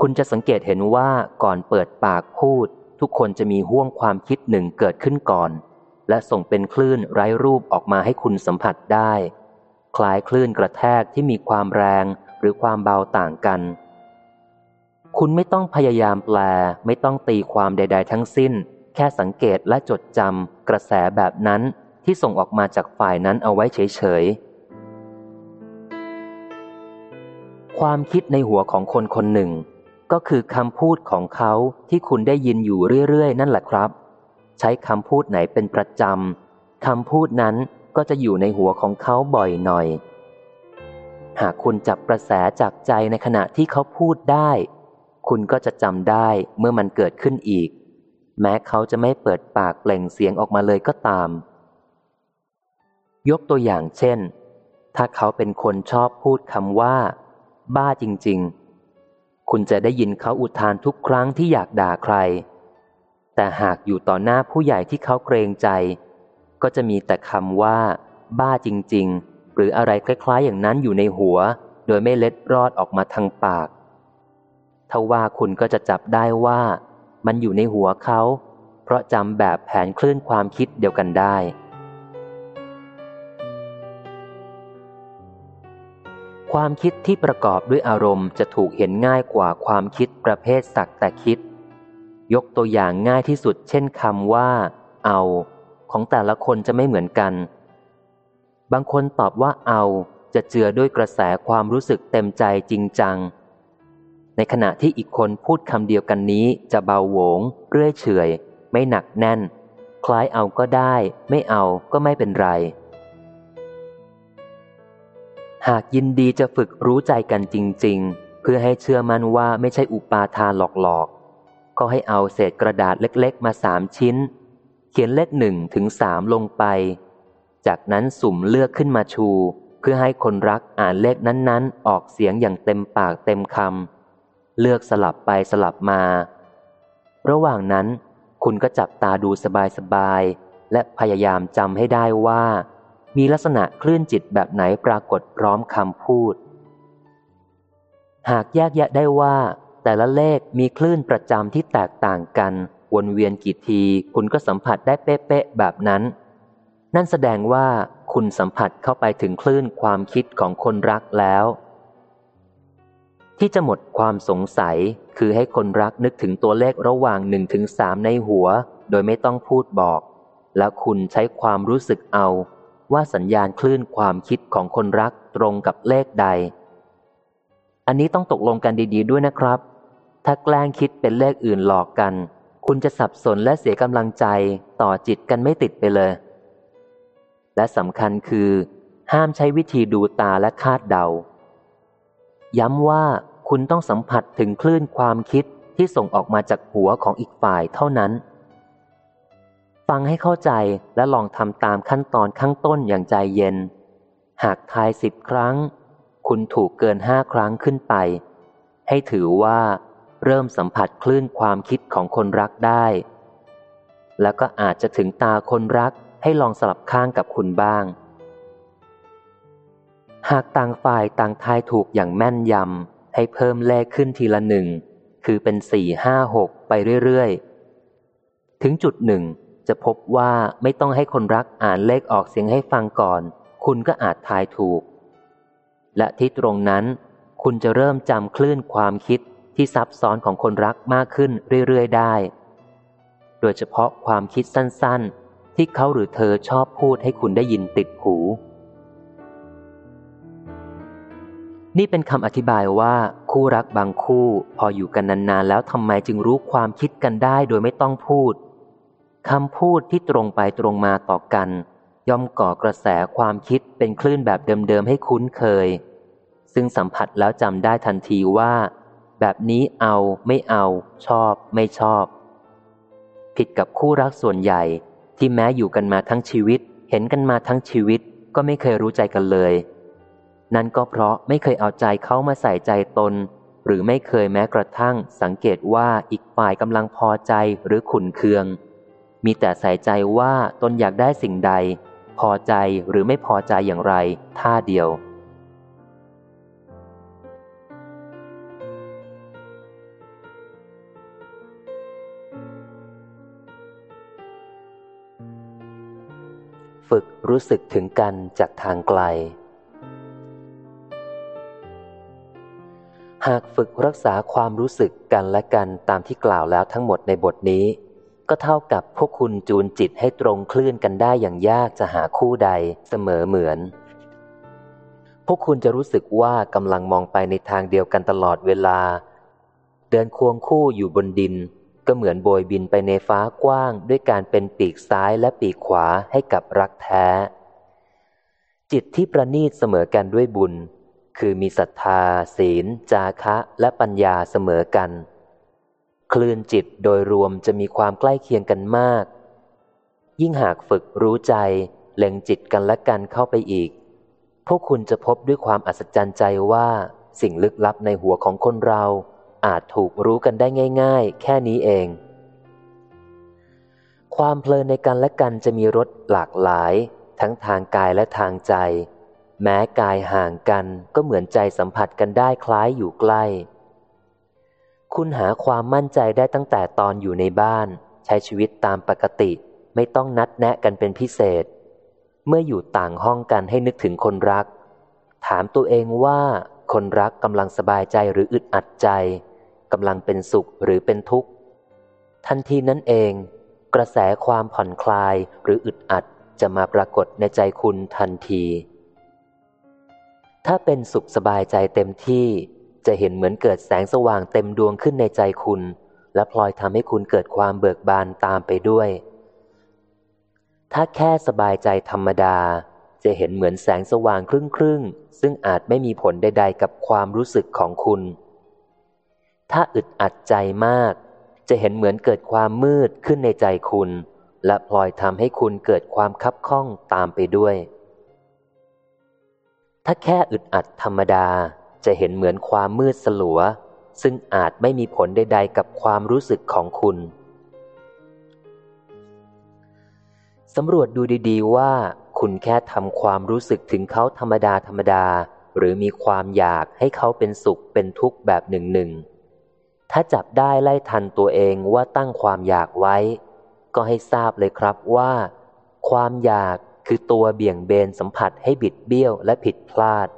คุณจะสังเกตเห็นว่าก่อนเปิดปากพูด ทุกคนจะมีห่วงความคิดหนึ่งเกิดขึ้นก่อน และส่งเป็นคลื่นไร้รูปออกมาให้คุณสัมผัสได้ คล้ายคลื่นกระแทกที่มีความแรงหรือความเบาต่างกัน คุณไม่ต้องพยายามแปล ไม่ต้องตีความใด ๆ ทั้งสิ้น แค่สังเกตและจดจำกระแสแบบนั้น ที่ส่งออกมาจากฝ่ายนั้นเอาไว้เฉยๆ ความคิดในหัวของคนคนหนึ่ง ก็คือคำพูดของเขาที่คุณได้ยินอยู่เรื่อยๆ นั่นแหละครับ ใช้คำพูดไหนเป็นประจำคำพูดนั้นก็จะอยู่ในหัวของเขาบ่อยหน่อย หากคุณจับกระแสจากใจในขณะที่เขาพูดได้ คุณก็จะจำได้เมื่อมันเกิดขึ้นอีก แม้เขาจะไม่เปิดปากเปล่งเสียงออกมาเลยก็ตาม ยกตัวอย่างเช่น ถ้าเขาเป็นคนชอบพูดคำว่า บ้าจริง ๆ คุณจะได้ยินเขาอุทานทุกครั้งที่อยากด่าใคร แต่หากอยู่ต่อหน้าผู้ใหญ่ที่เขาเกรงใจ ก็จะมีแต่คำว่า บ้าจริง ๆ หรืออะไรคล้าย ๆ อย่างนั้นอยู่ในหัว โดยไม่เล็ดรอดออกมาทางปากถ้าว่าคุณก็จะจับได้ว่า มันอยู่ในหัวเขา เพราะจำแบบแผนคลื่นความคิดเดียวกันได้ ความคิดที่ประกอบด้วยอารมณ์จะถูกเห็นง่ายกว่าความคิดประเภทสักแต่คิด ยกตัวอย่างง่ายที่สุด เช่นคำว่า เอา ของแต่ละคนจะไม่เหมือนกัน บางคนตอบว่าเอาจะเจือด้วยกระแสความรู้สึกเต็มใจจริงจัง ในขณะที่อีกคนพูดคำเดียวกันนี้จะเบาโหวง เรื่อยเฉยไม่หนักแน่น คล้ายเอาก็ได้ ไม่เอาก็ไม่เป็นไร หากยินดีจะฝึกรู้ใจกันจริง ๆ เพื่อให้เชื่อมั่นว่าไม่ใช่อุปาทานหลอกๆ ก็ให้เอาเศษกระดาษเล็กๆ มาสามชิ้น เขียนเลขหนึ่งถึงสามลงไป จากนั้นสุ่มเลือกขึ้นมาชู เพื่อให้คนรักอ่านเลขนั้นๆ ออกเสียงอย่างเต็มปากเต็มคำเลือกสลับไปสลับมา ระหว่างนั้น คุณก็จับตาดูสบายๆและพยายามจำให้ได้ว่า มีลักษณะคลื่นจิตแบบไหนปรากฏพร้อมคำพูด หากแยกแยะได้ว่า แต่ละเลขมีคลื่นประจำที่แตกต่างกัน วนเวียนกี่ที คุณก็สัมผัสได้เป๊ะๆแบบนั้น นั่นแสดงว่าคุณสัมผัสเข้าไปถึงคลื่นความคิดของคนรักแล้ว ที่จะหมดความสงสัยคือให้คนรักนึกถึงตัวเลขระหว่างหนึ่งถึงสามในหัว โดยไม่ต้องพูดบอก แล้วคุณใช้ความรู้สึกเอา ว่าสัญญาณคลื่นความคิดของคนรักตรงกับเลขใด อันนี้ต้องตกลงกันดีๆด้วยนะครับ ถ้าแกล้งคิดเป็นเลขอื่นหลอกกัน คุณจะสับสนและเสียกำลังใจต่อจิตกันไม่ติดไปเลย และสำคัญคือ ห้ามใช้วิธีดูตาและคาดเดา ย้ำว่าคุณต้องสัมผัสถึงคลื่นความคิดที่ส่งออกมาจากหัวของอีกฝ่ายเท่านั้น ฟังให้เข้าใจและลองทำตามขั้นตอนข้างต้นอย่างใจเย็น หากทายสิบครั้ง คุณถูกเกินห้าครั้งขึ้นไป ให้ถือว่า เริ่มสัมผัสคลื่นความคิดของคนรักได้ แล้วก็อาจจะถึงตาคนรักให้ลองสลับข้างกับคุณบ้าง หากต่างฝ่ายต่างทายถูกอย่างแม่นยำให้เพิ่มเลขขึ้นทีละหนึ่งคือเป็นสี่ห้าหกไปเรื่อยๆ ถึงจุดหนึ่ง จะพบว่าไม่ต้องให้คนรักอ่านเลขออกเสียงให้ฟังก่อน คุณก็อาจทายถูก และที่ตรงนั้น คุณจะเริ่มจำคลื่นความคิดที่ซับซ้อนของคนรักมากขึ้นเรื่อยๆได้ โดยเฉพาะความคิดสั้นๆ ที่เขาหรือเธอชอบพูดให้คุณได้ยินติดหู นี่เป็นคำอธิบายว่าคู่รักบางคู่พออยู่กันนานๆ แล้วทำไมจึงรู้ความคิดกันได้โดยไม่ต้องพูด คำพูดที่ตรงไปตรงมาต่อกัน ย่อมก่อกระแสความคิดเป็นคลื่นแบบเดิมๆให้คุ้นเคย ซึ่งสัมผัสแล้วจำได้ทันทีว่า แบบนี้เอาไม่เอา ชอบ ไม่ชอบ ผิดกับคู่รักส่วนใหญ่ที่แม้อยู่กันมาทั้งชีวิต เห็นกันมาทั้งชีวิตก็ไม่เคยรู้ใจกันเลย นั่นก็เพราะไม่เคยเอาใจเขามาใส่ใจตน หรือไม่เคยแม้กระทั่งสังเกตว่าอีกฝ่ายกำลังพอใจหรือขุนเคือง มีแต่ใส่ใจว่าตนอยากได้สิ่งใด พอใจหรือไม่พอใจอย่างไร ท่าเดียว ฝึกรู้สึกถึงกันจากทางไกล หากฝึกรักษาความรู้สึกกันและกันตามที่กล่าวแล้วทั้งหมดในบทนี้ ก็เท่ากับพวกคุณจูนจิตให้ตรงคลื่นกันได้อย่างยากจะหาคู่ใดเสมอเหมือน พวกคุณจะรู้สึกว่ากำลังมองไปในทางเดียวกันตลอดเวลา เดินควงคู่อยู่บนดิน ก็เหมือนโบยบินไปในฟ้ากว้าง ด้วยการเป็นปีกซ้ายและปีกขวาให้กับรักแท้ จิตที่ประนีตเสมอกันด้วยบุญ คือมีศรัทธา ศีล จาคะ และปัญญาเสมอกัน คลื่นจิตโดยรวมจะมีความใกล้เคียงกันมาก ยิ่งหากฝึกรู้ใจเล็งจิตกันและกันเข้าไปอีก พวกคุณจะพบด้วยความอัศจรรย์ใจว่าสิ่งลึกลับในหัวของคนเรา อาจถูกรู้กันได้ง่าย ๆ แค่นี้เอง ความเพลินในกันและกันจะมีรสหลากหลาย ทั้งทางกายและทางใจ แม้กายห่างกันก็เหมือนใจสัมผัสกันได้คล้ายอยู่ใกล้ คุณหาความมั่นใจได้ตั้งแต่ตอนอยู่ในบ้าน ใช้ชีวิตตามปกติ ไม่ต้องนัดแนะกันเป็นพิเศษ เมื่ออยู่ต่างห้องกันให้นึกถึงคนรัก ถามตัวเองว่าคนรักกำลังสบายใจหรืออึดอัดใจกำลังเป็นสุขหรือเป็นทุกข์ ทันทีนั้นเอง กระแสความผ่อนคลายหรืออึดอัดจะมาปรากฏในใจคุณทันที ถ้าเป็นสุขสบายใจเต็มที่ จะเห็นเหมือนเกิดแสงสว่างเต็มดวงขึ้นในใจคุณ และพลอยทำให้คุณเกิดความเบิกบานตามไปด้วย ถ้าแค่สบายใจธรรมดา จะเห็นเหมือนแสงสว่างครึ่งครึ่งซึ่งอาจไม่มีผลใด ๆ กับความรู้สึกของคุณ ถ้าอึดอัดใจมาก จะเห็นเหมือนเกิดความมืดขึ้นในใจคุณ และพลอยทำให้คุณเกิดความคับข้องตามไปด้วย ถ้าแค่อึดอัดธรรมดา จะเห็นเหมือนความมืดสลัว ซึ่งอาจไม่มีผลใดๆกับความรู้สึกของคุณสำรวจดูดีๆว่าคุณแค่ทำความรู้สึกถึงเขาธรรมดาธรรมดา หรือมีความอยากให้เขาเป็นสุขเป็นทุกข์แบบหนึ่งหนึ่งถ้าจับได้ไล่ทันตัวเองว่าตั้งความอยากไว้ ก็ให้ทราบเลยครับว่า ความอยากคือตัวเบี่ยงเบนสัมผัสให้บิดเบี้ยวและผิดพลาด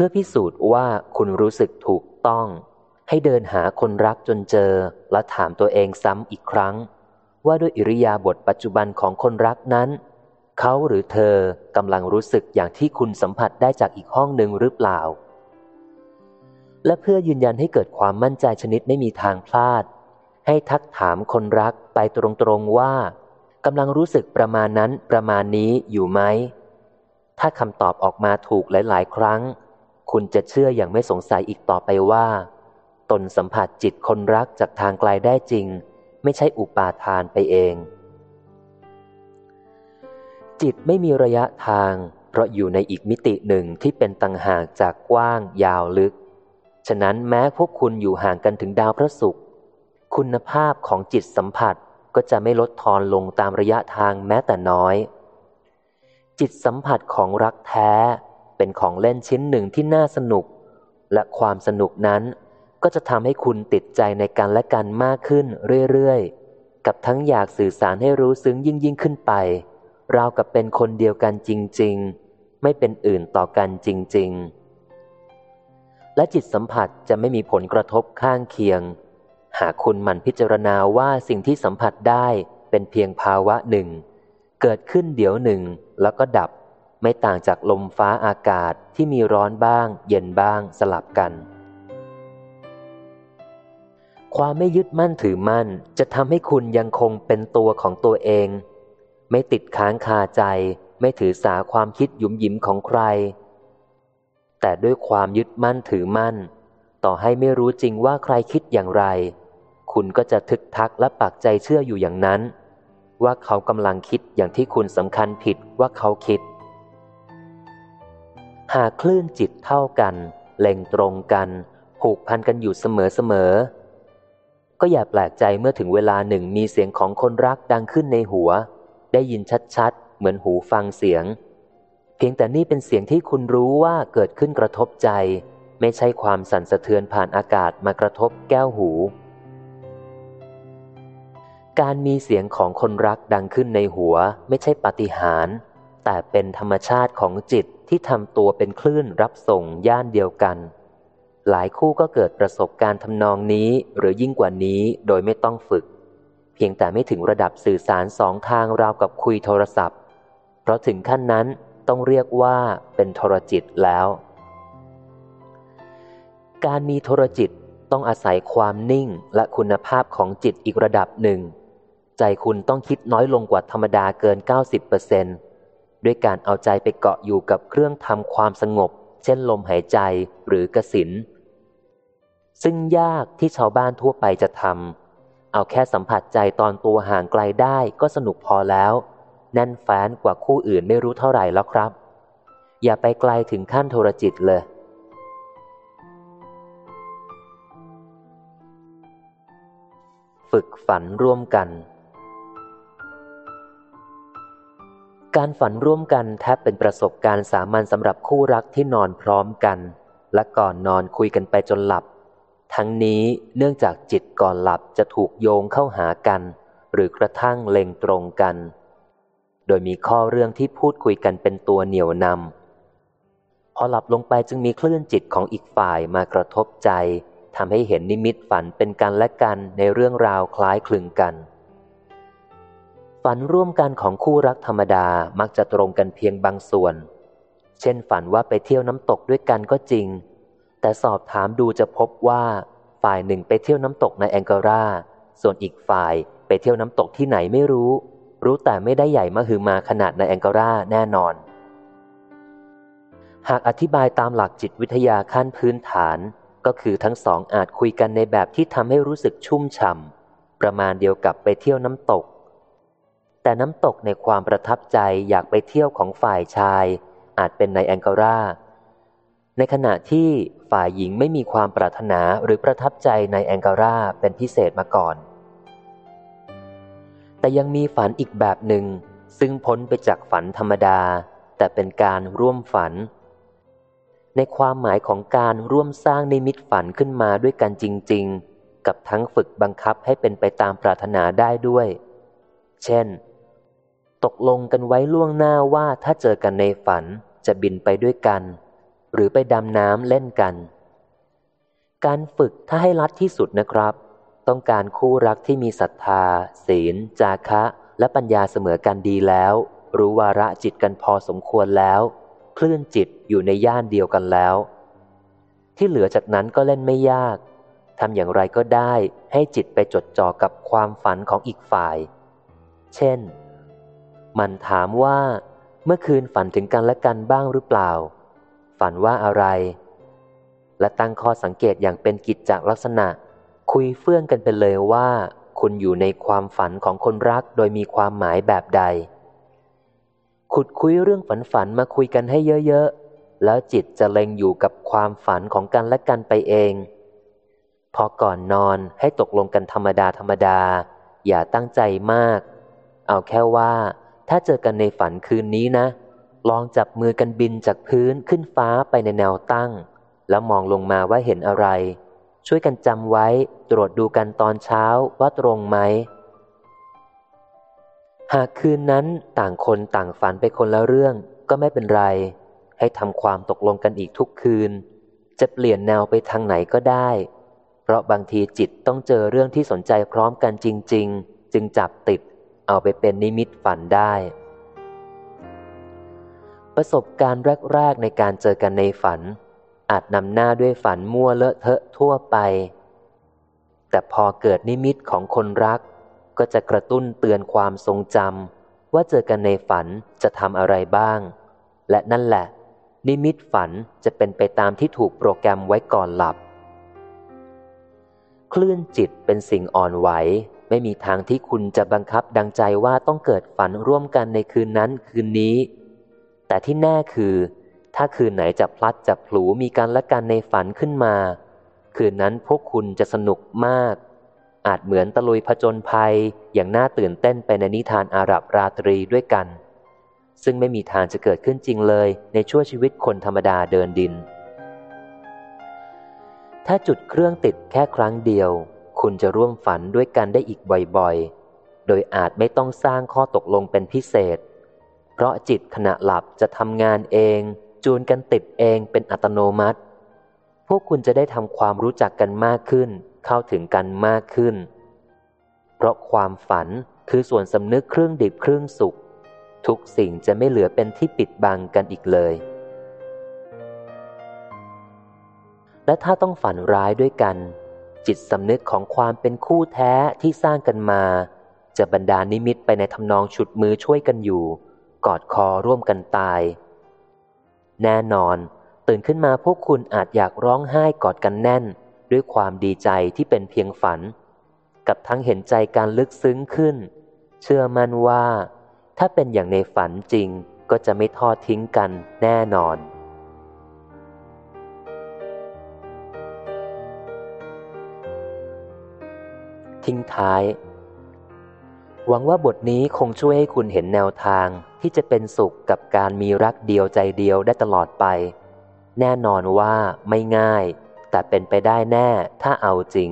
พื่อพิสูจน์ว่าคุณรู้สึกถูกต้อง ให้เดินหาคนรักจนเจอ และถามตัวเองซ้ำอีกครั้ง ว่าด้วยอิริยาบถปัจจุบันของคนรักนั้น เขาหรือเธอกำลังรู้สึกอย่างที่คุณสัมผัสได้จากอีกห้องหนึ่งหรือเปล่า และเพื่อยืนยันให้เกิดความมั่นใจชนิดไม่มีทางพลาด ให้ทักถามคนรักไปตรงๆว่ากำลังรู้สึกประมาณนั้นประมาณนี้อยู่ไหมถ้าคำตอบออกมาถูกหลาย ๆ ครั้ง คุณจะเชื่ออย่างไม่สงสัยอีกต่อไปว่า ตนสัมผัสจิตคนรักจากทางไกลได้จริง ไม่ใช่อุปาทานไปเอง จิตไม่มีระยะทาง เพราะอยู่ในอีกมิติหนึ่งที่เป็นต่างหากจากกว้างยาวลึก ฉะนั้นแม้พวกคุณอยู่ห่างกันถึงดาวพระศุกร์คุณภาพของจิตสัมผัสก็จะไม่ลดทอนลงตามระยะทางแม้แต่น้อย จิตสัมผัสของรักแท้ เป็นของเล่นชิ้นหนึ่งที่น่าสนุก และความสนุกนั้นก็จะทำให้คุณติดใจในกันและกันมากขึ้นเรื่อยๆ กับทั้งอยากสื่อสารให้รู้ซึ้งยิ่งยิ่งขึ้นไป ราวกับเป็นคนเดียวกันจริงๆ ไม่เป็นอื่นต่อกันจริงๆ และจิตสัมผัสจะไม่มีผลกระทบข้างเคียง หากคุณหมั่นพิจารณาว่าสิ่งที่สัมผัสได้เป็นเพียงภาวะหนึ่ง เกิดขึ้นเดี๋ยวหนึ่งแล้วก็ดับ ไม่ต่างจากลมฟ้าอากาศที่มีร้อนบ้าง เย็นบ้างสลับกัน ความไม่ยึดมั่นถือมั่นจะทำให้คุณยังคงเป็นตัวของตัวเอง ไม่ติดค้างคาใจ ไม่ถือสาความคิดหยุมหยิมของใคร แต่ด้วยความยึดมั่นถือมั่น ต่อให้ไม่รู้จริงว่าใครคิดอย่างไร คุณก็จะทึกทักและปักใจเชื่ออยู่อย่างนั้น ว่าเขากำลังคิดอย่างที่คุณสำคัญผิดว่าเขาคิด หากคลื่นจิตเท่ากัน เล็งตรงกันผูกพันกันอยู่เสมอเสมอ ก็อย่าแปลกใจเมื่อถึงเวลาหนึ่งมีเสียงของคนรักดังขึ้นในหัว ได้ยินชัดๆ เหมือนหูฟังเสียง เพียงแต่นี่เป็นเสียงที่คุณรู้ว่าเกิดขึ้นกระทบใจ ไม่ใช่ความสั่นสะเทือนผ่านอากาศมากระทบแก้วหู การมีเสียงของคนรักดังขึ้นในหัว ไม่ใช่ปฏิหารแต่เป็นธรรมชาติของจิต ที่ทำตัวเป็นคลื่นรับส่งย่านเดียวกัน หลายคู่ก็เกิดประสบการณ์ทำนองนี้หรือยิ่งกว่านี้โดยไม่ต้องฝึก เพียงแต่ไม่ถึงระดับสื่อสารสองทางราวกับคุยโทรศัพท์ เพราะถึงขั้นนั้นต้องเรียกว่าเป็นโทรจิตแล้ว การมีโทรจิตต้องอาศัยความนิ่งและคุณภาพของจิตอีกระดับหนึ่ง ใจคุณต้องคิดน้อยลงกว่าธรรมดาเกิน 90% ด้วยการเอาใจไปเกาะอยู่กับเครื่องทำความสงบ เช่นลมหายใจหรือกสิน ซึ่งยากที่ชาวบ้านทั่วไปจะทำเอาแค่สัมผัสใจตอนตัวห่างไกลได้ก็สนุกพอแล้ว แน่นแฟ้นกว่าคู่อื่นไม่รู้เท่าไหร่แล้วครับ อย่าไปไกลถึงขั้นโทรจิตเลยฝึกฝันร่วมกัน การฝันร่วมกันแทบเป็นประสบการณ์สามัญสำหรับคู่รักที่นอนพร้อมกัน และก่อนนอนคุยกันไปจนหลับ ทั้งนี้เนื่องจากจิตก่อนหลับจะถูกโยงเข้าหากัน หรือกระทั่งเล็งตรงกัน โดยมีข้อเรื่องที่พูดคุยกันเป็นตัวเหนี่ยวนำพอหลับลงไปจึงมีคลื่นจิตของอีกฝ่ายมากระทบใจทำให้เห็นนิมิตฝันเป็นกันและกันในเรื่องราวคล้ายคลึงกัน ฝันร่วมกันของคู่รักธรรมดามักจะตรงกันเพียงบางส่วน เช่นฝันว่าไปเที่ยวน้ำตกด้วยกันก็จริง แต่สอบถามดูจะพบว่า ฝ่ายหนึ่งไปเที่ยวน้ำตกในแองการา ส่วนอีกฝ่ายไปเที่ยวน้ำตกที่ไหนไม่รู้ รู้แต่ไม่ได้ใหญ่มหึมาขนาดในแองการาแน่นอน หากอธิบายตามหลักจิตวิทยาขั้นพื้นฐาน ก็คือทั้งสองอาจคุยกันในแบบที่ทำให้รู้สึกชุ่มฉ่ำประมาณเดียวกับไปเที่ยวน้ำตก แต่น้ำตกในความประทับใจอยากไปเที่ยวของฝ่ายชาย อาจเป็นในแองการาในขณะที่ฝ่ายหญิงไม่มีความปรารถนาหรือประทับใจในแองการาเป็นพิเศษมาก่อน แต่ยังมีฝันอีกแบบหนึ่ง ซึ่งพ้นไปจากฝันธรรมดา แต่เป็นการร่วมฝัน ในความหมายของการร่วมสร้างนิมิตฝันขึ้นมาด้วยกันจริง ๆ กับทั้งฝึกบังคับให้เป็นไปตามปรารถนาได้ด้วย เช่น ตกลงกันไว้ล่วงหน้าว่าถ้าเจอกันในฝันจะบินไปด้วยกัน หรือไปดำน้ำเล่นกัน การฝึกถ้าให้ลัดที่สุดนะครับ ต้องการคู่รักที่มีศรัทธา ศีล จาคะ และปัญญาเสมอกันดีแล้ว รู้วาระจิตกันพอสมควรแล้ว คลื่นจิตอยู่ในย่านเดียวกันแล้ว ที่เหลือจากนั้นก็เล่นไม่ยากทำอย่างไรก็ได้ให้จิตไปจดจ่อกับความฝันของอีกฝ่าย เช่น มันถามว่าเมื่อคืนฝันถึงกันและกันบ้างหรือเปล่า ฝันว่าอะไร และตั้งข้อสังเกตอย่างเป็นกิจจลักษณะ คุยเฟื่องกันไปเลยว่า คุณอยู่ในความฝันของคนรักโดยมีความหมายแบบใด ขุดคุยเรื่องฝันฝันมาคุยกันให้เยอะๆ แล้วจิตจะเล็งอยู่กับความฝันของกันและกันไปเอง พอก่อนนอนให้ตกลงกันธรรมดาธรรมดา อย่าตั้งใจมาก เอาแค่ว่า ถ้าเจอกันในฝันคืนนี้นะ ลองจับมือกันบินจากพื้นขึ้นฟ้าไปในแนวตั้ง แล้วมองลงมาว่าเห็นอะไร ช่วยกันจำไว้ตรวจดูกันตอนเช้าว่าตรงไหม หากคืนนั้นต่างคนต่างฝันไปคนละเรื่องก็ไม่เป็นไร ให้ทำความตกลงกันอีกทุกคืน จะเปลี่ยนแนวไปทางไหนก็ได้ เพราะบางทีจิตต้องเจอเรื่องที่สนใจพร้อมกันจริง ๆ จึงจับติด เอาไปเป็นนิมิตฝันได้ ประสบการณ์แรกๆในการเจอกันในฝัน อาจนำหน้าด้วยฝันมั่วเลอะเทอะทั่วไป แต่พอเกิดนิมิตของคนรัก ก็จะกระตุ้นเตือนความทรงจำว่าเจอกันในฝันจะทำอะไรบ้าง และนั่นแหละ นิมิตฝันจะเป็นไปตามที่ถูกโปรแกรมไว้ก่อนหลับคลื่นจิตเป็นสิ่งอ่อนไหว ไม่มีทางที่คุณจะบังคับดังใจว่าต้องเกิดฝันร่วมกันในคืนนั้นคืนนี้ แต่ที่แน่คือ ถ้าคืนไหนจะพลัดจะผลูมีการละกันในฝันขึ้นมา คืนนั้นพวกคุณจะสนุกมาก อาจเหมือนตะลุยผจญภัยอย่างน่าตื่นเต้นไปในนิทานอาหรับราตรีด้วยกัน ซึ่งไม่มีทางจะเกิดขึ้นจริงเลยในช่วชีวิตคนธรรมดาเดินดิน ถ้าจุดเครื่องติดแค่ครั้งเดียว คุณจะร่วมฝันด้วยกันได้อีกบ่อยๆ โดยอาจไม่ต้องสร้างข้อตกลงเป็นพิเศษ เพราะจิตขณะหลับจะทำงานเอง จูนกันติดเองเป็นอัตโนมัติ พวกคุณจะได้ทำความรู้จักกันมากขึ้น เข้าถึงกันมากขึ้น เพราะความฝันคือส่วนสำนึกเครื่องดิบเครื่องสุข ทุกสิ่งจะไม่เหลือเป็นที่ปิดบังกันอีกเลย และถ้าต้องฝันร้ายด้วยกัน จิตสำนึกของความเป็นคู่แท้ที่สร้างกันมา จะบรรดานิมิตไปในทำนองฉุดมือช่วยกันอยู่ กอดคอร่วมกันตาย แน่นอน ตื่นขึ้นมาพวกคุณอาจอยากร้องไห้กอดกันแน่น ด้วยความดีใจที่เป็นเพียงฝัน กับทั้งเห็นใจการลึกซึ้งขึ้น เชื่อมั่นว่า ถ้าเป็นอย่างในฝันจริงก็จะไม่ทอดทิ้งกันแน่นอน ทิ้งท้าย หวังว่าบทนี้คงช่วยให้คุณเห็นแนวทางที่จะเป็นสุขกับการมีรักเดียวใจเดียวได้ตลอดไป แน่นอนว่าไม่ง่าย แต่เป็นไปได้แน่ถ้าเอาจริง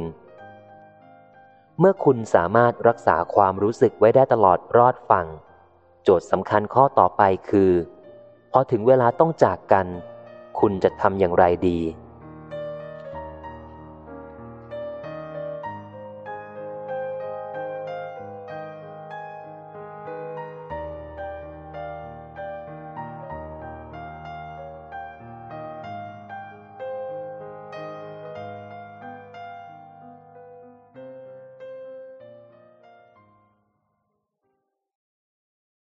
เมื่อคุณสามารถรักษาความรู้สึกไว้ได้ตลอดรอดฝั่ง โจทย์สำคัญข้อต่อไปคือ พอถึงเวลาต้องจากกัน คุณจะทำอย่างไรดี